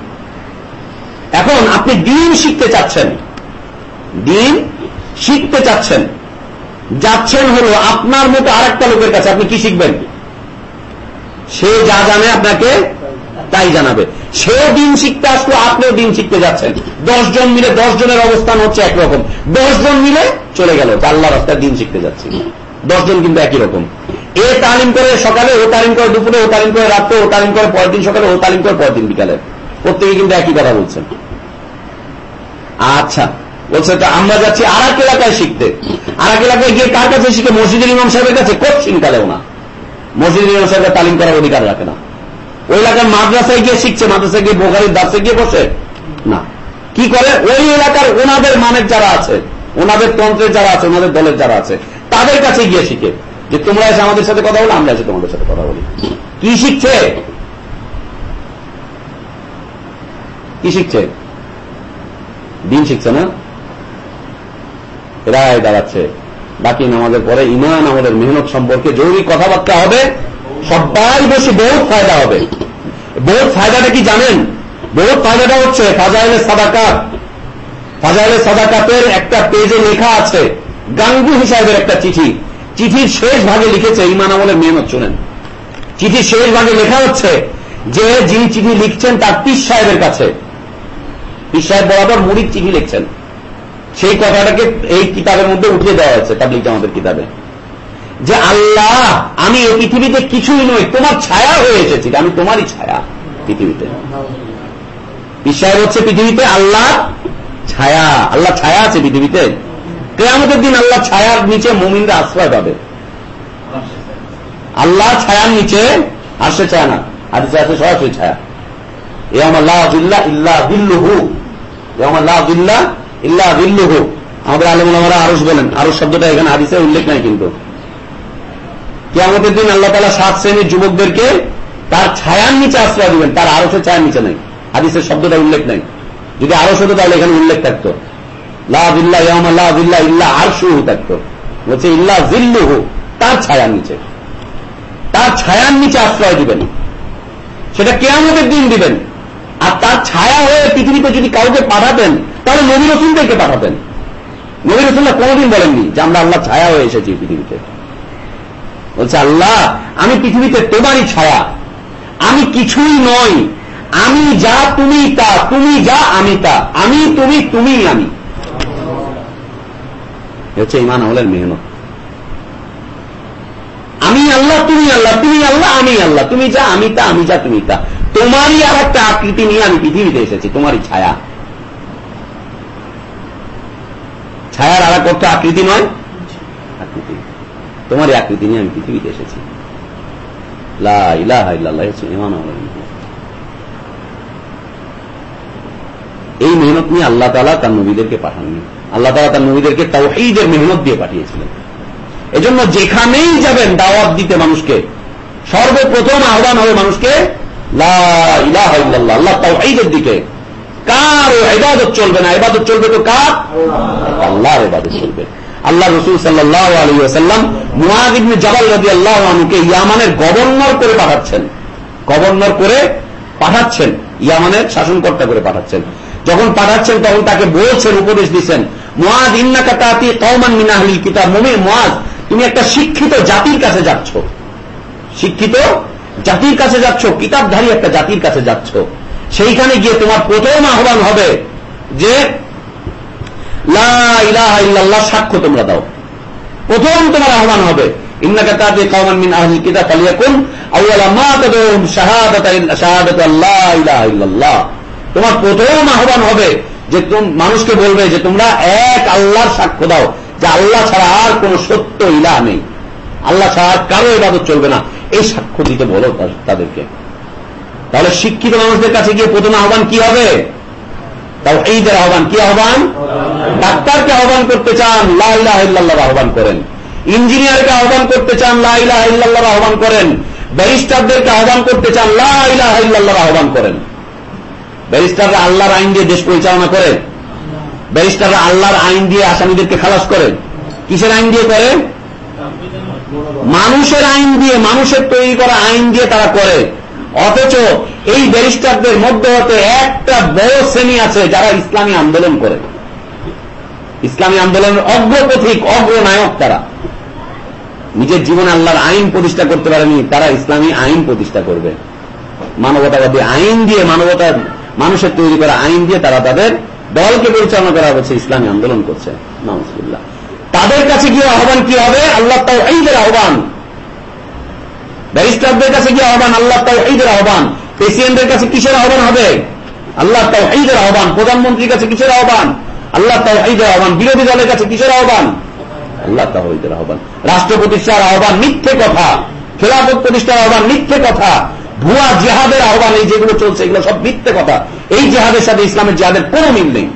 এখন আপনি দিন শিখতে চাচ্ছেন। দিন শিখতে চাচ্ছেন। যাচ্ছেন হলো আপনার মতো আর একটা লোকের কাছে, আপনি কি শিখবেন? সে যা জানে আপনাকে তাই জানাবে। সেও দিন শিখতে আসলো, আপনিও দিন শিখতে যাচ্ছেন। জন মিলে জনের অবস্থান হচ্ছে একরকম। দশ জন মিলে চলে গেল আল্লাহ রাস্তায় দিন শিখতে যাচ্ছি। জন কিন্তু একই রকম। এ তালিম করে সকালে, ও তালিম করে দুপুরে, ও তালিম করে রাত্রে, ও তালিম করে পরের দিন সকালে, ও তালিম করে পরের দিন বিকালে। প্রত্যেকে কিন্তু একই কথা বলছেন। আচ্ছা বলছে আমরা যাচ্ছি আর এক এলাকায় শিখতে। আর এক এলাকায় গিয়ে কার কাছে শিখে? মসজিদের ইমাম সাহেবের কাছে? কোশ্চিন কালেও না মসজিদের ইমাম সাহেবের তালিম করার অধিকার রাখে না। ওই এলাকার মাদ্রাসায় গিয়ে শিখছে, মাদ্রাসায় গিয়ে বোখারির দাসে গিয়ে বসে? না। কি করে? ওই এলাকার ওনাদের মানের যারা আছে, ওনাদের তন্ত্রের যারা আছে, ওনাদের দলের যারা আছে, তাদের কাছে গিয়ে শিখে। যে তোমরা এসে আমাদের সাথে কথা বলো, আমরা এসে তোমাদের সাথে কথা বলি। কি শিখছে? কি শিখছে? দিন শিখছে না? এরাই দাঁড়াচ্ছে। বাকি নামাজের পরে ইমান আমাদের মেহনত সম্পর্কে জরুরি কথাবার্তা হবে। সবাই বসে বহুত ফায়দা হবে। বহুত ফায়দাটা কি জানেন? বহুত ফায়দাটা হচ্ছে ফাজাইলের সাদাকাত ফাজাইলের সাদাকাতের একটা পেজে লেখা আছে। গাঙ্গু হিসাবের একটা চিঠি। চিঠির শেষ ভাগে লিখেছে ইমান আমলের মেহনত শুনেন। চিঠির শেষ ভাগে লেখা হচ্ছে যে, যিনি চিঠি লিখছেন তার পিস সাহেবের কাছে। পিস সাহেব বরাবর মুড়ির চিঠি লিখছেন। সেই কথাটাকে এই কিতাবের মধ্যে উঠিয়ে দেওয়া হয়েছে তাবলিক আমাদের কিতাবে। যে আল্লাহ, আমি এই পৃথিবীতে কিছুই নই, তোমার ছায়া হয়ে এসেছি, আমি তোমারই ছায়া পৃথিবীতে। পিসায় হচ্ছে পৃথিবীতে আল্লাহ ছায়া আল্লাহ ছায়া আছে পৃথিবীতে। কেয়ামতের দিন আল্লাহ ছায়ার নিচে মোমিনরা আশ্রয় পাবে। আল্লাহ ছায়ার নিচে আসে ছায়া না। আর আছে সরাসরি ছায়া। এ আমার লাহ ইল্লা বিল্লুহু এ আমার লাহ ইল্লা বিল্লুহু আমাদের আলম আমরা আরস বলেন। আরস শব্দটা এখানে হাদিসে উল্লেখ নাই কিন্তু। কেমতের দিন আল্লাহ তালা সাত শ্রেণির যুবকদেরকে তার ছায়ার নিচে আশ্রয় দিবেন। তার আরসের ছায়ার নিচে নাই। হাদিসের শব্দটা উল্লেখ নাই। যদি আরস হতো তাহলে এখানে উল্লেখ থাকতো। তার ছায়ার নিচে। তার ছায়ার নিচে আশ্রয় দিবেন। সেটা দিন দিবেন। আর তার ছায়া হয়ে পৃথিবীতে যদি কাউকে পাঠাতেন তাহলে পাঠাতেন কোনদিন বলেননি যে আমরা আল্লাহ ছায়া হয়ে এসেছি পৃথিবীতে। বলছে, আল্লাহ, আমি পৃথিবীতে তোমারই ছায়া। আমি কিছুই নই। আমি যা তুমি তা, তুমি যা আমি তা। আমি, তুমি তুমি, আমি। হচ্ছে ইমান আমলের মেহনত। আমি আল্লাহ, তুমি আল্লাহ তুমি আল্লাহ, আমি আল্লাহ, তুমি যা, আমি তা, আমি যা, তুমি তা। তোমারই আর একটা আকৃতি নিয়ে আমি পৃথিবীতে এসেছি, তোমারই ছায়া। ছায়ার আর একটা আকৃতি নয়, আকৃতি। তোমারই আকৃতি নিয়ে আমি পৃথিবীতে এসেছি। এই মেহনত নিয়ে আল্লাহ তালা তার নবীদেরকে পাঠাননি। আল্লাহ তালা তার নবীদেরকে তাও এইদের মেহনত দিয়ে পাঠিয়েছিলেন। এজন্য যেখানেই যাবেন দাওয়াত দিতে মানুষকে, সর্বপ্রথম আহ্বান হবে মানুষকে আল্লাহ তাও এইদের দিকে। কার এবাদত চলবে না। এবাদত চলবে তো কার? আল্লাহর এবাদত চলবে। আল্লাহ রসুল সাল্লাহ আলী আসাল্লাম জবাল রবি আল্লাহ আনুকে ইয়ামানের গভর্নর করে পাঠাচ্ছেন। গভর্নর করে পাঠাচ্ছেন। ইয়ামানের শাসনকর্তা করে পাঠাচ্ছেন। যখন পাঠাচ্ছেন, তখন তাকে বলছেন, উপদেশ দিচ্ছেন মোয়াজ ইন্নাকা তাতি কৌমান মিনাহলি কিতাব। মমি মোয়াজ তুমি একটা শিক্ষিত জাতির কাছে যাচ্ছ। শিক্ষিত জাতির কাছে যাচ্ছ, কিতাবধারী একটা জাতির কাছে যাচ্ছ। সেইখানে গিয়ে তোমার প্রথম আহ্বান হবে যে লাহ সাক্ষ্য তোমরা দাও। প্রথম তোমার আহ্বান হবে, ইন্নাকা তাতে কওমান মিন আহলি কিতাব ফালিয়াকুন আউয়ালা মা ইল্লাল্লাহ। তোমার প্রথম আহ্বান হবে যে মানুষকে বলবে যে তোমরা এক আল্লাহর সাক্ষ্য দাও, যে আল্লাহ ছাড়া আর কোন সত্য ইলা নেই। আল্লাহ ছাড়া আর কারও ইবাদত চলবে না। এই সাক্ষ্য দিতে বলো তাদেরকে। তাহলে শিক্ষিত মানুষদের কাছে গিয়ে প্রথমে আহ্বান কি হবে? তাও এইদের আহ্বান কি আহ্বান? ডাক্তারকে আহ্বান করতে চান লাইলাহ আহ্বান করেন। ইঞ্জিনিয়ারকে আহ্বান করতে চান লাইলাহ আহ্বান করেন। ব্যারিস্টারদেরকে আহ্বান করতে চান লাইলাহ আহ্বান করেন। ব্যারিস্টাররা আল্লাহর আইন দিয়ে দেশ পরিচালনা করে। ব্যারিস্টাররা আল্লাহর আইন দিয়ে আসামিদেরকে খালাস করে। কিসের আইন দিয়ে করে? মানুষের আইন দিয়ে, মানুষের তৈরি করা আইন দিয়ে তারা করে। অথচ এই ব্যারিস্টারদের মধ্যে হতে একটা বড় শ্রেণি আছে যারা ইসলামী আন্দোলন করে। ইসলামী আন্দোলনের অগ্রপথিক অগ্রনায়ক তারা। নিজের জীবনে আল্লাহর আইন প্রতিষ্ঠা করতে পারেনি, তারা ইসলামী আইন প্রতিষ্ঠা করবে। মানবতাবাদী আইন দিয়ে মানবতার মানুষের তৈরি করা আইন দিয়ে তারা তাদের দলকে পরিচালনা করা হচ্ছে, ইসলামী আন্দোলন করছে। নমস্কুল্লাহ তাদের কাছে গিয়ে আহ্বান কি হবে? আল্লাহ তাও এইদের আহ্বান। ব্যারিস্টারদের কাছে গিয়ে আহ্বান আল্লাহ তাও এইদের আহ্বান। প্রেসিডেন্টের কাছে কিসের আহ্বান হবে? আল্লাহ তাও এইদের আহ্বান। প্রধানমন্ত্রীর কাছে কিসের আহ্বান? আল্লাহ তাও এইদের আহ্বান। বিরোধী দলের কাছে কিসের আহ্বান? আল্লাহ তাও এইদের আহ্বান। রাষ্ট্র প্রতিষ্ঠার আহ্বান মিথ্যে কথা। খেলাফত প্রতিষ্ঠার আহ্বান মিথ্যে কথা। ভুয়া জেহাদের আহ্বান, এই যেগুলো চলছে, এগুলো সব মিথ্যে কথা। এই জেহাদের সাথে ইসলামের জেহাদের কোন মিল নেই।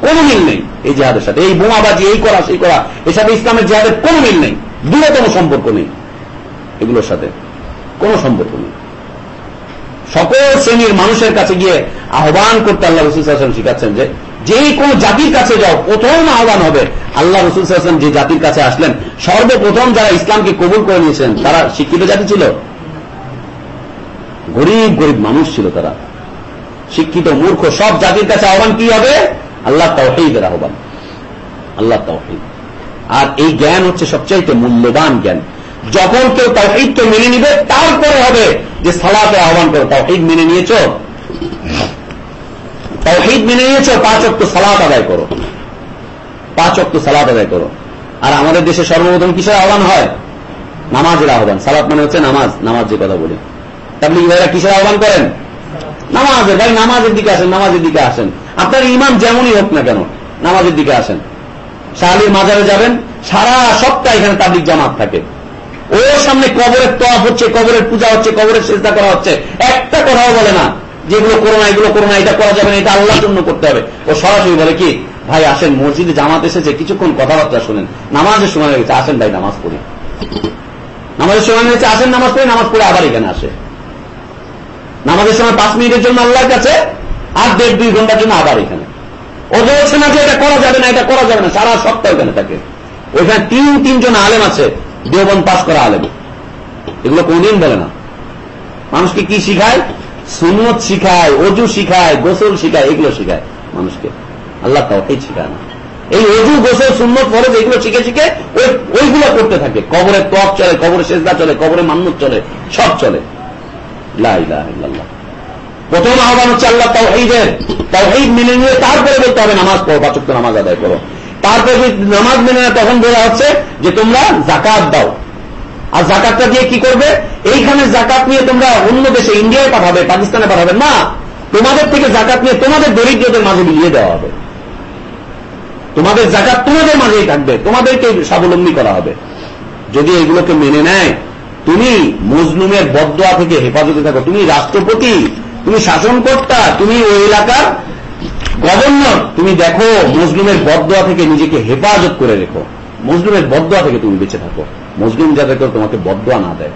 কোন মিল নেই এই জেহাদের সাথে। এই বোমাবাজি, এই করা, সেই করা, এর সাথে ইসলামের জেহাদের কোন মিল নেই। দূরতম সম্পর্ক নেই এগুলোর সাথে। কোন সম্পর্ক নেই। সকল শ্রেণির মানুষের কাছে গিয়ে আহ্বান করতে আল্লাহ রসুল হাসান শিখাচ্ছেন যে যে কোন জাতির কাছে যাও, প্রথম আহ্বান হবে আল্লাহ রসুল হাসান যে জাতির কাছে আসলেন, সর্বপ্রথম যারা ইসলামকে কবুল করে নিয়েছেন, তারা শিক্ষিত জাতি ছিল? গরিব গরিব মানুষ ছিল তারা। শিক্ষিত, মূর্খ, সব জাতির কাছে আহ্বান কি হবে? আল্লাহ তাওহিদের আহ্বান। আল্লাহ তাওহিদ। আর এই জ্ঞান হচ্ছে সবচাইতে মূল্যবান জ্ঞান। যখন কেউ তাওহিদকে মেনে নিবে, তারপরে হবে যে সালাতে আহ্বান করো, তাওহিদ মেনে নিয়েছ? তাওহিদ মেনে নিয়েছ, পাঁচ অক্ট সালাত আদায় করো। পাঁচ অক্ট সালাত আদায় করো। আর আমাদের দেশে সর্বপ্রথম কিসের আহ্বান হয়? নামাজের আহ্বান। সালাত মানে হচ্ছে নামাজ নামাজ যে কথা বলি। তাবলিগ ভাইরা কিসের আহ্বান করেন? নামাজের। ভাই, নামাজের দিকে আসেন, নামাজের দিকে আসেন। আপনার ইমাম যেমনই হোক না কেন, নামাজের দিকে আসেন। শাহালির মাজারে যাবেন, সারা সপ্তাহ এখানে তাবলিক জামাত থাকে। ওর সামনে কবরের তোয়াফ হচ্ছে, কবরের পূজা হচ্ছে, কবরের চেষ্টা করা হচ্ছে। একটা কথাও বলে না যেগুলো করো না, এগুলো করো না, এটা করা যাবে না, এটা আল্লাহর জন্য করতে হবে। ও সরাসরি বলে কি, ভাই, আসেন, মসজিদে জামাত এসেছে, কিছুক্ষণ কথাবার্তা শুনেন। নামাজের সময় হয়ে গেছে, আসেন ভাই, নামাজ পড়ি। নামাজের সময় হয়েছে আসেন, নামাজ পড়ে নামাজ পড়ে আবার এখানে আসে। নামাজের সময় পাঁচ মিনিটের জন্য আল্লাহর কাছে আর দেড় দুই ঘণ্টার জন্য আবার এখানে। ও বলছে না যে এটা করা যাবে না, এটা করা যাবে না, সারা সপ্তাহ ওখানে থাকে। ওইখানে তিন, তিনজন আলেম আছে দেবন পাস করা আলেম। এগুলো কোনদিন বলে না। মানুষকে কি শিখায়? সুনত শিখায়, অজু শিখায়, গোসল শিখায়, এগুলো শিখায় মানুষকে। আল্লাহ তাওকেই শিখায় না। এই অজু, গোসল, সুন্নত, ফরজ, এগুলো শিখে শিখে ওইগুলো করতে থাকে। কবরের ত্বক চলে কবরের শেষদা চলে কবরের মান্নুত চলে, সব চলে। প্রথম আহ্বান হচ্ছে আল্লাহ তাও তাওহিদের। তাওহিদ মেনে নিয়ে তারপরে বলতে হবে নামাজ পড়ো পাচক নামাজ আদায় করো। তারপরে যদি নামাজ মেনে না তখন বলা হচ্ছে যে তোমরা জাকাত দাও। আর জাকাতটা দিয়ে কি করবে? এইখানে জাকাত নিয়ে তোমরা অন্য দেশে, ইন্ডিয়ায় পাঠাবে, পাকিস্তানে পাঠাবে। না, তোমাদের থেকে জাকাত নিয়ে তোমাদের দরিদ্রদের মাঝে বিলিয়ে দেওয়া হবে। তোমাদের জাকাত তোমাদের মাঝেই থাকবে, তোমাদেরকে স্বাবলম্বী করা হবে। যদি এগুলোকে মেনে নেয় তুমি মজলুমের বদয়া থেকে হেফাজতে থাকো। তুমি রাষ্ট্রপতি, তুমি শাসনকর্তা, তুমি ওই এলাকার গভর্নর। তুমি দেখো মজলুমের বদয়া থেকে নিজেকে হেফাজত করে রেখো। মজলুমের বদয়া থেকে তুমি বেঁচে থাকো। মজলুম যাতে কেউ তোমাকে বদয়া না দেয়।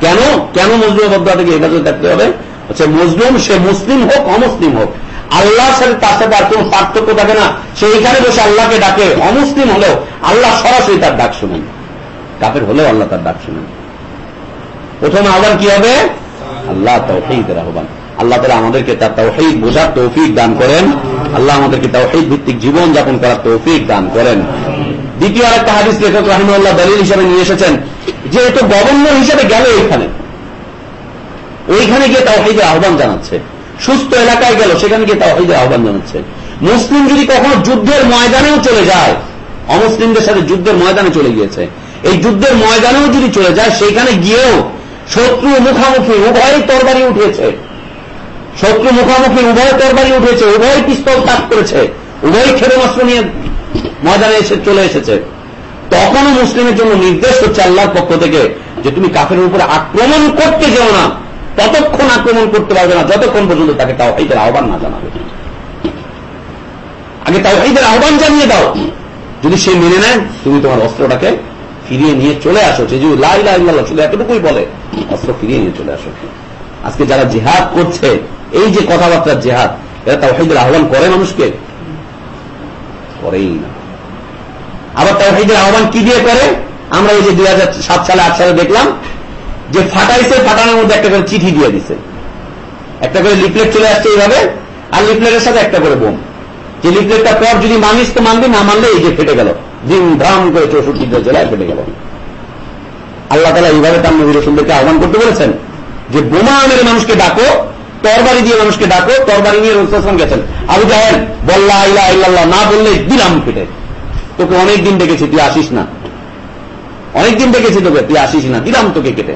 কেন? কেন মজলুমের বদয়া থেকে হেফাজত থাকতে হবে? হচ্ছে মজলুম সে মুসলিম হোক, অমুসলিম হোক, আল্লাহর সাথে তার সাথে আর কোন পার্থক্য থাকে না। সে এইখানে বসে আল্লাহকে ডাকে, অমুসলিম হলেও আল্লাহ সরাসরি তার ডাক শুনেন। কাপের হলেও আল্লাহ তার ডাক শুনেন। প্রথম আহ্বান কি হবে? আল্লাহ তৌহিদের আহ্বান। আল্লাহ তালা আমাদেরকে তার তৌহিদ বোঝার তৌফিক দান করেন। আল্লাহ আমাদেরকে তৌহিদ ভিত্তিক জীবন যাপন করার তৌফিক দান করেন। দ্বিতীয় আরেকটা হাদিস লেখক রাহিমুল্লাহ দলিল হিসেবে নিয়ে এসেছেন, যে এত গভর্নর হিসেবে গেল ওইখানে ওইখানে গিয়ে তাওহিদের আহ্বান জানাচ্ছে। সুস্থ এলাকায় গেল, সেখানে গিয়ে তাওহিদের আহ্বান জানাচ্ছে। মুসলিম যদি কখনো যুদ্ধের ময়দানেও চলে যায়, অমুসলিমদের সাথে যুদ্ধের ময়দানে চলে গিয়েছে। এই যুদ্ধের ময়দানেও যদি চলে যায় সেইখানে গিয়েও শত্রু মুখামুখি উভয়ই তরবারি উঠেছে শত্রু মুখোমুখি উভয় তরবারি উঠেছে উভয় পিস্তল তাক করেছে, উভয় ক্ষেপণাস্ত্র নিয়ে ময়দানে এসে চলে এসেছে। তখনও মুসলিমের জন্য নির্দেশ হচ্ছে আল্লাহর পক্ষ থেকে যে তুমি কাফের উপরে আক্রমণ করতে যেও না, ততক্ষণ আক্রমণ করতে পারবে না, যতক্ষণ পর্যন্ত তাকে তাও এইদের আহ্বান না জানাবে। আগে তাও এইদের আহ্বান জানিয়ে দাও। যদি সে মেনে নেয়, তুমি তোমার অস্ত্রটাকে ফিরিয়ে নিয়ে চলে আসো। সে যদি লাই লাই লাল শুধু এতটুকুই বলে, অস্ত্র ফিরিয়ে নিয়ে চলে আসো। আজকে যারা জেহাদ করছে, এই যে কথাবার্তার জেহাদ, এরা তাও তাওহিদের আহ্বান করে মানুষকে? করেই না। আবার তাও তাওহিদের আহ্বান কি দিয়ে করে? আমরা এই যে দুই হাজার সাত সালে, আট সালে দেখলাম যে ফাটাইছে, ফাটানোর মধ্যে একটা করে চিঠি দিয়ে দিছে। একটা করে লিফলেট চলে আসছে এইভাবে, আর লিফলেটের সাথে একটা করে বোম। যে লিফলেটটা পর যদি মানিস তো মানবি, না মানলে এই যে ফেটে গেল। ধাম করে চৌষট্টি জেলায় ফেটে গেল। আল্লাহ তালা এইভাবে তার নবী রসুলদেরকে আহ্বান করতে বলেছেন? যে বোমা মেরে মানুষকে ডাকো, তরবারি দিয়ে মানুষকে ডাকো, তরবারি নিয়ে রসুলাম গেছেন। আবু জাহেল বল্লা ইল্লাহ ইল্লাহ না বললে দিলাম ফেটে তোকে অনেক দিন দেখেছি তুই আসিস না। অনেকদিন ডেকেছি তোকে, তুই আসিস না, দিলাম তোকে কেটে।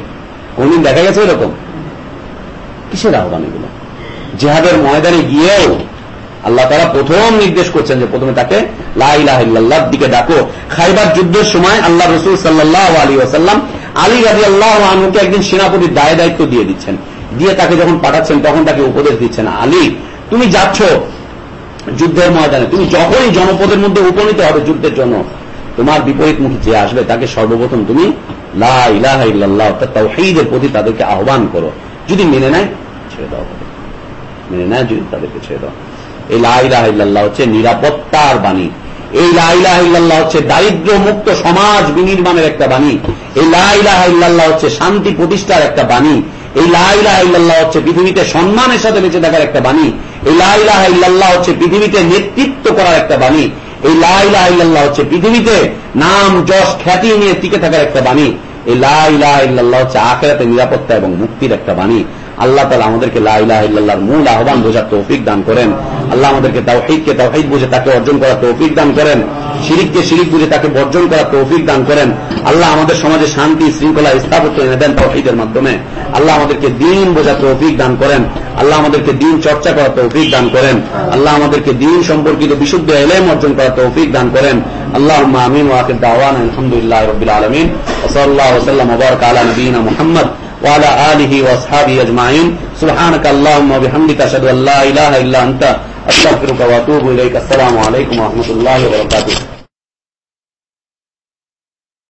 কোনদিন দেখা গেছে এরকম? কিসের আহ্বান এগুলো? জেহাদের ময়দানে গিয়েও আল্লাহ তারা প্রথম নির্দেশ করছেন যে প্রথমে তাকে লাইলাহিল্লাহর দিকে ডাকো। খাইবার যুদ্ধের সময় আল্লাহ রসুল সাল্লাহ আলী ওসাল্লাম আলী রাজি আল্লাহ আনুকে একদিন সেনাপতির দায় দায়িত্ব দিয়ে দিচ্ছেন। দিয়ে তাকে যখন পাঠাচ্ছেন, তখন তাকে উপদেশ দিচ্ছেন, আলী, তুমি যাচ্ছ যুদ্ধের ময়দানে। তুমি যখনই জনপদের মধ্যে উপনীত হবে যুদ্ধের জন্য, তোমার বিপরীত মুখী যে আসবে, তাকে সর্বপ্রথম তুমি লাহ প্রতি তাদেরকে আহ্বান করো। যদি মেনে নেয়, ছেড়ে দাও। মেনে নেয়, যদি তাদেরকে ছেড়ে দাও। এই লাহ হচ্ছে নিরাপত্তার বাণী। এই লাহ হচ্ছে দারিদ্র মুক্ত সমাজ বিনির্মাণের একটা বাণী। এই লাহ হচ্ছে শান্তি প্রতিষ্ঠার একটা বাণী। এই লাহ হচ্ছে পৃথিবীতে সম্মানের সাথে বেঁচে থাকার একটা বাণী। এই লাহ হচ্ছে পৃথিবীতে নেতৃত্ব করার একটা বাণী। এই লাহ হচ্ছে পৃথিবীতে নাম, যশ, খ্যাতি নিয়ে টিকে থাকার একটা বাণী। এই লাহ হচ্ছে আখেরাতে নিরাপত্তা এবং মুক্তির একটা বাণী। আল্লাহ তালা আমাদেরকে লাইলাহিল্লাহর মূল আহ্বান বোঝার তৌফিক দান করেন। আল্লাহ আমাদেরকে তাওহিদকে তাওহিদ বুঝে তাকে অর্জন করার তৌফিক দান করেন। শিরিককে শিরিক বুঝে তাকে বর্জন করার তৌফিক দান করেন। আল্লাহ আমাদের সমাজে শান্তি, শৃঙ্খলা, স্থাপত্য এনে দেন তৌহিদের মাধ্যমে। আল্লাহ আমাদেরকে দিন বোঝার তৌফিক দান করেন। আল্লাহ আমাদেরকে দিন চর্চা করার তৌফিক দান করেন। আল্লাহ আমাদেরকে দিন সম্পর্কিত বিশুদ্ধ এলেম অর্জন করার তৌফিক দান করেন। আল্লাহ আমিন ওয়াকিদ দাওয়ান আলহামদুলিল্লাহ রবিল আলমিন। ওসল্লাহ ওসাল্লাম ওবরক আলা নবীনা মোহাম্মদ। وعلى آله وأصحابه أجمعين. سبحانك اللهم وبحمدك أشهد أن لا إله إلا أنت، أستغفرك وأتوب إليك. السلام عليكم ورحمة الله وبركاته.